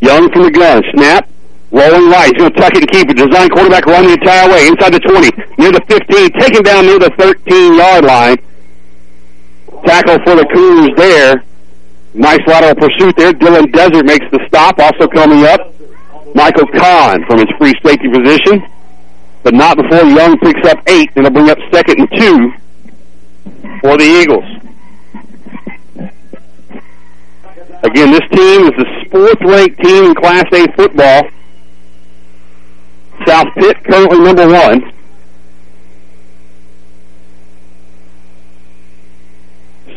Young from the gun. Snap. Rolling right. He's going to tuck it and keep it. Design quarterback run the entire way. Inside the 20. Near the 15. Taken down near the 13-yard line. Tackle for the Cougars there. Nice lateral pursuit there. Dylan Desert makes the stop. Also coming up, Michael Kahn from his free safety position. But not before Young picks up eight. And it'll bring up second and two for the Eagles. Again, this team is the fourth-ranked team in Class A football. South Pitt currently number one.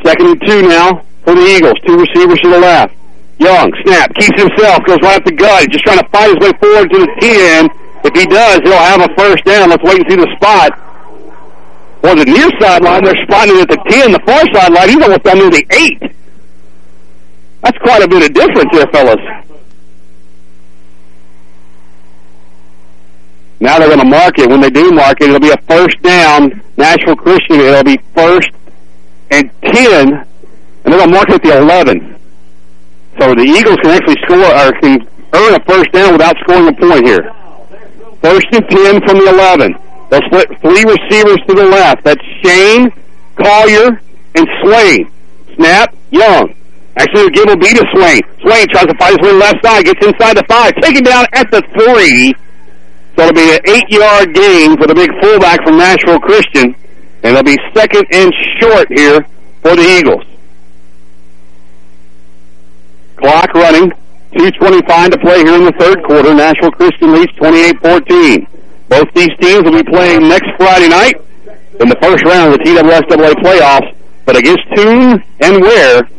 Second and two now for the Eagles. Two receivers to the left. Young, snap, keeps himself, goes right up the gut. Just trying to fight his way forward to the 10. If he does, he'll have a first down. Let's wait and see the spot. Well, the near sideline, they're spotting at the 10. The far sideline, he's almost down near the 8. That's quite a bit of difference there, fellas. Now they're going to mark it. When they do mark it, it'll be a first down. Nashville Christian, it'll be first and 10, and they're going to mark it at the 11. So the Eagles can actually score, or can earn a first down without scoring a point here. First and 10 from the 11. They'll split three receivers to the left. That's Shane, Collier, and Swain. Snap, Young. Actually, game will be to Swain. Swain tries to fight his way left side, gets inside the five, taken down at the three. So it'll be an eight-yard gain for the big fullback from Nashville Christian, and it'll be second and short here for the Eagles. Clock running. 2.25 to play here in the third quarter. Nashville Christian leads 28-14. Both these teams will be playing next Friday night in the first round of the TSSAA playoffs, but against whom and where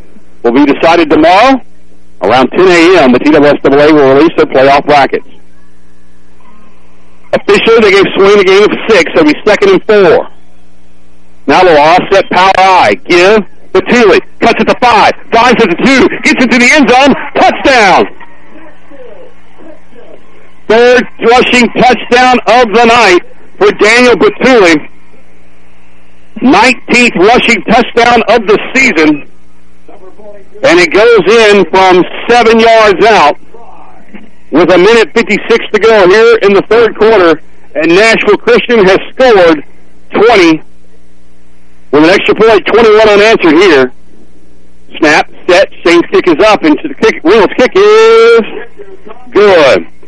will be decided tomorrow around 10 a.m. The TSSAA will release their playoff brackets. Officially, they gave Swain a game of six, so be second and four. Now they'll offset power I. Give Batuli cuts it to five, drives it to two, gets into the end zone, touchdown! Third rushing touchdown of the night for Daniel Batuli. 19th rushing touchdown of the season. And it goes in from seven yards out with a minute 56 to go here in the third quarter. And Nashville Christian has scored 20 with an extra point, 21 unanswered here. Snap, set, Shane's kick is up, and the kick, Reynolds' kick is good.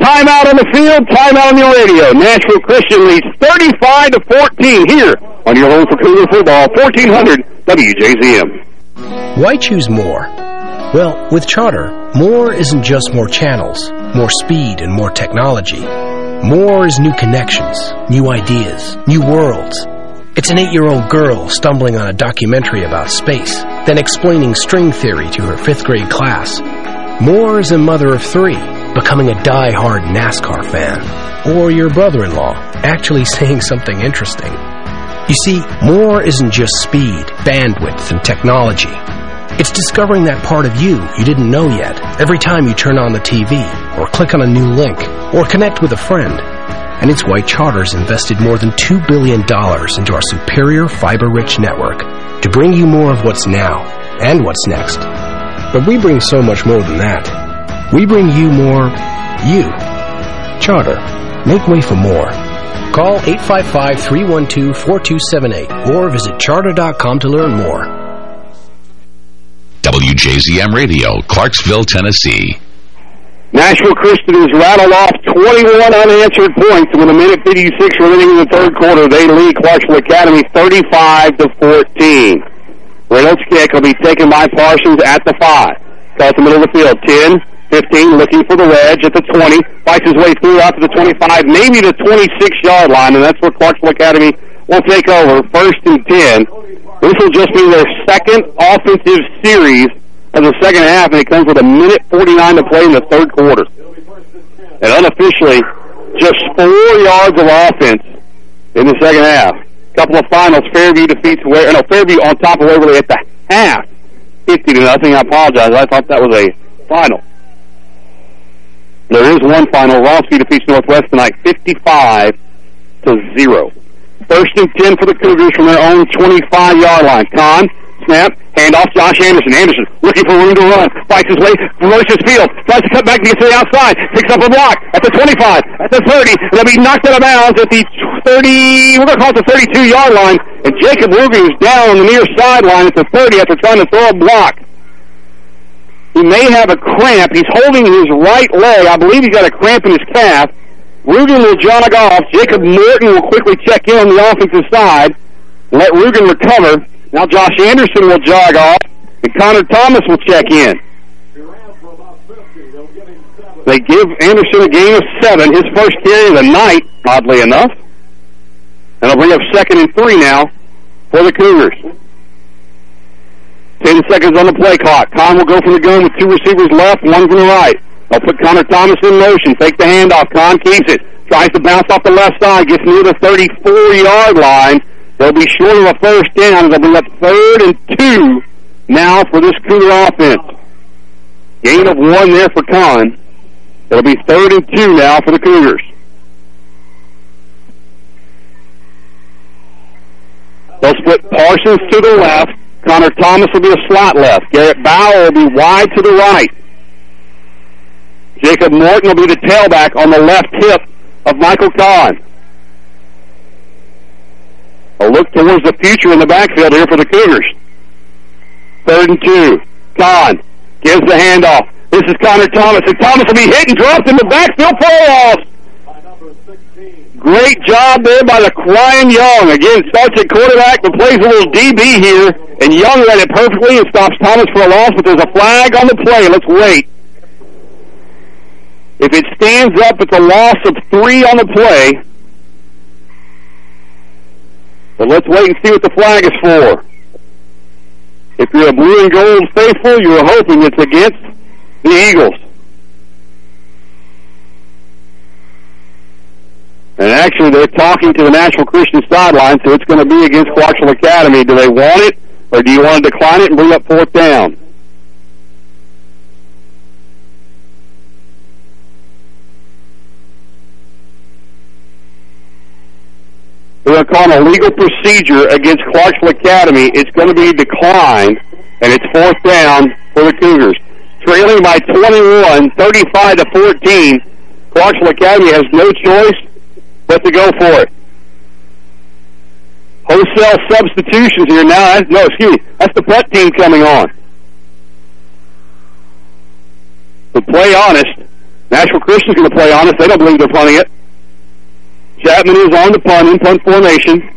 Timeout on the field, timeout on your radio. Nashville Christian leads 35 to 14 here on your home for Cougar football, 1400 WJZM. Why choose more? Well, with Charter, more isn't just more channels, more speed, and more technology. More is new connections, new ideas, new worlds It's an eight-year-old girl stumbling on a documentary about space, then explaining string theory to her fifth grade class. More is a mother of three, becoming a die-hard NASCAR fan. Or your brother-in-law, actually saying something interesting. You see, more isn't just speed, bandwidth, and technology. It's discovering that part of you you didn't know yet every time you turn on the TV, or click on a new link, or connect with a friend. And it's why Charter's invested more than $2 billion into our superior fiber-rich network to bring you more of what's now and what's next. But we bring so much more than that. We bring you more you. Charter. Make way for more. Call 855-312-4278 or visit charter.com to learn more. WJZM Radio, Clarksville, Tennessee. Nashville Christian has rattled off 21 unanswered points with a minute 56 remaining in the third quarter. They lead Clarksville Academy 35 to 14. Reynolds kick will be taken by Parsons at the 5. Across the middle of the field. 10, 15, looking for the wedge at the 20. Fights his way through out to the 25, maybe the 26-yard line, and that's where Clarksville Academy will take over. First and 10. This will just be their second offensive series of the second half, and it comes with a minute 49 to play in the third quarter. And unofficially, just four yards of offense in the second half. couple of finals, Fairview defeats Waverly, no, Fairview on top of Waverly at the half, 50 to nothing. I apologize. I thought that was a final. There is one final. Rossview defeats Northwest tonight, 55 to 0. First and 10 for the Cougars from their own 25-yard line. Kahn, snap, handoff, Josh Anderson. Anderson looking for room to run. Fights his way, his field. Tries to cut back to get to the outside. Picks up a block at the 25, at the 30. And they'll be knocked out of bounds at the 30, we're going to call it the 32-yard line. And Jacob Rugen is down on the near sideline at the 30 after trying to throw a block. He may have a cramp. He's holding his right leg. I believe he's got a cramp in his calf. Rugen will jog off. Jacob Morton will quickly check in on the offensive side. Let Rugen recover. Now Josh Anderson will jog off, and Connor Thomas will check in. They give Anderson a gain of seven, his first carry of the night, oddly enough. And they'll bring up second and three now for the Cougars. Ten seconds on the play clock. Kahn will go from the gun with two receivers left, one from the right. They'll put Connor Thomas in motion. Take the handoff. Kahn keeps it. Tries to bounce off the left side. Gets near the 34-yard line. They'll be short of a first down. They'll bring up third and two now for this Cougar offense. Gain of one there for Kahn. It'll be third and two now for the Cougars. They'll split Parsons to the left. Connor Thomas will be a slot left. Garrett Bauer will be wide to the right. Jacob Morton will be the tailback on the left hip of Michael Kahn. A look towards the future in the backfield here for the Cougars. Third and two. Kahn gives the handoff. This is Connor Thomas, and Thomas will be hit and dropped in the backfield playoffs. Great job there by the Crying Young. Again, starts at quarterback, but plays a little DB here, and Young read it perfectly and stops Thomas for a loss, but there's a flag on the play. Let's wait. If it stands up, it's a loss of three on the play. But let's wait and see what the flag is for. If you're a blue and gold faithful, you're hoping it's against the Eagles. And actually, they're talking to the National Christian sideline, so it's going to be against Clarksville Academy. Do they want it, or do you want to decline it and bring up fourth down? We're going to call a legal procedure against Clarksville Academy. It's going to be declined, and it's fourth down for the Cougars. Trailing by 21, 35 to 14. Clarksville Academy has no choice but to go for it. Wholesale substitutions here now. No, excuse me. That's the punt team coming on. To play honest, Nashville Christian's going to play honest. They don't believe they're punting it. Chapman is on the punt in punt formation.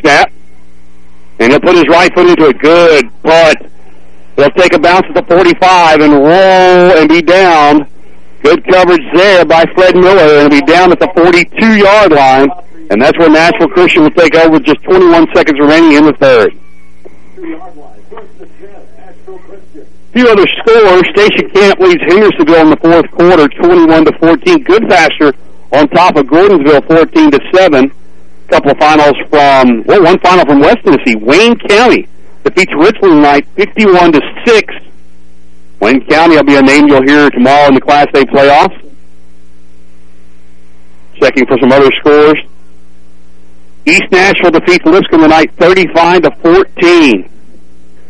Snap. And he'll put his right foot into a good punt. They'll take a bounce at the 45 and roll and be down. Good coverage there by Fred Miller and be down at the 42-yard line. And that's where Nashville Christian will take over with just 21 seconds remaining in the third. Few other scores. Station Camp leads Hendersonville in the fourth quarter, 21 to 14. Goodpasture on top of Gordonsville, 14 to 7. A couple of finals from, well, one final from West Tennessee. Wayne County defeats Richland tonight, 51 to 6. Wayne County will be a name you'll hear tomorrow in the Class A playoff. Checking for some other scores. East Nashville defeats Lipscomb tonight, 35 to 14.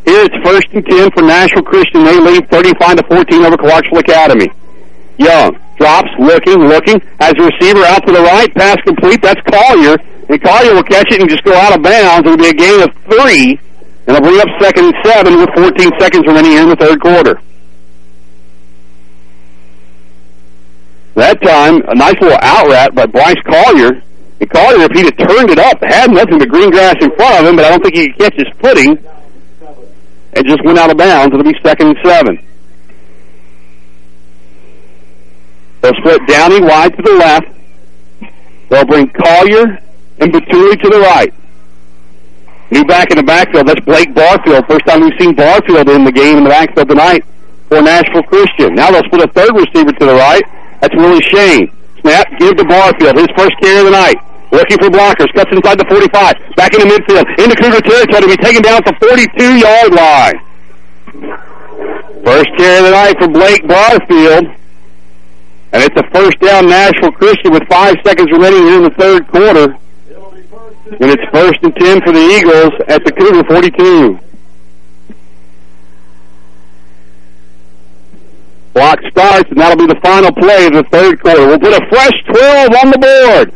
Here it's first and 10 for Nashville Christian. They lead 35 to 14 over Clarksville Academy. Young drops, looking, looking, has a receiver out to the right, pass complete. That's Collier, and Collier will catch it and just go out of bounds. It'll be a gain of three, and it'll bring up second and seven with 14 seconds remaining in the third quarter. That time, a nice little out route by Bryce Collier. And Collier, if he'd have turned it up, had nothing but green grass in front of him, but I don't think he could catch his footing. And just went out of bounds. It'll be second and seven. They'll split Downey wide to the left. They'll bring Collier and Batuli to the right. New back in the backfield. That's Blake Barfield. First time we've seen Barfield in the game in the backfield tonight for Nashville Christian. Now they'll split a third receiver to the right. That's Willie Shane. Snap, give to Barfield. His first carry of the night. Looking for blockers. Cuts inside the 45. Back into midfield. Into Cougar territory to be taken down at the 42-yard line. First carry of the night for Blake Barfield. And it's a first down Nashville Christian with five seconds remaining here in the third quarter. And it's first and 10 for the Eagles at the Cougar 42. Clock starts, and that'll be the final play of the third quarter. We'll put a fresh 12 on the board.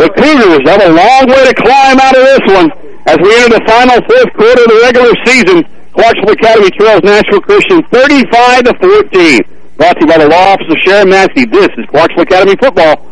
The Cougars have a long way to climb out of this one as we enter the final fourth quarter of the regular season. Clarksville Academy trails Nashville Christian 35 to 14. Brought to you by the law office of Sharon Massey. This is Clarksville Academy football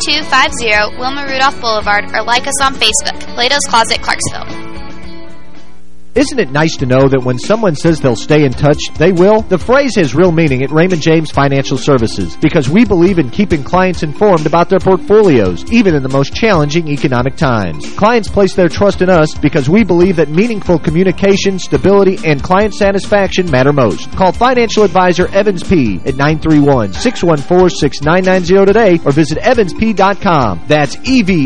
2250 Wilma Rudolph Boulevard or like us on Facebook. Plato's Closet Clarksville. Isn't it nice to know that when someone says they'll stay in touch, they will? The phrase has real meaning at Raymond James Financial Services because we believe in keeping clients informed about their portfolios, even in the most challenging economic times. Clients place their trust in us because we believe that meaningful communication, stability, and client satisfaction matter most. Call financial advisor Evans Peay. at 931-614-6990 today or visit evanspeay.com. That's E-V-A-N-S-P-E-A-Y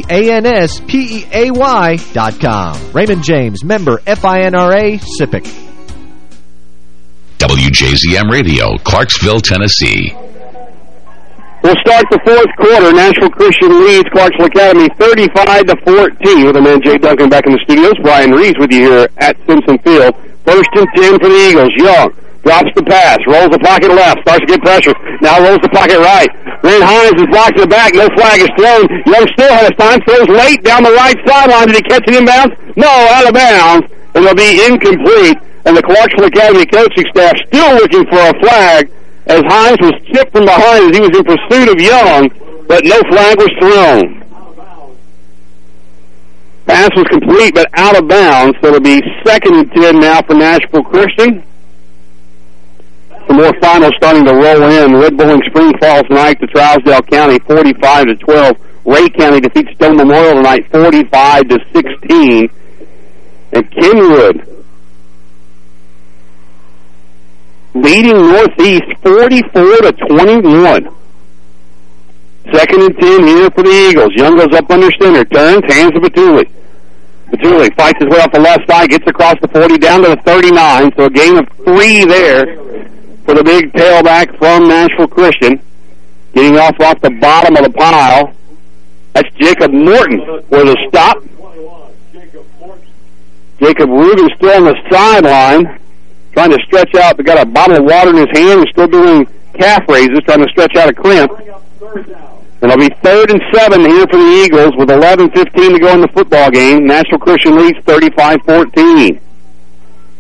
dot com. Raymond James, member FINRA, SIPC. WJZM Radio, Clarksville, Tennessee. We'll start the fourth quarter. Nashville Christian leads Clarksville Academy 35 to 14 with a man Jay Duncan back in the studios. Brian Reeves with you here at Simpson Field. First and 10 for the Eagles. Young drops the pass, rolls the pocket left, starts to get pressure. Now rolls the pocket right. Rand Hines is blocked in the back. No flag is thrown. Young still has time. Throws late down the right sideline. Did he catch it inbounds? No, out of bounds. And it'll be incomplete. And the Clarksville Academy coaching staff still looking for a flag as Hines was chipped from behind as he was in pursuit of Young, but no flag was thrown. Pass was complete, but out of bounds, so it'll be second and ten now for Nashville Christian. Some more finals starting to roll in. Red Boiling Springs Falls tonight to Trousdale County, 45 to 12. Rhea County defeats Stone Memorial tonight, 45 to 16. And Kenwood leading Northeast 44 to 21. Second and 10 here for the Eagles. Young goes up under center, turns, hands to Batuli. Batuli fights his way off the left side, gets across the 40 down to the 39, so a gain of three there for the big tailback from Nashville Christian. Getting off off the bottom of the pile. That's Jacob Morton for the stop. Jacob Rugen still on the sideline, trying to stretch out. They got a bottle of water in his hand. He's still doing calf raises, trying to stretch out a cramp. And it'll be third and seven here for the Eagles with 11.15 to go in the football game. Nashville Christian leads 35-14.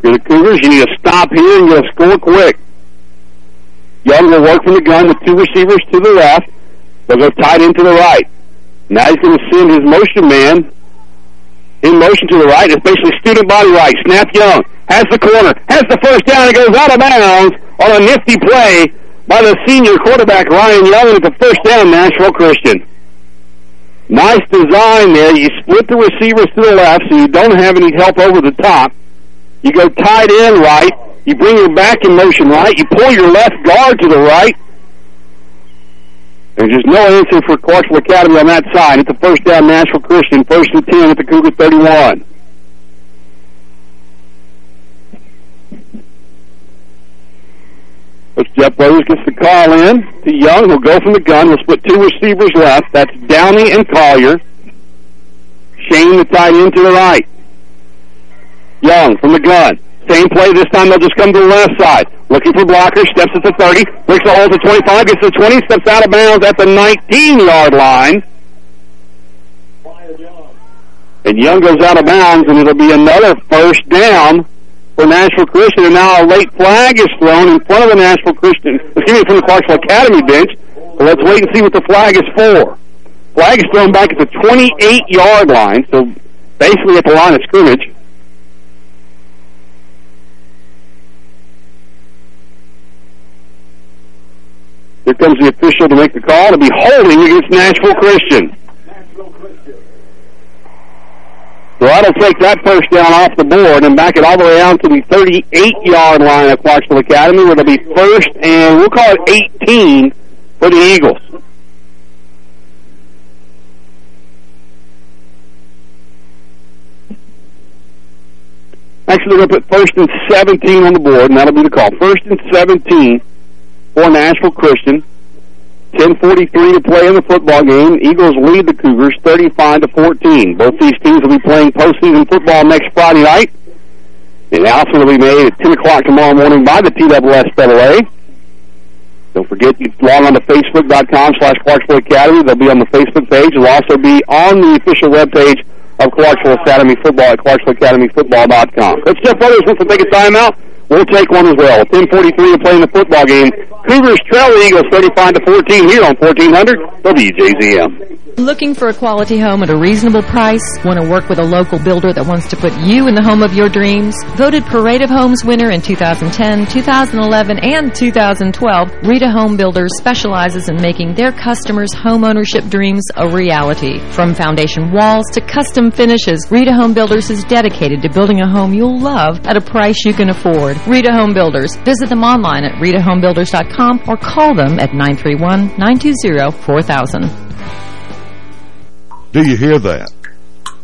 For the Cougars, you need to stop here and a score quick. Young will work from the gun with two receivers to the left. They'll go tight into the right. Now he's going to send his motion man in motion to the right. It's basically student body right. Snap Young has the corner, has the first down. It goes out of bounds on a nifty play by the senior quarterback Ryan Young at the first down, Nashville Christian. Nice design there. You split the receivers to the left so you don't have any help over the top. You go tight end right. You bring your back in motion right. You pull your left guard to the right. There's just no answer for Clarksville Academy on that side. It's the first down, Nashville Christian. First and 10 at the Cougar 31. Coach Jeff Rose gets the call in to Young. He'll go from the gun. He'll split two receivers left. That's Downey and Collier. Shane the tight end to the right. Young from the gun. Same play this time. They'll just come to the left side. Looking for blockers. Steps at the 30. Breaks the hole to 25. Gets to 20. Steps out of bounds at the 19-yard line. And Young goes out of bounds, and it'll be another first down for Nashville Christian. And now a late flag is thrown in front of the Nashville Christian, excuse me, from the Clarksville Academy bench. Let's wait and see what the flag is for. Flag is thrown back at the 28-yard line, so basically at the line of scrimmage. Here comes the official to make the call to be holding against Nashville Christian. So that'll take that first down off the board and back it all the way out to the 38-yard line of Clarksville Academy where it'll be first and we'll call it 18 for the Eagles. Actually, they're going to put first and 17 on the board, and that'll be the call. First and 17 for Nashville Christian. 10:43 to play in the football game. Eagles lead the Cougars 35 to 14. Both these teams will be playing postseason football next Friday night. The announcement will be made at 10 o'clock tomorrow morning by the TSSAA. Don't forget, you log on to Facebook.com slash Clarksville Academy. They'll be on the Facebook page. They'll also be on the official webpage of Clarksville Academy Football at ClarksvilleAcademyFootball.com. Coach Jeff Brothers wants to take a timeout. We'll take one as well. 10:43 to play in the football game. Cougars trail the Eagles 35 to 14 here on 1400 WJZM. Looking for a quality home at a reasonable price? Want to work with a local builder that wants to put you in the home of your dreams? Voted Parade of Homes winner in 2010, 2011, and 2012, Rita Home Builders specializes in making their customers' home ownership dreams a reality. From foundation walls to custom finishes, Rita Home Builders is dedicated to building a home you'll love at a price you can afford. Rita Home Builders. Visit them online at ritahomebuilders.com or call them at 931-920-4000. Do you hear that?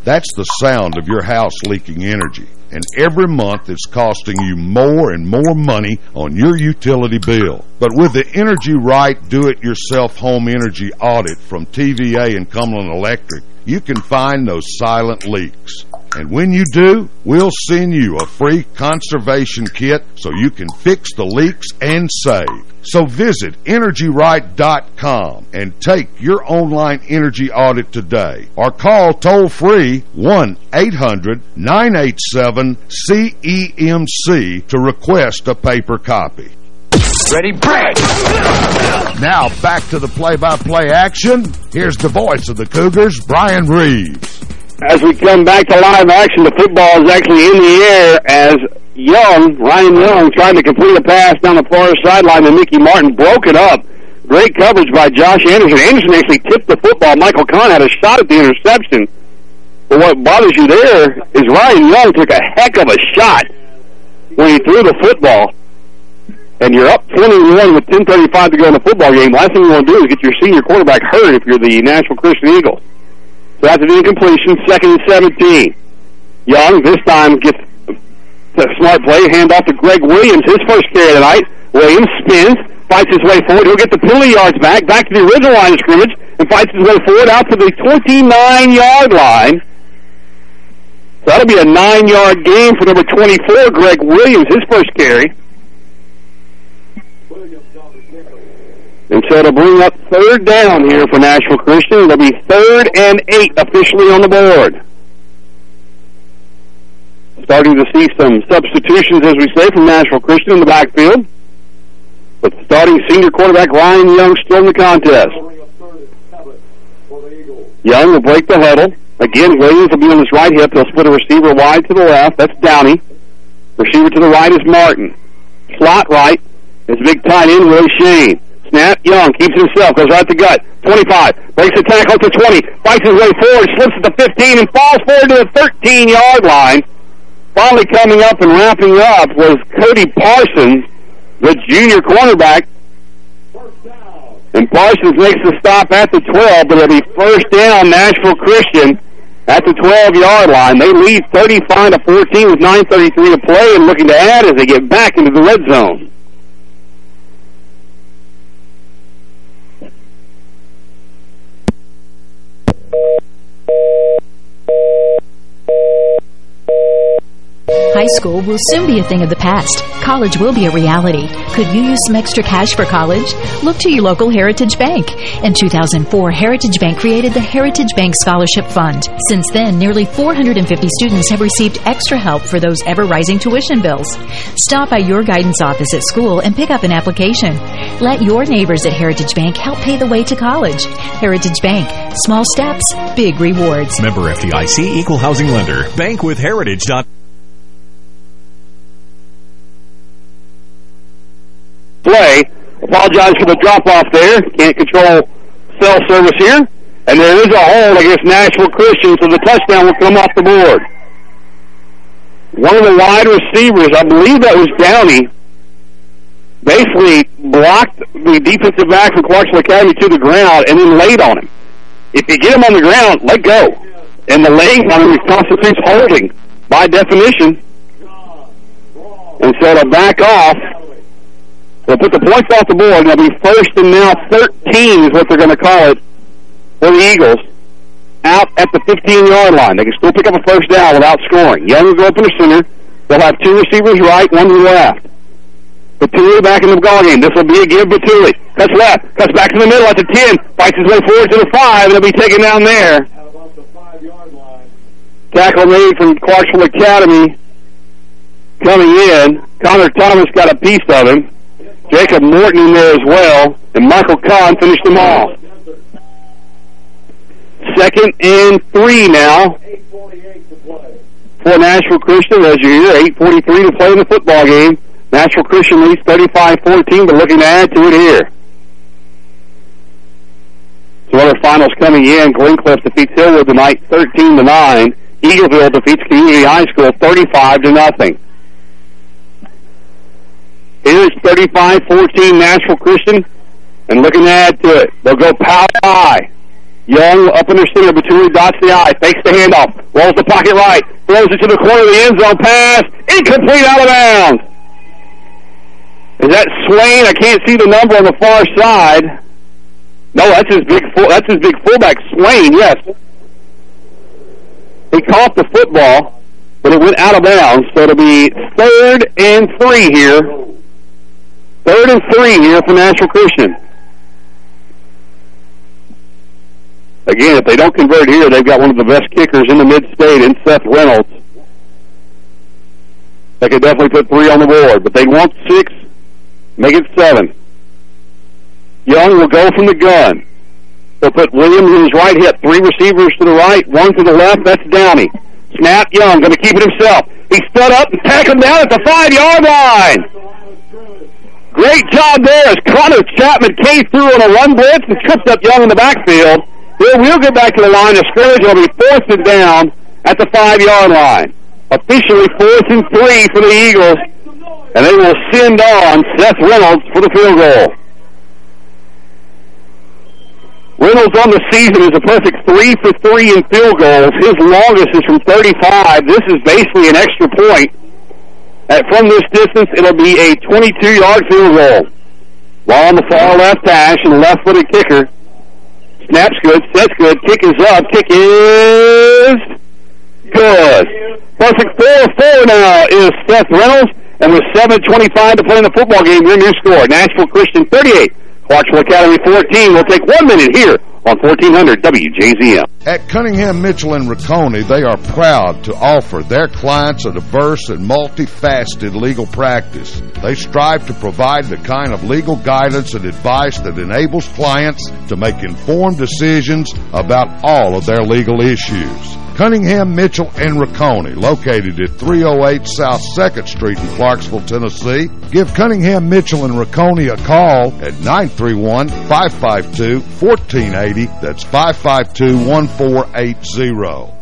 That's the sound of your house leaking energy. And every month it's costing you more and more money on your utility bill. But with the Energy Right Do-It-Yourself Home Energy Audit from TVA and Cumberland Electric, you can find those silent leaks. And when you do, we'll send you a free conservation kit so you can fix the leaks and save. So visit EnergyRight.com and take your online energy audit today. Or call toll-free 1-800-987-CEMC to request a paper copy. Ready, break! Now back to the play-by-play action. Here's the voice of the Cougars, Brian Reeves. As we come back to live action, the football is actually in the air as Young, Ryan Young, trying to complete a pass down the far sideline, and Mickey Martin broke it up. Great coverage by Josh Anderson. Anderson actually tipped the football. Michael Kahn had a shot at the interception. But what bothers you there is Ryan Young took a heck of a shot when he threw the football. And you're up 21 with 10.35 to go in the football game. Last thing you want to do is get your senior quarterback hurt if you're the Nashville Christian Eagles. After the incompletion, second and 17. Young this time gets a smart play, Handoff to Greg Williams, his first carry tonight. Williams spins, fights his way forward. He'll get the penalty yards back, back to the original line of scrimmage, and fights his way forward out to the 29-yard line. So that'll be a nine-yard gain for number 24, Greg Williams, his first carry. And so it'll bring up third down here for Nashville Christian. It'll be third and eight officially on the board. Starting to see some substitutions, as we say, from Nashville Christian in the backfield. But starting senior quarterback Ryan Young still in the contest. Young will break the huddle. Again, Williams will be on his right hip. He'll split a receiver wide to the left. That's Downey. Receiver to the right is Martin. Slot right is big tight end Willie Shane. Snap, Young keeps himself, goes right to gut. 25, breaks the tackle to 20, fights his way forward, slips at the 15, and falls forward to the 13-yard line. Finally coming up and wrapping up was Cody Parsons, the junior cornerback. And Parsons makes the stop at the 12, but it'll be first down Nashville Christian at the 12-yard line. They lead 35 to 14 with 9:33 to play, and looking to add as they get back into the red zone. High school will soon be a thing of the past. College will be a reality. Could you use some extra cash for college? Look to your local Heritage Bank. In 2004, Heritage Bank created the Heritage Bank Scholarship Fund. Since then, nearly 450 students have received extra help for those ever-rising tuition bills. Stop by your guidance office at school and pick up an application. Let your neighbors at Heritage Bank help pay the way to college. Heritage Bank. Small steps, big rewards. Member FDIC Equal Housing Lender. Bank with Heritage. Play. Apologize for the drop off there. Can't control cell service here. And there is a hold against Nashville Christian, so the touchdown will come off the board. One of the wide receivers, I believe that was Downey, basically blocked the defensive back from Clarksville Academy to the ground and then laid on him. If you get him on the ground, let go. And the laying on him constitutes holding by definition. And so to back off, They'll put the points off the board, and they'll be first and now 13 is what they're going to call it for the Eagles out at the 15-yard line. They can still pick up a first down without scoring. Young will go up in the center. They'll have two receivers right, one to the left. Batuli back in the ball game. This will be a give Batuli. Cuts left, cuts back to the middle at the 10, fights his way forward to the 5, and he'll be taken down there. The Tackle made from Clarksville Academy coming in. Connor Thomas got a piece of him. Jacob Morton in there as well, and Michael Kahn finished them off. Second and three now for Nashville Christian. As you hear, 8.43 to play in the football game. Nashville Christian leads 35-14, but looking to add to it here. So other finals coming in. Glencliff defeats Hillwood tonight 13 to 9. Eagleville defeats Community High School 35 to nothing. Here's 35-14 Nashville Christian, and looking to add to it. Uh, they'll go power I. Young up in the center between dots the eye, fakes the handoff, rolls the pocket right, throws it to the corner of the end zone pass, incomplete out of bounds. Is that Swain? I can't see the number on the far side. No, that's his big full, that's his big fullback, Swain. Yes, he caught the football, but it went out of bounds. So it'll be third and three here. Third and three here for Nashville Christian. Again, if they don't convert here, they've got one of the best kickers in the mid-state in Seth Reynolds. They could definitely put three on the board, but they want six, make it seven. Young will go from the gun. They'll put Williams in his right hip, three receivers to the right, one to the left, that's Downey. Snap, Young, going to keep it himself. He stood up and tackled down at the five-yard line. Great job there as Connor Chapman came through on a run blitz and tripped up Young in the backfield. He'll, we'll get back to the line of scrimmage. It'll be fourth and down at the five-yard line. Officially fourth and three for the Eagles, and they will send on Seth Reynolds for the field goal. Reynolds on the season is a perfect three for three in field goals. His longest is from 35. This is basically an extra point. At, from this distance, it'll be a 22-yard field goal. While on the far left hash and left-footed kicker. Snaps good, sets good, kick is up, kick is good. Perfect 4-4 now is Seth Reynolds, and with 7.25 to play in the football game, your new score, Nashville Christian 38, Clarksville Academy 14 We'll take one minute here on 1400 WJZM. At Cunningham, Mitchell, and Rocconi, they are proud to offer their clients a diverse and multifaceted legal practice. They strive to provide the kind of legal guidance and advice that enables clients to make informed decisions about all of their legal issues. Cunningham, Mitchell, and Rocconi, located at 308 South 2nd Street in Clarksville, Tennessee. Give Cunningham, Mitchell, and Rocconi a call at 931-552-1480. That's 552-1480.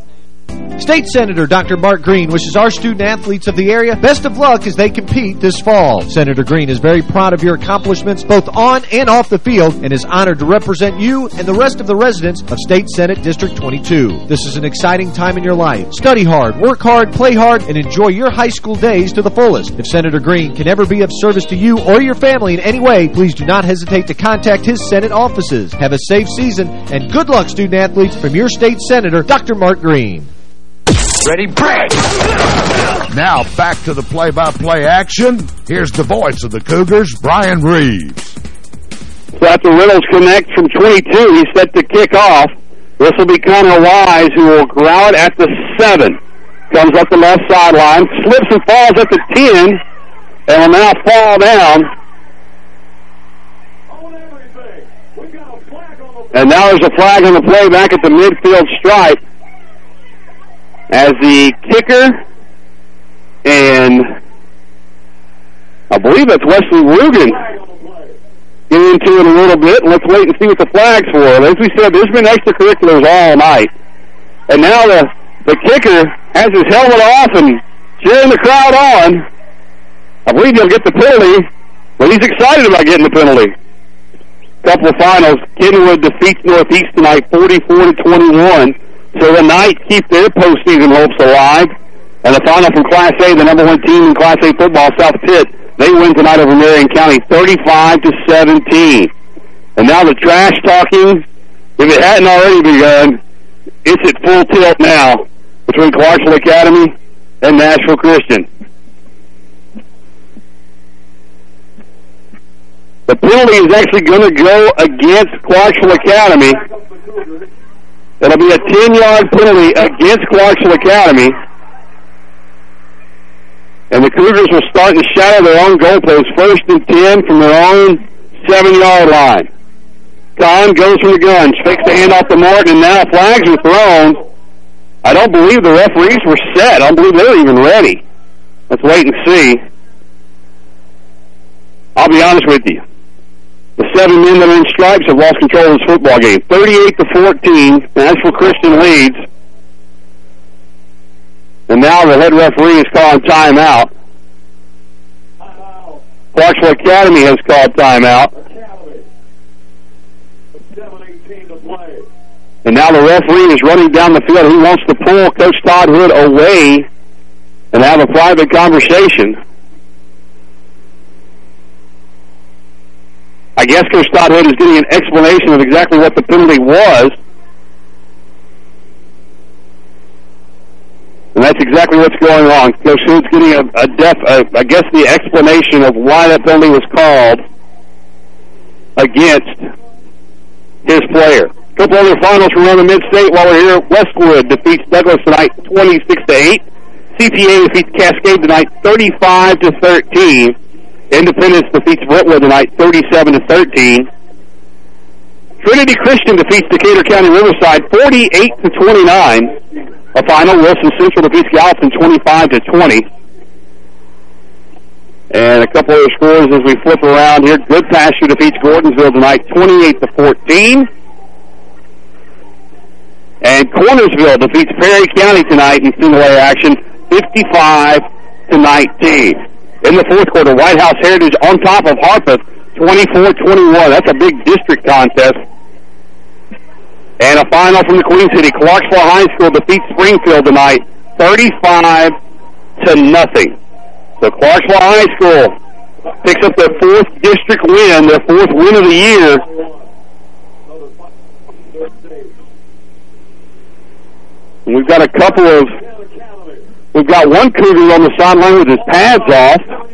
State Senator Dr. Mark Green wishes our student athletes of the area best of luck as they compete this fall. Senator Green is very proud of your accomplishments both on and off the field and is honored to represent you and the rest of the residents of State Senate District 22. This is an exciting time in your life. Study hard, work hard, play hard, and enjoy your high school days to the fullest. If Senator Green can ever be of service to you or your family in any way, please do not hesitate to contact his Senate offices. Have a safe season and good luck, student athletes, from your state senator, Dr. Mark Green. Ready, break! Now back to the play-by-play action. Here's the voice of the Cougars, Brian Reeves. So after Reynolds connects from 22, he's set to kick off. This will be Connor Wise, who will ground at the 7. Comes up the left sideline, slips and falls at the 10, and will now fall down. And now there's a flag on the play back at the midfield stripe as the kicker and I believe that's Wesley Rugen get into it a little bit. and Let's wait and see what the flag's for. As we said, there's been extracurriculars all night. And now the, the kicker has his helmet off and cheering the crowd on. I believe he'll get the penalty, but he's excited about getting the penalty. Couple of finals. Kenwood defeats Northeast tonight 44 to 21. So the Knights keep their postseason hopes alive. And the final from Class A, the number one team in Class A football, South Pitt, they win tonight over Marion County 35 to 17. And now the trash talking, if it hadn't already begun, it's at full tilt now between Clarksville Academy and Nashville Christian. The penalty is actually going to go against Clarksville Academy. It'll be a 10-yard penalty against Clarksville Academy. And the Cougars will start to shadow their own goalpost, first and 10 from their own 7-yard line. Kahn goes from the gun, fakes the hand off the mark, and now flags are thrown. I don't believe the referees were set. I don't believe they were even ready. Let's wait and see. I'll be honest with you. The seven men that are in stripes have lost control of this football game. 38 to 14. Nashville Christian leads. And now the head referee is calling timeout. Clarksville Academy has called timeout. And now the referee is running down the field. He wants to pull Coach Todd Hood away and have a private conversation. I guess Coach Todd Hood is getting an explanation of exactly what the penalty was. And that's exactly what's going on. Coach Hood's getting a, a def, a, I guess the explanation of why that penalty was called against his player. Couple other finals from around the mid-state while we're here. Westwood defeats Douglas tonight 26 to 8. CPA defeats Cascade tonight 35 to 13. Independence defeats Brentwood tonight 37 to 13. Trinity Christian defeats Decatur County Riverside 48 to 29. A final, Wilson Central defeats Gallatin 25 to 20. And a couple other scores as we flip around here. Goodpasture defeats Gordonsville tonight 28 to 14. And Cornersville defeats Perry County tonight in single A action 55 to 19. In the fourth quarter, White House Heritage on top of Harpeth 24-21. That's a big district contest. And a final from the Queen City. Clarksville High School defeats Springfield tonight 35 to nothing. So Clarksville High School picks up their fourth district win, their fourth win of the year. We've got a couple of, we've got one Cougar on the sideline with his pads off.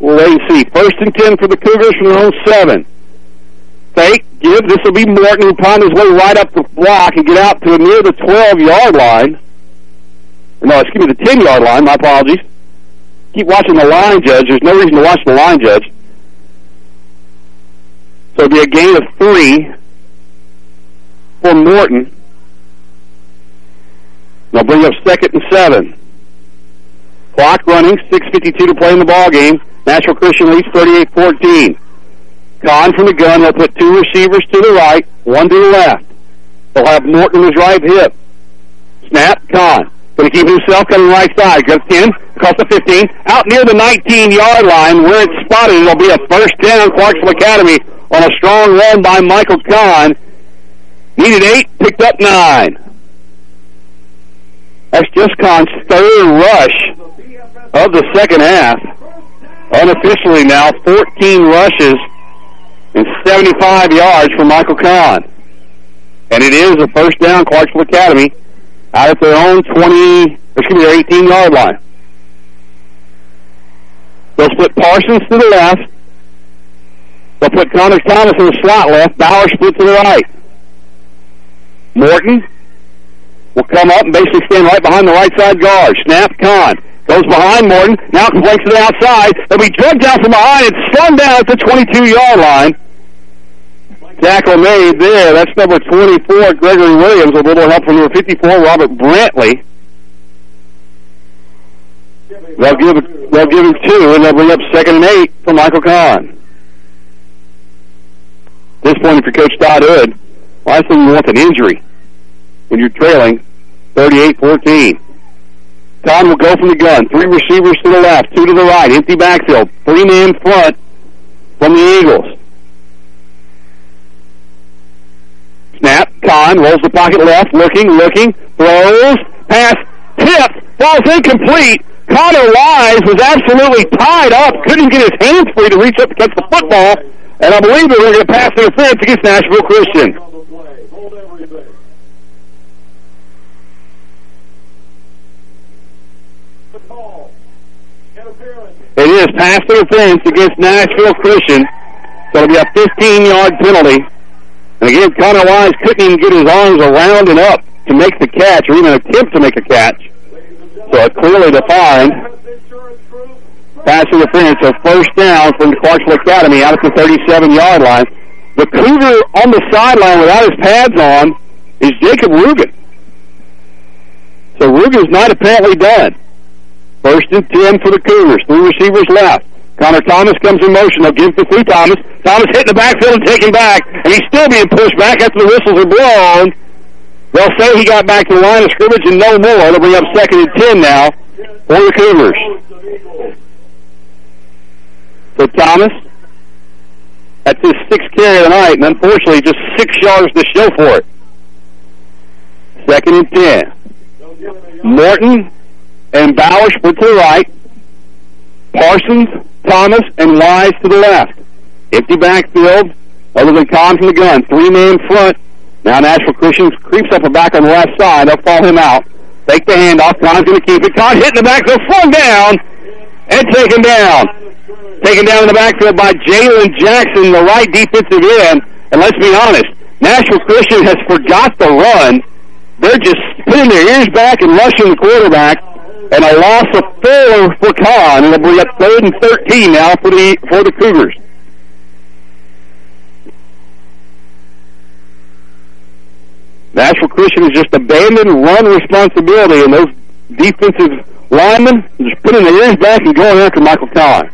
We'll wait and see. First and 10 for the Cougars from their own seven. Fake, give. This will be Morton who find his way right up the block and get out to near the 12-yard line. No, excuse me, the 10-yard line. My apologies. Keep watching the line judge. There's no reason to watch the line judge. So it'll be a gain of three for Morton. They'll bring up second and seven. Clock running, 6.52 to play in the ball game. Nashville Christian leads 38-14. Kahn from the gun. They'll put two receivers to the right, one to the left. They'll have Morton on his right hip. Snap, Kahn. Going to keep himself coming right side. Goes 10, across the 15, out near the 19-yard line where it's spotted. It'll be a first down Clarksville Academy on a strong run by Michael Kahn. Needed eight, picked up nine. That's just Kahn's third rush of the second half. Unofficially now, 14 rushes and 75 yards for Michael Kahn. And it is a first down, Clarksville Academy, out at their own 20, excuse me, their 18-yard line. They'll split Parsons to the left. They'll put Connor Thomas in the slot left. Bauer split to the right. Morton will come up and basically stand right behind the right side guard. Snap, Kahn. Goes behind Morton. Now flanks to the outside. They'll be drugged down from behind. It's slung down at the 22-yard line. Tackle made there. That's number 24, Gregory Williams. A little help from number 54, Robert Brantley. They'll give, they'll give him two, and they'll bring up second and eight for Michael Kahn. At this point, if you're Coach Todd Hood, last thing you want an injury when you're trailing 38-14. Kahn will go from the gun. Three receivers to the left, two to the right. Empty backfield. Three man front from the Eagles. Snap. Kahn rolls the pocket left, looking, looking, throws, pass, tipped, falls incomplete. Connor Wise was absolutely tied up, couldn't get his hands free to reach up to catch the football, and I believe they were going to pass interference against Nashville Christian. It is pass interference against Nashville Christian. So it'll be a 15-yard penalty. And again, Connor Wise couldn't even get his arms around and up to make the catch or even attempt to make a catch. So a clearly defined pass interference, a first down from the Clarksville Academy out at the 37-yard line. The Cougar on the sideline without his pads on is Jacob Rugen. So Rugen's not apparently done. First and 10 for the Cougars. Three receivers left. Connor Thomas comes in motion. They'll give it to Thomas. Thomas hitting the backfield and taking back, and he's still being pushed back after the whistles are blown. They'll say he got back to the line of scrimmage and no more. They'll bring up second and 10 now for the Cougars. So Thomas, that's his sixth carry of the night, and unfortunately just six yards to show for it. Second and 10. Morton and Bauer split to the right. Parsons, Thomas, and Wise to the left. Empty backfield, other than Kahn from the gun. Three-man front. Now Nashville Christian creeps up a back on the left side. They'll fall him out. Take the handoff. Kahn's going to keep it. Kahn hitting the backfield, flung down, and taken down. Taken down in the backfield by Jalen Jackson, the right defensive end. And let's be honest, Nashville Christian has forgot the run. They're just putting their ears back and rushing the quarterback and a loss of four for Kahn. It'll be up third and 13 now for the for the Cougars. Nashville Christian has just abandoned run responsibility, and those defensive linemen just putting their ears back and going after Michael Kahn.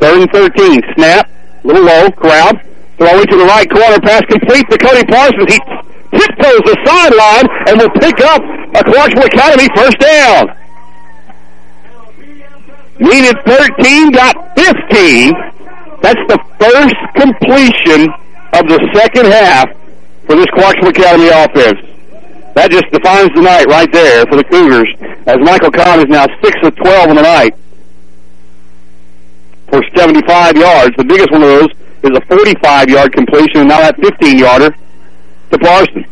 Third and 13. Snap. Little low. Crowd. Throwing to the right corner. Pass complete to Cody Parsons. He tiptoes the sideline and will pick up a Clarksville Academy first down. Needed 13, got 15. That's the first completion of the second half for this Clarksville Academy offense. That just defines the night right there for the Cougars, as Michael Kahn is now 6 of 12 in the night for 75 yards. The biggest one of those is a 45-yard completion, and now that 15-yarder to Parsons.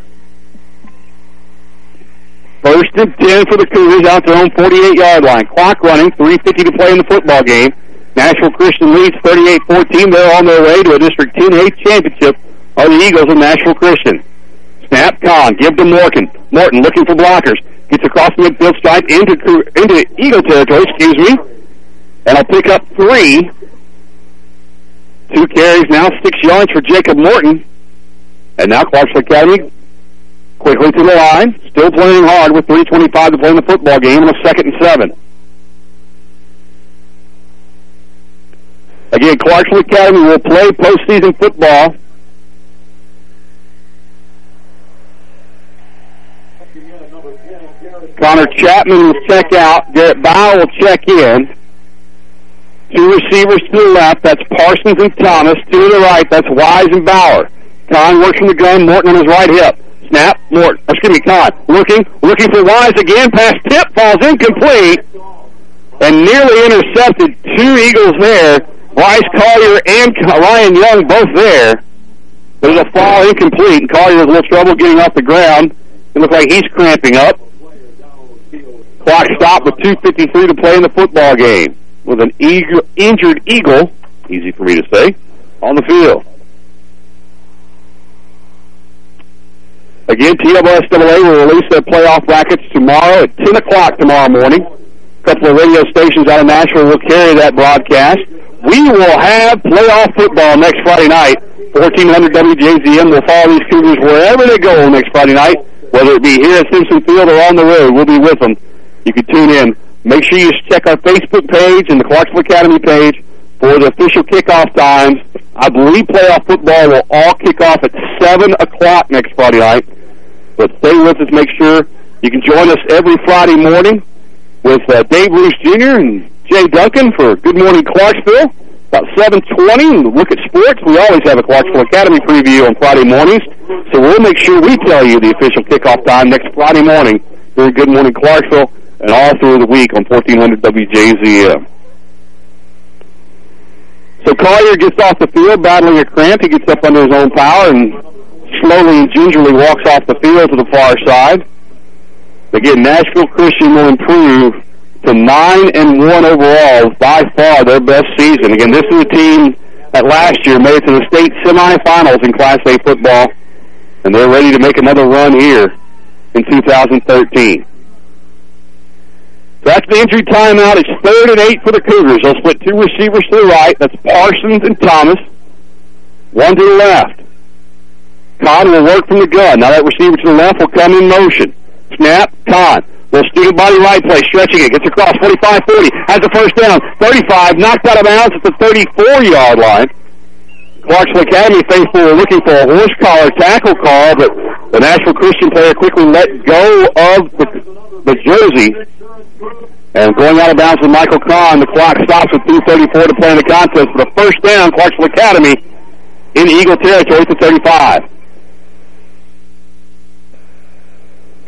First and 10 for the Cougars out their own 48-yard line. Clock running, 3.50 to play in the football game. Nashville Christian leads 38-14. They're on their way to a District 10A championship are the Eagles of Nashville Christian. Snap, Kahn, give to Morgan. Morton looking for blockers. Gets across the midfield stripe into, into Eagle territory, excuse me. And I'll pick up three. Two carries now, six yards for Jacob Morton. And now Clarksville Academy quickly to the line. Still playing hard with 3.25 to play in the football game on a second and seven. Again, Clarksville Academy will play postseason football Connor Chapman will check out. Garrett Bauer will check in. Two receivers to the left. That's Parsons and Thomas. Two to the right. That's Wise and Bauer. Kahn works from the gun. Morton on his right hip. Snap. Morton. Excuse me, Kahn. Looking. Looking for Wise again. Pass tip. Falls incomplete. And nearly intercepted. Two Eagles there. Bryce Collier and Ryan Young both there. There's a fall incomplete, and Collier has a little trouble getting off the ground. It looks like he's cramping up. Clock stopped with 2.53 to play in the football game. With an eagle, injured Eagle, easy for me to say, on the field. Again, TSSAA will release their playoff brackets tomorrow at 10 o'clock tomorrow morning. A couple of radio stations out of Nashville will carry that broadcast. We will have playoff football next Friday night. 1400 WJZM will follow these Cougars wherever they go next Friday night, whether it be here at Simpson Field or on the road. We'll be with them you can tune in. Make sure you check our Facebook page and the Clarksville Academy page for the official kickoff times. I believe playoff football will all kick off at 7 o'clock next Friday night. But stay with us. Make sure you can join us every Friday morning with uh, Dave Bruce Jr. and Jay Duncan for Good Morning Clarksville. About 7.20, look at sports. We always have a Clarksville Academy preview on Friday mornings. So we'll make sure we tell you the official kickoff time next Friday morning during Good Morning Clarksville and all through the week on 1400 WJZM. So Collier gets off the field battling a cramp. He gets up under his own power and slowly and gingerly walks off the field to the far side. Again, Nashville Christian will improve to 9 and 1 overall, by far their best season. Again, this is a team that last year made it to the state semifinals in Class A football, and they're ready to make another run here in 2013. So That's the injury timeout. It's third and eight for the Cougars. They'll split two receivers to the right. That's Parsons and Thomas. One to the left. Kahn will work from the gun. Now that receiver to the left will come in motion. Snap, Kahn. Will student body right play, stretching it, gets across 45-40, has the first down, 35, knocked out of bounds at the 34-yard line. Clarksville Academy were looking for a horse collar tackle call, but the Nashville Christian player quickly let go of the, the jersey and going out of bounds with Michael Kahn, the clock stops at 2.34 to play in the contest. For the first down, Clarksville Academy in Eagle territory to 35.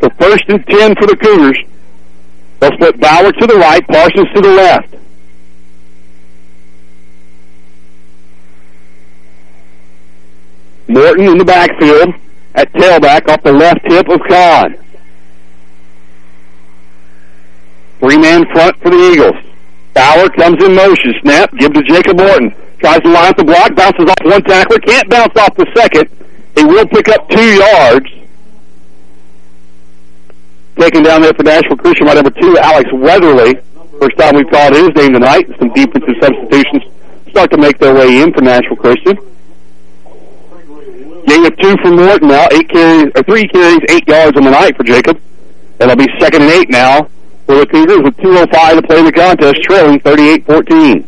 So first and 10 for the Cougars. They'll split Bauer to the right, Parsons to the left. Morton in the backfield at tailback off the left hip of Kahn. Three-man front for the Eagles. Bauer comes in motion. Snap, give to Jacob Morton. Tries to line up the block, bounces off one tackler, can't bounce off the second. He will pick up two yards. Taken down there for Nashville Christian by number two, Alex Weatherly. First time we've called his name tonight. Some defensive substitutions start to make their way in for Nashville Christian. Gain of two for Morton now. Eight carries, or three carries, eight yards on the night for Jacob. That'll be second and eight now for the Cougars with 2.05 to play the contest, trailing 38-14.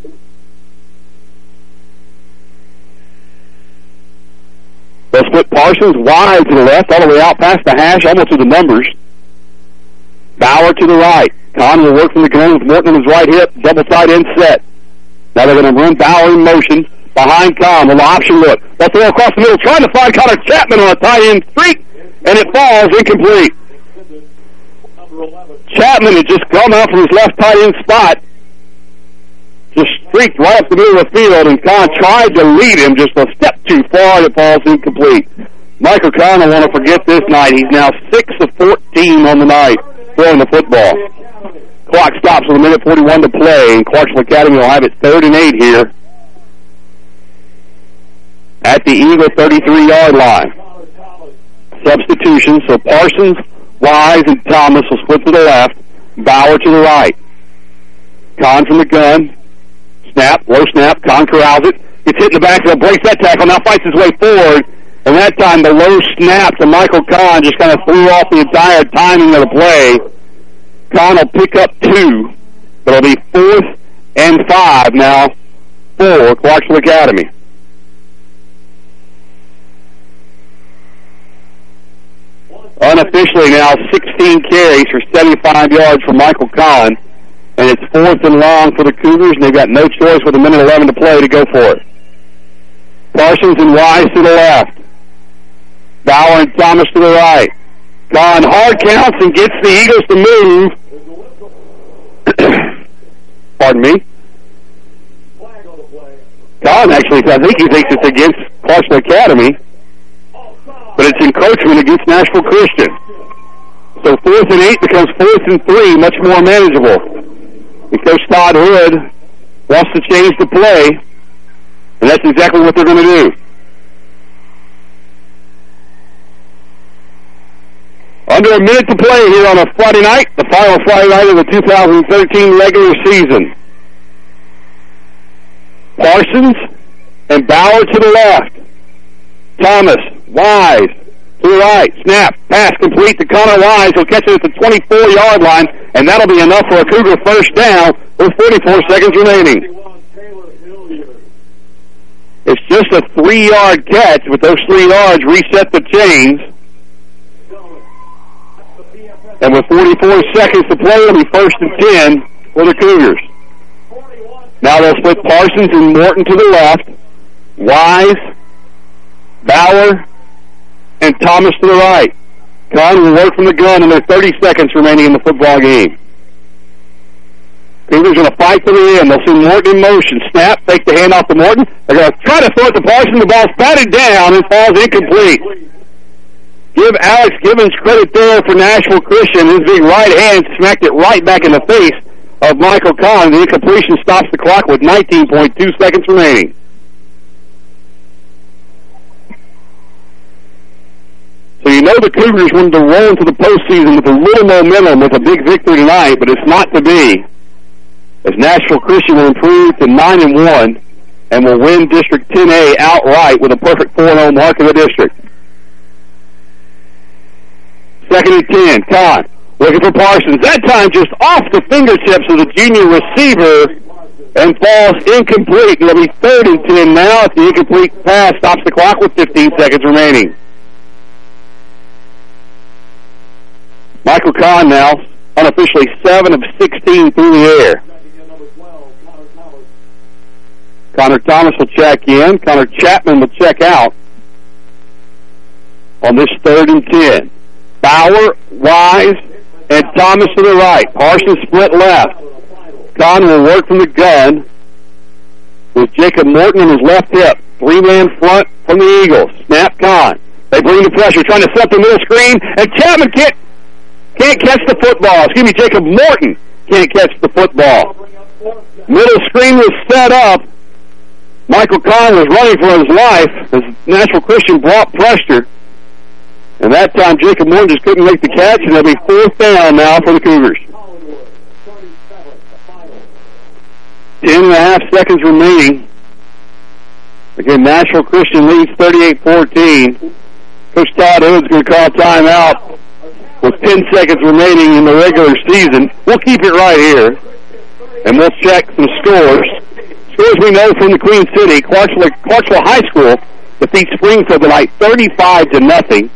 They'll split Parsons wide to the left, all the way out past the hash, almost to the numbers. Bauer to the right. Kahn will work from the gun with Morton on his right hip, double tight end set. Now they're going to run Bauer in motion behind Kahn with the option look. They'll throw across the middle, trying to find Connor Chapman on a tight end streak, and it falls incomplete. Chapman had just come out from his left tight end spot, just streaked right up the middle of the field, and Kahn tried to lead him just a step too far, and it falls incomplete. Michael Kahn will want to forget this night. He's now 6 of 14 on the night. Throwing the football. Clock stops with a minute 41 to play, and Clarksville Academy will have it third and eight here at the Eagle 33-yard line. Substitution, so Parsons, Wise, and Thomas will split to the left, Bauer to the right. Kahn from the gun, snap, low snap, Kahn corrals it, gets hit in the backfield, breaks that tackle, now fights his way forward, and that time the low snap to Michael Kahn just kind of threw off the entire timing of the play. Kahn will pick up two, it'll be fourth and five now for Clarksville Academy. Unofficially now 16 carries for 75 yards for Michael Kahn, and it's fourth and long for the Cougars, and they've got no choice with a minute 11 to play to go for it. Parsons and Wise to the left. Bauer and Thomas to the right. Kahn hard counts and gets the Eagles to move. Pardon me. Kahn actually, I think he thinks it's against Clarksville Academy, but it's encroachment against Nashville Christian. So fourth and eight becomes fourth and three, much more manageable. And Coach Todd Hood wants to change the play, and that's exactly what they're going to do. Under a minute to play here on a Friday night, the final Friday night of the 2013 regular season. Parsons and Bauer to the left. Thomas, Wise to the right. Snap, pass complete to Connor Wise. He'll catch it at the 24-yard line, and that'll be enough for a Cougar first down with 44 seconds remaining. It's just a three-yard catch, but those three yards reset the chains. And with 44 seconds to play, it'll be first and 10 for the Cougars. Now they'll split Parsons and Morton to the left. Wise, Bauer, and Thomas to the right. Kahn will work from the gun, and there's 30 seconds remaining in the football game. Cougars going to fight to the end. They'll see Morton in motion. Snap, fake the handoff to Morton. They're going to try to throw it to Parsons. The ball's batted down and falls incomplete. Give Alex Gibbons credit there for Nashville Christian. His big right hand smacked it right back in the face of Michael Kahn. The incompletion stops the clock with 19.2 seconds remaining. So you know the Cougars wanted to roll into the postseason with a little momentum with a big victory tonight, but it's not to be. As Nashville Christian will improve to 9 and 1 and will win District 10A outright with a perfect 4-0 mark in the district. Second and 10, Kahn looking for Parsons. That time just off the fingertips of the junior receiver and falls incomplete. It'll be third and 10 now if the incomplete pass stops the clock with 15 seconds remaining. Michael Kahn now, unofficially 7 of 16 through the air. Connor Thomas will check in. Connor Chapman will check out on this third and 10. Bauer, Wise, and Thomas to the right. Parsons split left. Kahn will work from the gun with Jacob Morton on his left hip. Three-man front from the Eagles. Snap Kahn. They bring the pressure, trying to set the middle screen, and Chapman can't, can't catch the football. Excuse me, Jacob Morton can't catch the football. Middle screen was set up. Michael Kahn was running for his life as Nashville Christian brought pressure. And that time Jacob Moore just couldn't make the catch, and it'll be fourth down now for the Cougars. Ten and a half seconds remaining. Again, Nashville Christian leads 38-14. Coach Todd Hood's going to call timeout with 10 seconds remaining in the regular season. We'll keep it right here, and we'll check some scores. Scores we know from the Queen City. Clarksville, Clarksville High School defeats Springfield tonight 35 to nothing.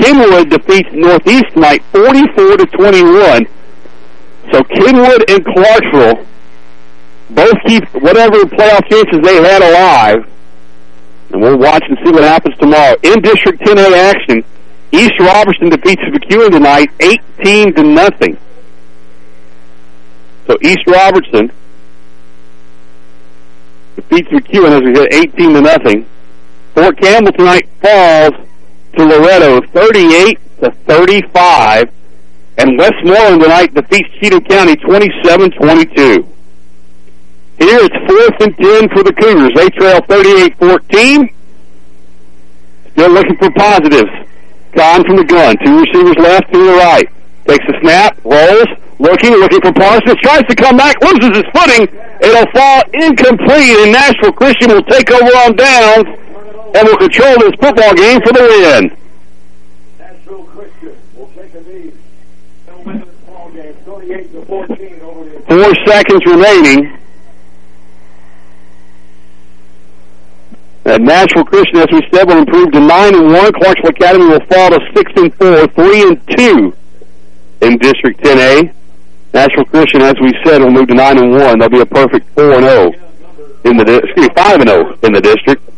Kenwood defeats Northeast tonight 44 to 21. So Kenwood and Clarksville both keep whatever playoff chances they had alive. And we'll watch and see what happens tomorrow. In District 10A action, East Robertson defeats McEwen tonight 18 to nothing. So East Robertson defeats McEwen as we hit 18 to nothing. Fort Campbell tonight falls to Loretto 38 to 35. And Westmoreland tonight defeats Cheatham County 27-22. Here it's fourth and 10 for the Cougars. They trail 38-14. Still looking for positives. Gone from the gun. Two receivers left, two to the right. Takes a snap, rolls, looking, looking for Parsons, tries to come back, loses his footing. It'll fall incomplete, and Nashville Christian will take over on downs and will control this football game for the win. Nashville Christian will take a lead. They'll win this ball game 38 to 14 over the Four seconds remaining. And Nashville Christian, as we said, will improve to nine and one. Clarksville Academy will fall to six and four, three and two in District 10A. Nashville Christian, as we said, will move to nine and one. They'll be a perfect 4 and 0 in the excuse me, 5 and 0 in the district.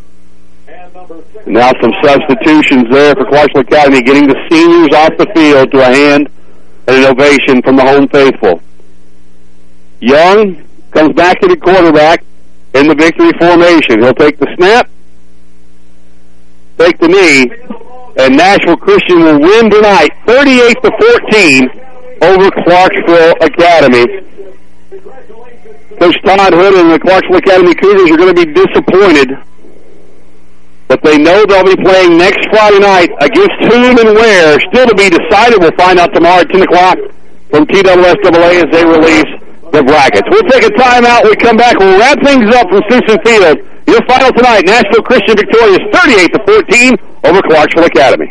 Now some substitutions there for Clarksville Academy, getting the seniors off the field to a hand and an ovation from the home faithful. Young comes back to the quarterback in the victory formation. He'll take the snap, take the knee, and Nashville Christian will win tonight, 38 to 14, over Clarksville Academy. Coach Todd Hood and the Clarksville Academy Cougars are going to be disappointed, but they know they'll be playing next Friday night against whom and where. Still to be decided. We'll find out tomorrow at 10 o'clock from TSSAA as they release the brackets. We'll take a timeout. We come back. We'll wrap things up from Simpson Field. Your final tonight, Nashville Christian victorious 38 to 14 over Clarksville Academy.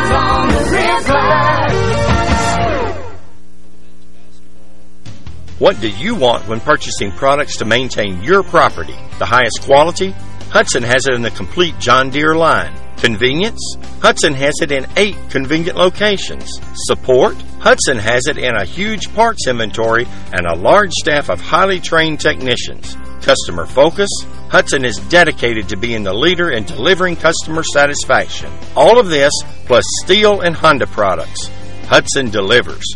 What do you want when purchasing products to maintain your property? The highest quality? Hudson has it in the complete John Deere line. Convenience? Hudson has it in eight convenient locations. Support? Hudson has it in a huge parts inventory and a large staff of highly trained technicians. Customer focus? Hudson is dedicated to being the leader in delivering customer satisfaction. All of this plus Stihl and Honda products. Hudson delivers.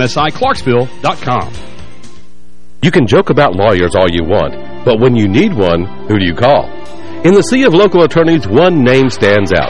msiclarksville.com. You can joke about lawyers all you want, but when you need one, who do you call? In the sea of local attorneys, one name stands out,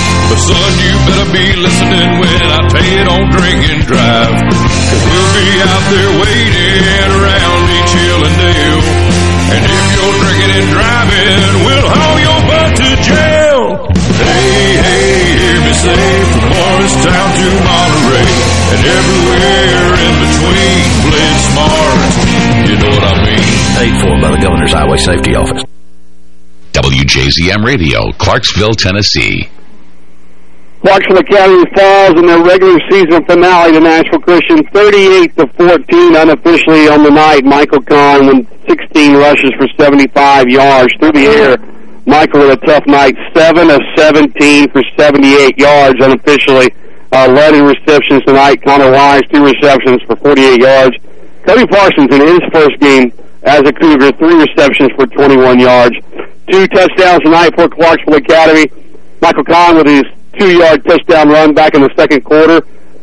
But son, you better be listening when I tell you don't drink and drive. Cause we'll be out there waiting around each hill and dale. And if you're drinking and driving, we'll haul your butt to jail. Hey, hey, hear me say from Morristown to Monterey. And everywhere in between, play it smart. You know what I mean? Paid for by the Governor's Highway Safety Office. WJZM Radio, Clarksville, Tennessee. Clarksville Academy falls in their regular season finale to Nashville Christian 38 to 14 unofficially on the night. Michael Kahn went 16 rushes for 75 yards through the air. Michael with a tough night, 7 of 17 for 78 yards unofficially. Uh, led in receptions tonight. Connor Wise, two receptions for 48 yards. Cody Parsons in his first game as a Cougar, three receptions for 21 yards. Two touchdowns tonight for Clarksville Academy. Michael Kahn with his two-yard touchdown run back in the second quarter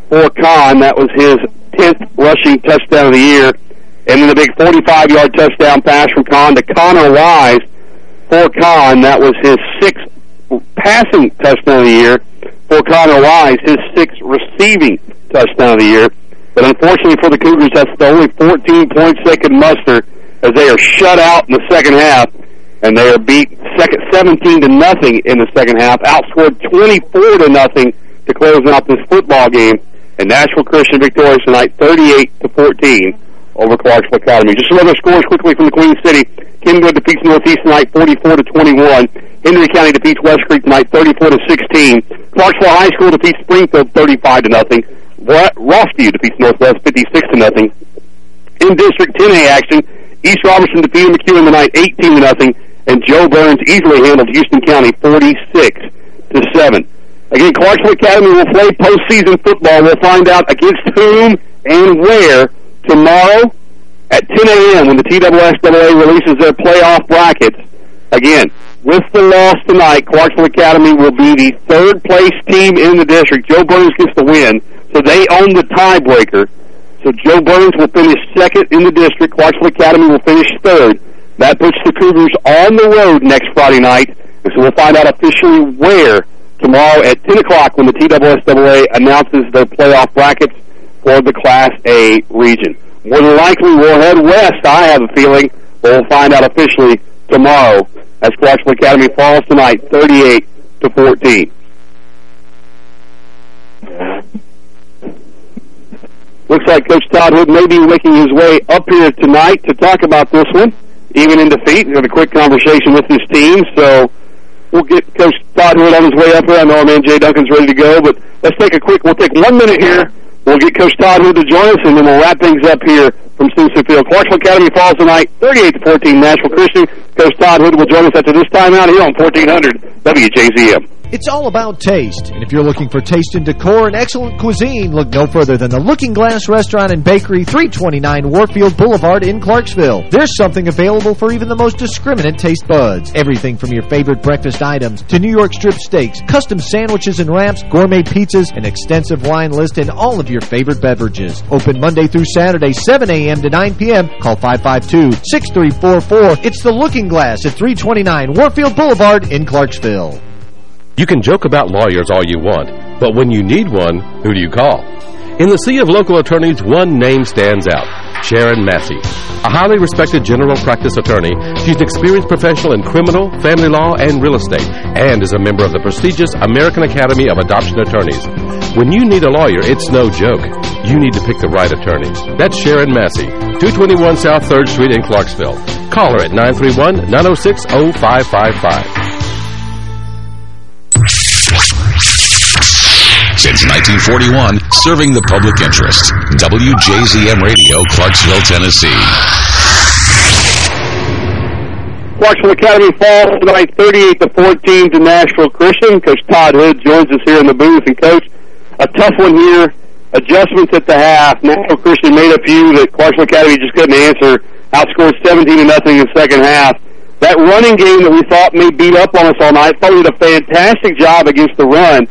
for Kahn. That was his 10th rushing touchdown of the year. And then the big 45-yard touchdown pass from Kahn to Connor Wise for Kahn. That was his sixth passing touchdown of the year for Connor Wise, his sixth receiving touchdown of the year. But unfortunately for the Cougars, that's the only 14 points they could muster as they are shut out in the second half and they are beat second 17 to nothing in the second half, outscored 24 to nothing to close out this football game. And Nashville Christian victorious tonight, 38 to 14 over Clarksville Academy. Just some other scores quickly from the Queen City. Kenwood defeats Northeast tonight, 44 to 21. Henry County defeats West Creek tonight, 34 to 16. Clarksville High School defeats Springfield, 35 to nothing. Rossview defeats Northwest, 56 to nothing. In District 10A action, East Robertson defeated McEwen tonight, 18 to nothing and Jo Byrns easily handled Houston County 46 to 7. Again, Clarksville Academy will play postseason football. We'll find out against whom and where tomorrow at 10 a.m. when the TSSAA releases their playoff brackets. Again, with the loss tonight, Clarksville Academy will be the third place team in the district. Jo Byrns gets the win, so they own the tiebreaker. So Jo Byrns will finish second in the district. Clarksville Academy will finish third. That puts the Cougars on the road next Friday night, and so we'll find out officially where tomorrow at 10 o'clock when the TSSAA announces their playoff brackets for the Class A region. More than likely, we'll head west, I have a feeling, but we'll find out officially tomorrow as Clarksville Academy falls tonight 38 to 14. Looks like Coach Todd Hood may be making his way up here tonight to talk about this one even in defeat. We had a quick conversation with his team, so we'll get Coach Todd Hood on his way up here. I know our man Jay Duncan's ready to go, but let's take a quick, we'll take one minute here. We'll get Coach Todd Hood to join us, and then we'll wrap things up here from Simpson Field. Clarksville Academy falls tonight, 38 to 14, Nashville Christian. Coach Todd Hood will join us after this time out here on 1400 WJZM. It's all about taste, and if you're looking for taste and decor and excellent cuisine, look no further than the Looking Glass Restaurant and Bakery, 329 Warfield Boulevard in Clarksville. There's something available for even the most discriminate taste buds. Everything from your favorite breakfast items to New York strip steaks, custom sandwiches and wraps, gourmet pizzas, an extensive wine list, and all of your favorite beverages. Open Monday through Saturday, 7 a.m. to 9 p.m. Call 552-6344. It's the Looking Glass at 329 Warfield Boulevard in Clarksville. You can joke about lawyers all you want, but when you need one, who do you call? In the sea of local attorneys, one name stands out, Sharon Massey. A highly respected general practice attorney, she's an experienced professional in criminal, family law, and real estate, and is a member of the prestigious American Academy of Adoption Attorneys. When you need a lawyer, it's no joke. You need to pick the right attorney. That's Sharon Massey, 221 South 3rd Street in Clarksville. Call her at 931-906-0555. Since 1941, serving the public interest. WJZM Radio, Clarksville, Tennessee. Clarksville Academy falls tonight 38 to 14 to Nashville Christian. Coach Todd Hood joins us here in the booth. And Coach, a tough one here. Adjustments at the half. Nashville Christian made a few that Clarksville Academy just couldn't answer. Outscored 17 to nothing in the second half. That running game that we thought may beat up on us all night, thought we did a fantastic job against the run.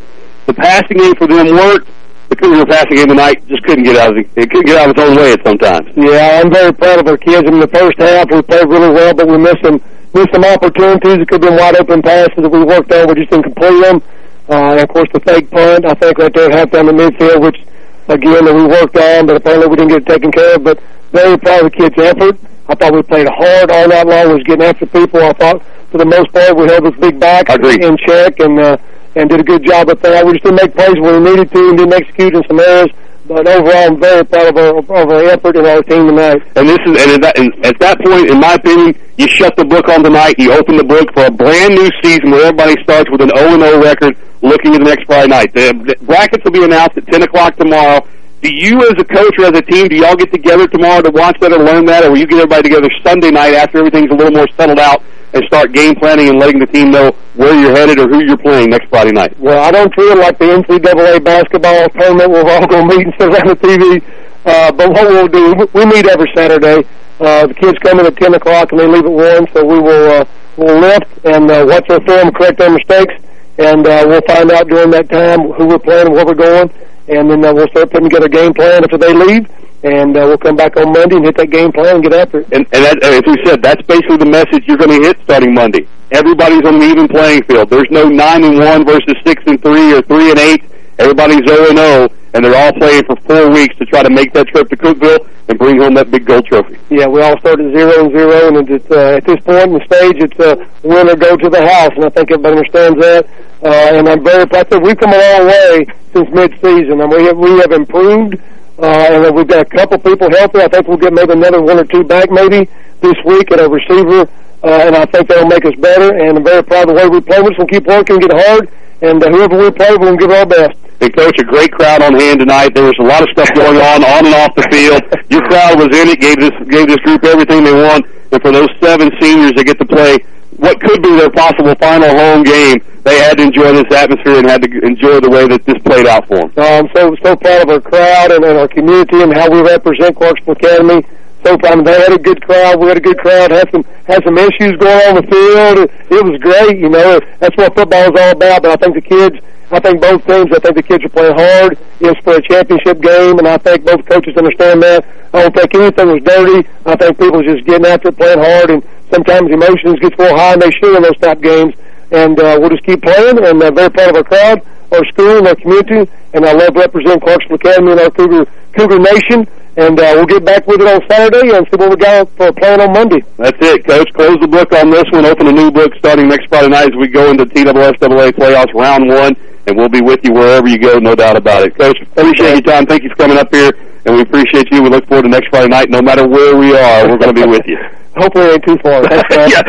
The passing game for them worked. The Cougar passing game tonight just couldn't get out of it. It couldn't get out of its own way at sometimes. Yeah, I'm very proud of our kids. In the first half, we played really well, but we missed some missed some opportunities. It could have been wide open passes that we worked on. We just didn't complete them. Uh, and of course, the fake punt, I think right there half down the midfield, which again that we worked on, but apparently we didn't get it taken care of. But very proud of the kids' effort. I thought we played hard all night long. We was getting after people. I thought for the most part we held those big backs in check and. Uh, and did a good job with that. We just didn't make plays when we needed to and didn't execute in some areas. but overall, I'm very proud of our, of our effort and our team tonight. And this is and at, that, and at that point, in my opinion, you shut the book on tonight. You open the book for a brand new season where everybody starts with an 0 0 record, looking at the next Friday night. The, the brackets will be announced at 10 o'clock tomorrow. Do you, as a coach or as a team, do y'all get together tomorrow to watch that or learn that, or will you get everybody together Sunday night after everything's a little more settled out and start game planning and letting the team know where you're headed or who you're playing next Friday night? Well, I don't feel like the NCAA basketball tournament we're all going to meet and sit around the TV. Uh, but what we'll do, we meet every Saturday. Uh, the kids come in at 10 o'clock and they leave at 1, so we will uh, we'll lift and uh, watch their film, correct their mistakes, and uh, we'll find out during that time who we're playing and where we're going, and then uh, we'll start putting together a game plan after they leave, and uh, we'll come back on Monday and hit that game plan and get after it. And, and that, as we said, that's basically the message you're going to hit starting Monday. Everybody's on the even playing field. There's no 9 and 1 versus 6 and 3 or 3 and 8. Everybody's 0 and 0, and they're all playing for four weeks to try to make that trip to Cookeville and bring home that big gold trophy. Yeah, we all start at zero and zero, and it's, uh, at this point in the stage, it's uh, win or go to the house, and I think everybody understands that. Uh, and I'm very proud. We've come a long way since mid-season, and we have, we have improved. Uh, and we've got a couple people healthy. I think we'll get maybe another one or two back maybe this week at a receiver, uh, and I think that'll make us better. And I'm very proud of the way we play. To keep working, get hard, and uh, whoever we play, to give our best. And coach, a great crowd on hand tonight. There was a lot of stuff going on on and off the field. Your crowd was in it, gave this gave this group everything they want, and for those seven seniors that get to play what could be their possible final home game, they had to enjoy this atmosphere and had to enjoy the way that this played out for them. I'm so so proud of our crowd and, and our community and how we represent Clarksville Academy. So proud. They had a good crowd. We had a good crowd. Had some had some issues going on the field. It, was great. You know, that's what football is all about. But I think the kids I think both teams, I think the kids are playing hard. It's for a championship game, and I think both coaches understand that. I don't think anything was dirty. I think people just getting after it, playing hard, and sometimes emotions get a high, and they should in those type games. And uh, we'll just keep playing, and uh, very proud of our crowd, our school, and our community, and I love representing Clarksville Academy and our Cougar, Cougar Nation. And uh, we'll get back with it on Saturday and see what we got for playing on Monday. That's it, Coach. Close the book on this one. Open a new book starting next Friday night as we go into TSSAA playoffs round one and we'll be with you wherever you go, no doubt about it. Coach, appreciate your time. Thank you for coming up here, and we appreciate you. We look forward to next Friday night. No matter where we are, we're going to be with you. Hopefully it ain't too far. yeah,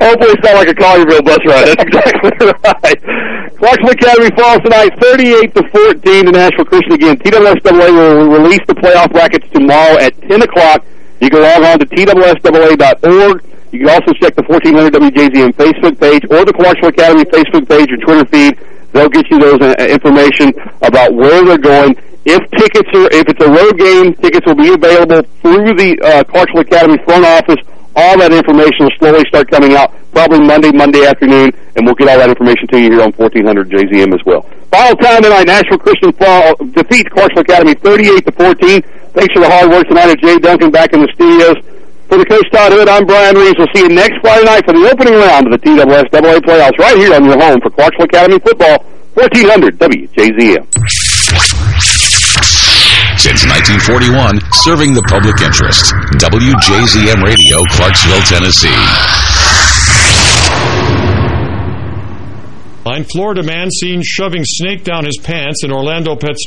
hopefully it's not like a Collierville bus ride. That's exactly right. Clarksville Academy falls tonight, 38 to 14 to Nashville Christian again. TSSAA will release the playoff brackets tomorrow at 10 o'clock. You can log on to tssaa.org. You can also check the 1400 WJZM Facebook page or the Clarksville Academy Facebook page or Twitter feed. They'll get you those uh, information about where they're going. If tickets are, if it's a road game, tickets will be available through the uh, Clarksville Academy front office. All that information will slowly start coming out, probably Monday, Monday afternoon, and we'll get all that information to you here on 1400 JZM as well. Final time tonight, Nashville Christian fall defeats Clarksville Academy 38 to 14. Thanks for the hard work tonight of Jay Duncan back in the studios. For the Coach Todd Hood, I'm Brian Reeves. We'll see you next Friday night for the opening round of the TSSAA playoffs right here on your home for Clarksville Academy Football, 1400 WJZM. Since 1941, serving the public interest. WJZM Radio, Clarksville, Tennessee. Florida man seen shoving snake down his pants in Orlando Pet